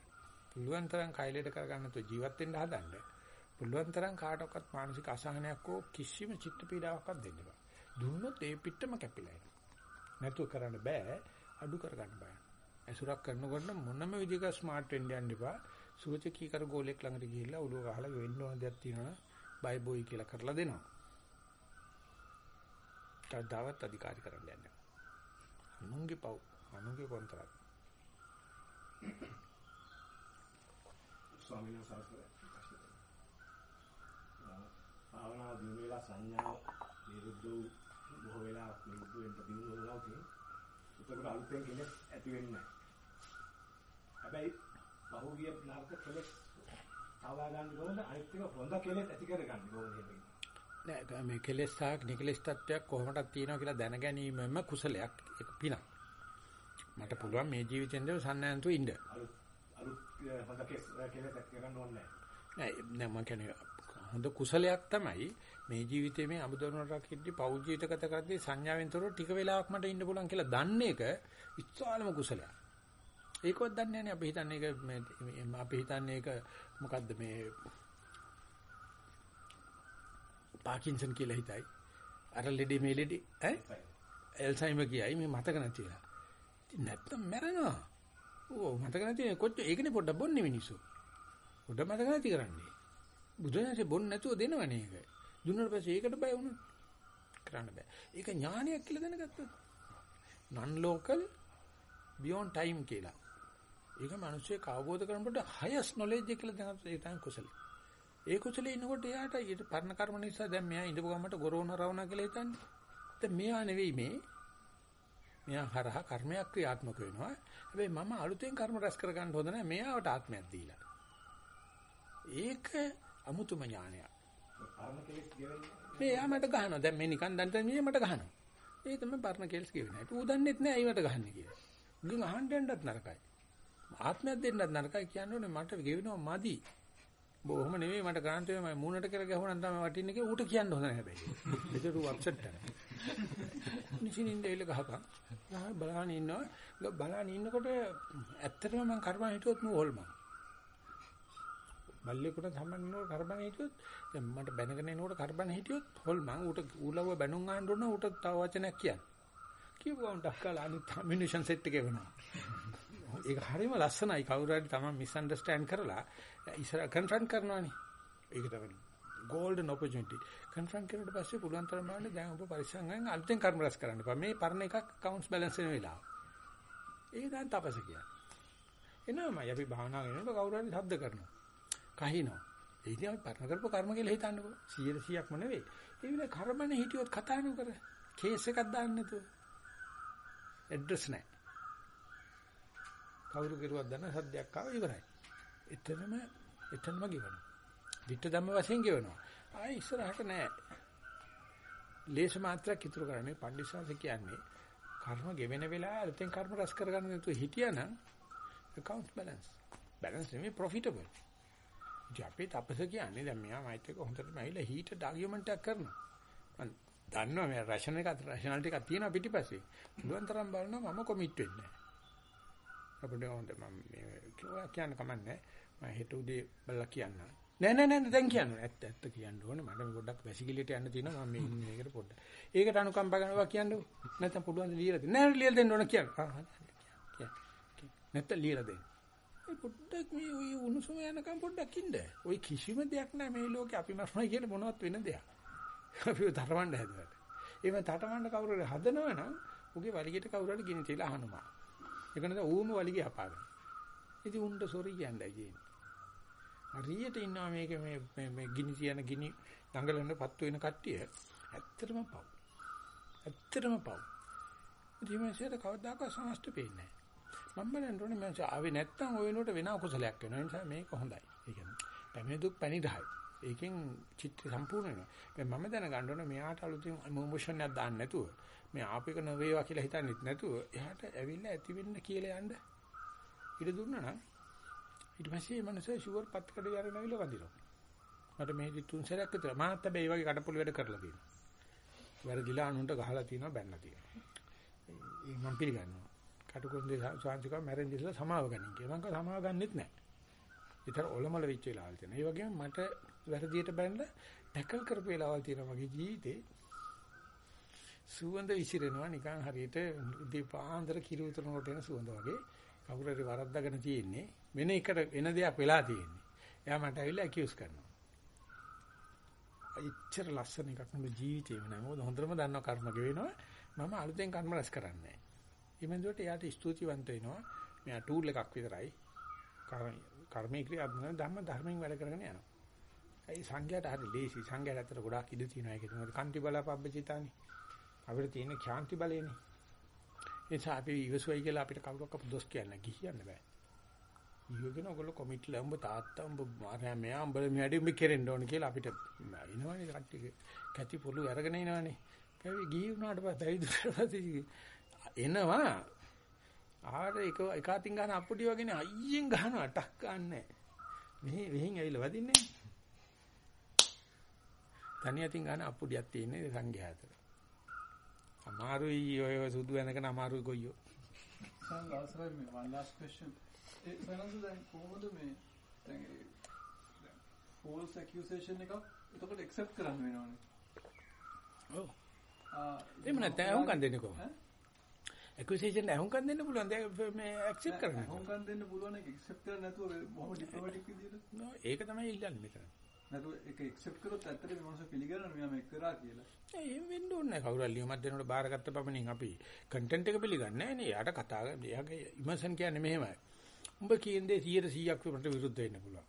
පුළුවන් තරම් කයිලෙට කරගන්න තු ජීවත් වෙන්න හදන්න. පුළුවන් තරම් කාටවත් මානසික අසහනයක් හෝ කිසිම චිත්ත පීඩාවක්වත් දෙන්න බෑ. දුන්නොත් ඒ පිටම කැපිලා යනවා. නැතුව කරන්න බෑ අඩු කරගන්න බෑ. ඇසුරක් කරනකොට මොනම විදිහක ස්මාර්ට් වෙන්න යන්න එපා. සූචකී කර ගෝලෙක් ළඟට ගිහිල්ලා ඔළුව ගහලා වෙන්න ඕන දෙයක් තියෙනවා බයි බොයි කියලා කරලා දෙනවා. කවදාවත් අධිකාරී කරන්න යන්නේ. අනුන්ගේ පව් අනුන්ගේ කොන්ත්‍රාත්. ස්වාමීන් වහන්සේ භාවනා දිනු වෙලා සංඥාව නිරුද්ධ වූ වෙලා නිරුද්ධ වෙන්න දිනු වෙනවා කියන්නේ. ඒකට අලුතෙන් කෙනෙක් ඇති වෙන්නේ නැහැ. හැබැයි බහුගිය නරක කෙලෙස් තවා ගන්න ඕන අනිත් එක හොඳ කෙලෙස් ඇති කර ගන්න ඕනේ නෑ මේ කෙලෙස් සහ නිකලෙස් තත්වයක් කොහොමදක් තියෙනවා කියලා දැන ගැනීමම කුසලයක් ඒක පිනක්. මට පුළුවන් මේ ජීවිතෙන්ද සන්නයන්තු ඉන්න. අලුත් අලුත් හොඳ කෙලෙස් ඇති කරගන්න ඕනේ නෑ. නෑ මම කියන්නේ හොඳ කුසලයක් තමයි මේ ජීවිතයේ මේ අමුදරුණ රකිද්දි පෞ ජීවිත ගත කරද්දී සංඥාවෙන් තොරව ටික වෙලාවක් මට ඉන්න පුළුවන් කියලා දන්න එක ඉස්සාලම කුසලයක්. ඒකවත් දන්නේ නැහැ අපි හිතන්නේ ඒක මේ අපි හිතන්නේ ඒක මොකද්ද මේ පාකින්සන් කියලා හිතයි. අර ලෙඩේ මේ ලෙඩේ ඈ එල්සයිමර් කියයි මේ මතක නැතිලා. ඉතින් නැත්තම් මැරෙනවා. ඕ මතක නැති කොච්චර ඒකනේ පොඩ්ඩක් බොන්නේ මිනිස්සු. පොඩ්ඩක් මතක නැති කරන්නේ. බුදුරජාණන්සේ බොන්න නැතුව දෙනවනේ ඒක. දුන්නාට පස්සේ ඒකට බය වුණා. කරන්න බෑ. ඒක ඥානයක් කියලා දැනගත්තොත්. non local beyond time කියලා. ඒක මිනිස්සේ කවබෝධ කරනකොට highest knowledge එක කියලා දැනගත්තොත් ඒ තමයි කුසලයි. ඒ කුසලේ ඉන්නකොට එයාට ඊට පරණ කර්ම නිසා දැන් මෙයා ඉඳපු ගමට ගොරෝන රවණා කියලා හිතන්නේ. දැන් මෙයා නෙවෙයි මේ. මෙයා හරහා කර්මයක් ක්‍රියාත්මක වෙනවා. හැබැයි මම අලුතෙන් කර්ම රැස් කර ගන්න හොඳ නැහැ. මෙයාට ආත්මයක් දීලා. ඒක අමුතුම ඥානයක්. මේ යා මට ගහනවා. දැන් මේ නිකන් දන්තන් මිනිහ මට ගහනවා. ඒ තමයි පරණ කෙල්ස් කියවෙන්නේ. ඌ දන්නෙත් නෑ ඒවට ගහන්නේ කියලා. උගෙන් අහන්න යන්නත් නරකයි. ආත්මයක් දෙන්නත් නරකයි කියන්නේ මට ගෙවෙනවා මදි. බොහොම නෙවෙයි මට ගාන්තේ මම මූණට කියලා ගැහුණා තමයි වටින්නේ කියලා ඌට කියන්න හොඳ නැහැ හැබැයි. ඒක ඌ අප්සෙට් කරනවා. නිසින්ින් දෙයිල ගහපන්. ගහ බලහන් ඉන්නවා. බලහන් ඉන්නකොට ඇත්තටම මම කර්ම හිතුවොත් නෝ හොල්මන්. බල්ලෙකුට සම්බන්ධනෝ කරබන් හිටියොත් දැන් මට බැනගෙන එනකොට කරබන් හිටියොත් හොල්මන් ඌට ඌලව බැනුම් ආන්න ඕන ඌට තව වචනයක් කියන්න. කිව්වොත් ඩක්කලා අනිත් මිනිෂන් සෙට් එක වෙනවා. ඒක හරියම ලස්සනයි කවුරු හරි තමයි මිස් අන්ඩර්ස්ටෑන්ඩ් කරලා ඉස්සර කන්ෆ්‍රන්ට් කරනවානේ. ඒක තමයි golden opportunity. කන්ෆ්‍රන්ට් කරුවට පස්සේ පුළුවන් තරම් බලන්න දැන් ඔබ පරිස්සම් ගන්න අලුතෙන් කර්ම රැස් කරන්න එපා. මේ පරණ එකක් accounts balance වෙන වෙලාව. ඒක දැන් තපස කියන්නේ. එනවාමයි අපි භාවනා කරනකොට කවුරු හරි ශබ්ද කරනවා. කහිනවා. ඒ ඉතින් අපි පරණ කරපු කර්ම කියලා හිතන්නකෝ. 100%ක්ම නෙවෙයි. ඒ විදිහට කර්මනේ හිටියොත් කතා නොකර කේස් එකක් දාන්න නැතුව. ඇඩ්‍රස් නැහැ. කවුරු කෙරුවක් දන්න සද්දයක් ආව ඉවරයි. එතනම එතනම ගෙවනවා. ditta ධම්ම වශයෙන් ගෙවනවා. ආයි ඉස්සරහට නෑ. ලේස මාත්‍රයක් ඉතුරු කරන්නේ පඬිස්සාස කියන්නේ කර්ම ගෙවෙන වෙලාවේ අලුතෙන් කර්ම රැස් කරගන්න නැතුව හිටියානම් account balance. balance නෙමෙයි profitable. ඉතින් අපි තපස කියන්නේ දැන් මෙයා මයිත් එක හොඳටම ඇවිල්ලා heated argument එකක් කරනවා. මම දන්නවා මේ රෂන් එක රෂනල් ටිකක් තියෙනවා පිටිපස්සේ. පුළුවන් තරම් බලනවා මම කොමිට් වෙන්නේ නැහැ. අපිට හොඳ මම මේ කියන්න කමන්නේ. මම හෙට උදේ බලලා කියන්නම්. නෑ නෑ නෑ දැන් කියන්න ඕනේ. ඇත්ත ඇත්ත කියන්න ඕනේ. මට මේ පොඩ්ඩක් වැසිකිළියට යන්න තියෙනවා. මම මේ ඉන්නේ මේකට පොඩ්ඩක්. ඒකට අනුකම්පා කරනවා කියන්නකෝ. නැත්නම් පුළුවන් ද ලියලා දෙන්න. නෑ ලියලා දෙන්න ඕන කියන්න. ආ නැත්නම් ලියලා දෙන්න. ඒ පොඩ්ඩක් මේ ඔය උණුසුම යනකම් පොඩ්ඩක් ඉන්න. ඔය කිසිම දෙයක් නෑ මේ ලෝකේ අපි මරණයි කියන මොනවත් වෙන දෙයක්. අපි තරවන්න හැදුවට. එහෙම තටමඬ කවුරු හරි හදනවා නම් උගේ වලිගෙට කවුරු හරි ගිනි තියලා අහනවා. ඒක නේද ඌම වලිගේ අපාගෙන. ඉතින් උන්ට සොරි කියන්නයි කියන්නේ. හරියට ඉන්නවා මේක මේ මේ මේ ගිනි තියන ගිනි දඟලන පත්තු වෙන කට්ටිය ඇත්තටම පව්. ඇත්තටම පව්. ඉතින් මේ සියයට කවදාකවත් සමස්ත පේන්නේ නැහැ. මම බලන්න ඕනේ මම ආවේ නැත්තම් ඔය වෙනුවට වෙන අකුසලයක් වෙනවා. ඒ නිසා මේක හොඳයි. ඒ කියන්නේ පැමිණි දුක් පැණිදායි. ඒකෙන් චිත්ත සම්පූර්ණ වෙනවා. මම දැනගන්න ඕනේ මෙයාට අලුතින් ඉමෝෂන් එකක් දාන්න නැතුව මේ ආපේක නොවේවා කියලා හිතන්නෙත් නැතුව එයාට ඇවිල්ලා ඇති වෙන්න කියලා යන්න ඉඩ දුන්නා නම් ඊට පස්සේ මේ මනසේ ෂුවර් පත් කඩ යරන ඇවිල්ලා වදිනවා. මට මේ තුන් සැරයක් විතර මාත් හැබැයි මේ වගේ කඩපොළි වැඩ කරලා තියෙනවා. වැරදිලා අනුන්ට ගහලා තියෙනවා බැන්නලා තියෙනවා. ඒ මම පිළිගන්නවා. කටුකොන්දේ සාංශිකව මැරෙන් ඉස්සලා සමාව ගන්න කියලා. මම කව සමාව ගන්නෙත් නැහැ. විතර ඔලමල වෙච්ච වෙලාවල් තියෙනවා. ඒ වගේම මට වැරදියට බැලලා ටැකල් කරපු වෙලාවල් තියෙනවා මගේ ජීවිතේ. සුවඳ විසිරෙනවා නිකන් හරියට දීපාන්දර කිරි උතුරනකොට එන සුවඳ වගේ. කවුරු හරි වරද්දාගෙන තියෙන්නේ වෙන එකට වෙන දෙයක් වෙලා තියෙන්නේ. එයා මට ඇවිල්ලා ඇකියුස් කරනවා. ඉච්චර ලස්සන එකක් නෙමෙයි ජීවිතේම නෑ. මොකද හොඳටම දන්නවා කර්ම ගෙවෙනවා. මම අලුතෙන් කර්ම රැස් කරන්නේ නෑ. ඊමෙන්දොට එයාට ස්තුතිවන්ත වෙනවා. මෙයා ටූල් එකක් විතරයි. කර්මයේ ක්‍රියාත්මක ධර්ම ධර්මයෙන් වැඩ කරගෙන යනවා. ඒ සංඝයාට හරි ලේසි. සංඝයාට අතර ගොඩාක් ඉඩ තියෙනවා ඒක තමයි. කන්ති බල පබ්බචිතානේ. අපිට තියෙන ඛාන්ති බලයනේ. ඒ නිසා අපි ඉවසුවයි කියලා අපිට කවුරක්වත් දොස් කියන්න ගිහින්න බෑ. ඊයෝගෙන ඔයගොල්ලෝ කොමිට්ලා උඹ තාත්තා උඹ මාරයා මෙයා උඹ මෙඩි උඹ කෙරෙන්න ඕන කියලා අපිට ඉනවනේ කට්ටිය කැටි පොළු අරගෙන ඉනවනේ. පැවි ගිහි වුණාට පස්සේ එනවා ආර එක එක අතින් ගන්න අප්පුඩි වගේනේ අයියෙන් ගහනවා ටක් ගන්නෑ. මෙහි වෙහින් ඇවිල්ලා වදින්නේ. තනිය අතින් ගන්න අප්පුඩියක් තියෙන්නේ සංඝයා අතර. අමාරුයි ඔය සුදු වෙනකන අමාරුයි ගොයියෝ. සන් අවසරයි මේ one last question. ඒ සනන්ද දැන් කොහොමද මේ දැන් false accusation එකක් එතකොට accept කරන්න වෙනවනේ. ඔව්. ආ එහෙම නැත්නම් අහුම්කම් දෙන්නේ කොහොමද? Accusation අහුම්කම් දෙන්න පුළුවන්. දැන් මේ accept කරන්න. අහුම්කම් දෙන්න පුළුවන් එක accept කරන්නේ නැතුව බොහොම diplomatic විදියට. ඒක තමයි ඉල්ලන්නේ මෙතන. නැතුව ඒක accept කරොත් ඇත්තට මේ මොනවද පිළිගන්නවද මෙයා මේක කරා කියලා. ඒ එහෙම වෙන්න ඕනේ නැහැ. කවුරු හරි ලියුමක් දෙනකොට බාරගත්ත පමණින් අපි කන්ටෙන්ට් එක පිළිගන්නේ නැහැ නේ. යාට කතා එයාගේ ඉමර්ෂන් කියන්නේ මෙහෙමයි. උඹ කියන දේ 100%ක් වලට විරුද්ධ වෙන්න පුළුවන්.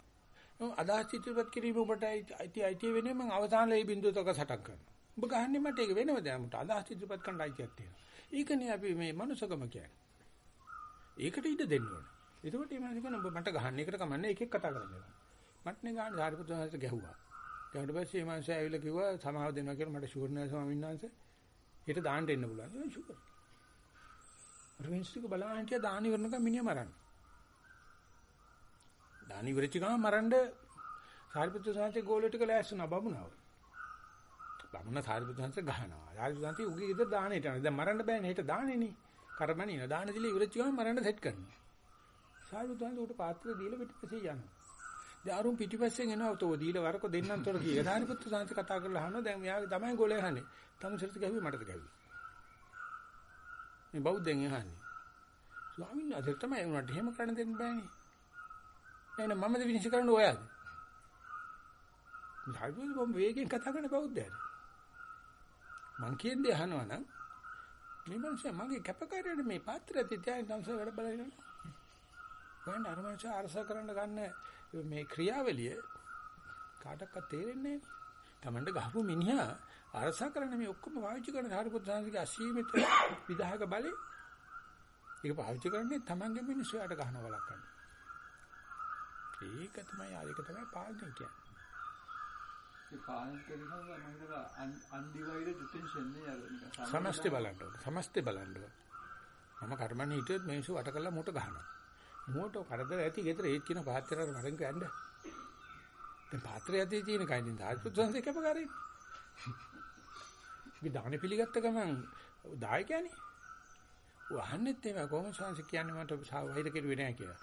අදහස් ඉදිරිපත් කිරීම ඔබට අයිති අයිති වෙන්නේ මම අවසානයේ මේ බිඳුව තක සටන් කරනවා. ඔබ ගහන්නේ මට ඒක වෙනවද මට අදහස් ඉදිරිපත් කරන්න අයිතියක් තියෙනවා. ඒකනේ අපි මේ මනුස්සකම කියන්නේ. ඒකට ඉඩ දෙන්න ඕනේ. එතකොට මේ මනස කියන්නේ ඔබ මට ගහන්න එකට කමන්නේ එක එක කතා කරන්නේ. මට නේ ගහන්න සාරිපුත්‍ර මහත්තයා ගැහුවා. ඊට පස්සේ මේ මනුස්සයා ඇවිල්ලා කිව්වා සමාව දෙනවා කියලා මට ෂුවර් නෑ ස්වාමීන් වහන්සේ. ඊට දාන්න එන්න පුළුවන්. ඒක ෂුවර්. රිවින්ස්ටික බලන්න හිටියා දාන ඉවරනකම් මිනිහා මරන්න. දාන ඉවරච්ච ගමන් මරන්න සාරිපුත්‍ර සාන්තේ ගෝලිය ටික ලෑස්තුනා බබුණාව. බබුණ සාරිපුත්‍ර සාන්තේ ගහනවා. සාරිපුත්‍ර සාන්තේ උගේ ගෙදර දාන හිටනවා. දැන් මරන්න බෑනේ හිට දාන්නේනේ. කරමණින දාන දිලා ඉවරච්ච ගමන් මරන්න සෙට් කරනවා. සාරිපුත්‍ර සාන්තේ උට පාත්‍ර දීලා පිටිපස්සේ යනවා. දැන් අරුන් පිටිපස්සෙන් එනවා තෝ දීලා වරක දෙන්නන් තොර කීය. සාරිපුත්‍ර සාන්තේ කතා කරලා අහනවා දැන් මෙයාගේ තමයි ගෝලේ අහන්නේ. තමුසෙට ගැහුවේ මටද ගැහුවේ. මේ බෞද්ධයන් අහන්නේ. ස්වාමීන් වහන්සේ තමයි උනට එහෙම කරන්න දෙන්න බෑනේ. එහෙනම් මමද විනිශ්චය කරන්න ඔයාද? හයිබුල් බම් වේගෙන් කතා කරන බෞද්ධයද? මං කියන්නේ අහනවා නම් මේ මිනිස්සු මගේ කැපකාරයට මේ පාත්‍රය තියාගෙන තමස වැඩ බලන ඉන්නවා. ගන්න අර මිනිස්සු අරස කරන්න ගන්න මේ ක්‍රියාවලිය කාටවත් තේරෙන්නේ නැහැ. Tamanට ගහපු මිනිහා අරස කරන මේ ඔක්කොම පාවිච්චි කරන සාරිපුත්‍ර සාංශික අසීමිත විදහාක බලේ ඒක පාවිච්චි කරන්නේ Tamanගේ මිනිස්සුන්ට ගහන බලක් ගන්න. ඒක තමයි ආයක තමයි පාලනය කියන්නේ. සමස්ත බලන්න ඕනේ. සමස්ත බලන්න ඕනේ. මම කර්මන්නේ හිටියොත් මිනිස්සු වට කරලා මුට ගහනවා. මුවට කරදර ඇති ගෙදර ඒත් කියන පාත්‍රයට මරන් කැන්න. දැන් පාත්‍රය ඇති තියෙන කයින් දායකත්ව සංසේ කැපකාරී. අපි දාන පිළිගත්ත ගමන් දායකයනේ. වහන්නෙත් එම කොහොමද සංසේ කියන්නේ මට වෛර කෙරුවේ නැහැ කියලා.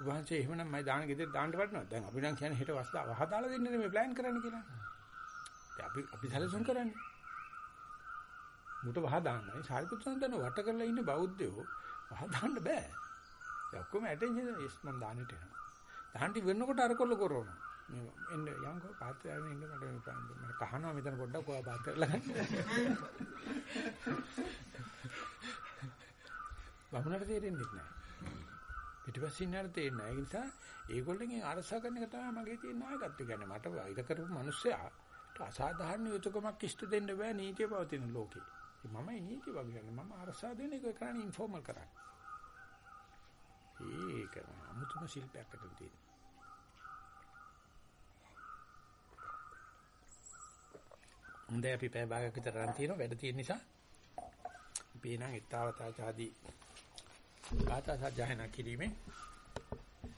වහන්සේ එහෙමනම් මම දාන ගෙදර දාන්න වටනවා. දැන් අපි නම් කියන්නේ හෙට වස්දා වහ දාලා දෙන්නේ මේ ප්ලෑන් කරන්න කියලා. අපි අපි සැලසුම් කරන්නේ. මුට වහ දාන්නයි සාරිපුත්‍ර සන්තන වට කරලා ඉන්න බෞද්ධයෝ වහ දාන්න බෑ. ඒ ඔක්කොම ඇටෙන්ෂන් එස් මන් දාන්නට එනවා. දාන්නටි වෙනකොට අර කොල්ල කරනවා. මේ එන්න යන්කෝ පාත්‍රයෙන් ඉන්න මට මම කහනවා මෙතන පොඩ්ඩක් ඔයා පාත්‍රය ළඟ. බමුණට තේරෙන්නේ නැහැ. පිටිපස්සේ ඉන්නට තේරෙන්නේ නැහැ. ඒ නිසා ඒගොල්ලන්ගෙන් අරසා කරන එක තමයි මගේ තියෙන නායකත්වය කියන්නේ. මට වෛර කරපු මිනිස්සයා අසාධාරණ යුතුයකමක් ඉෂ්ට දෙන්න බෑ නීතිය පවතින ලෝකේ. මමයි නීතිය වගන්නේ. මම අරසා දෙන එක කරන්නේ ඉන්ෆෝමල් කරන්නේ. ඒක අමුතුම ශිල්පයක් අතර තියෙන. හොඳයි අපි පැය භාගයක් විතර රන් තියෙනවා වැඩ තියෙන නිසා අපි එනං ඊතාවතා ආදී ආතා සජ්ජායනා කිරීමේ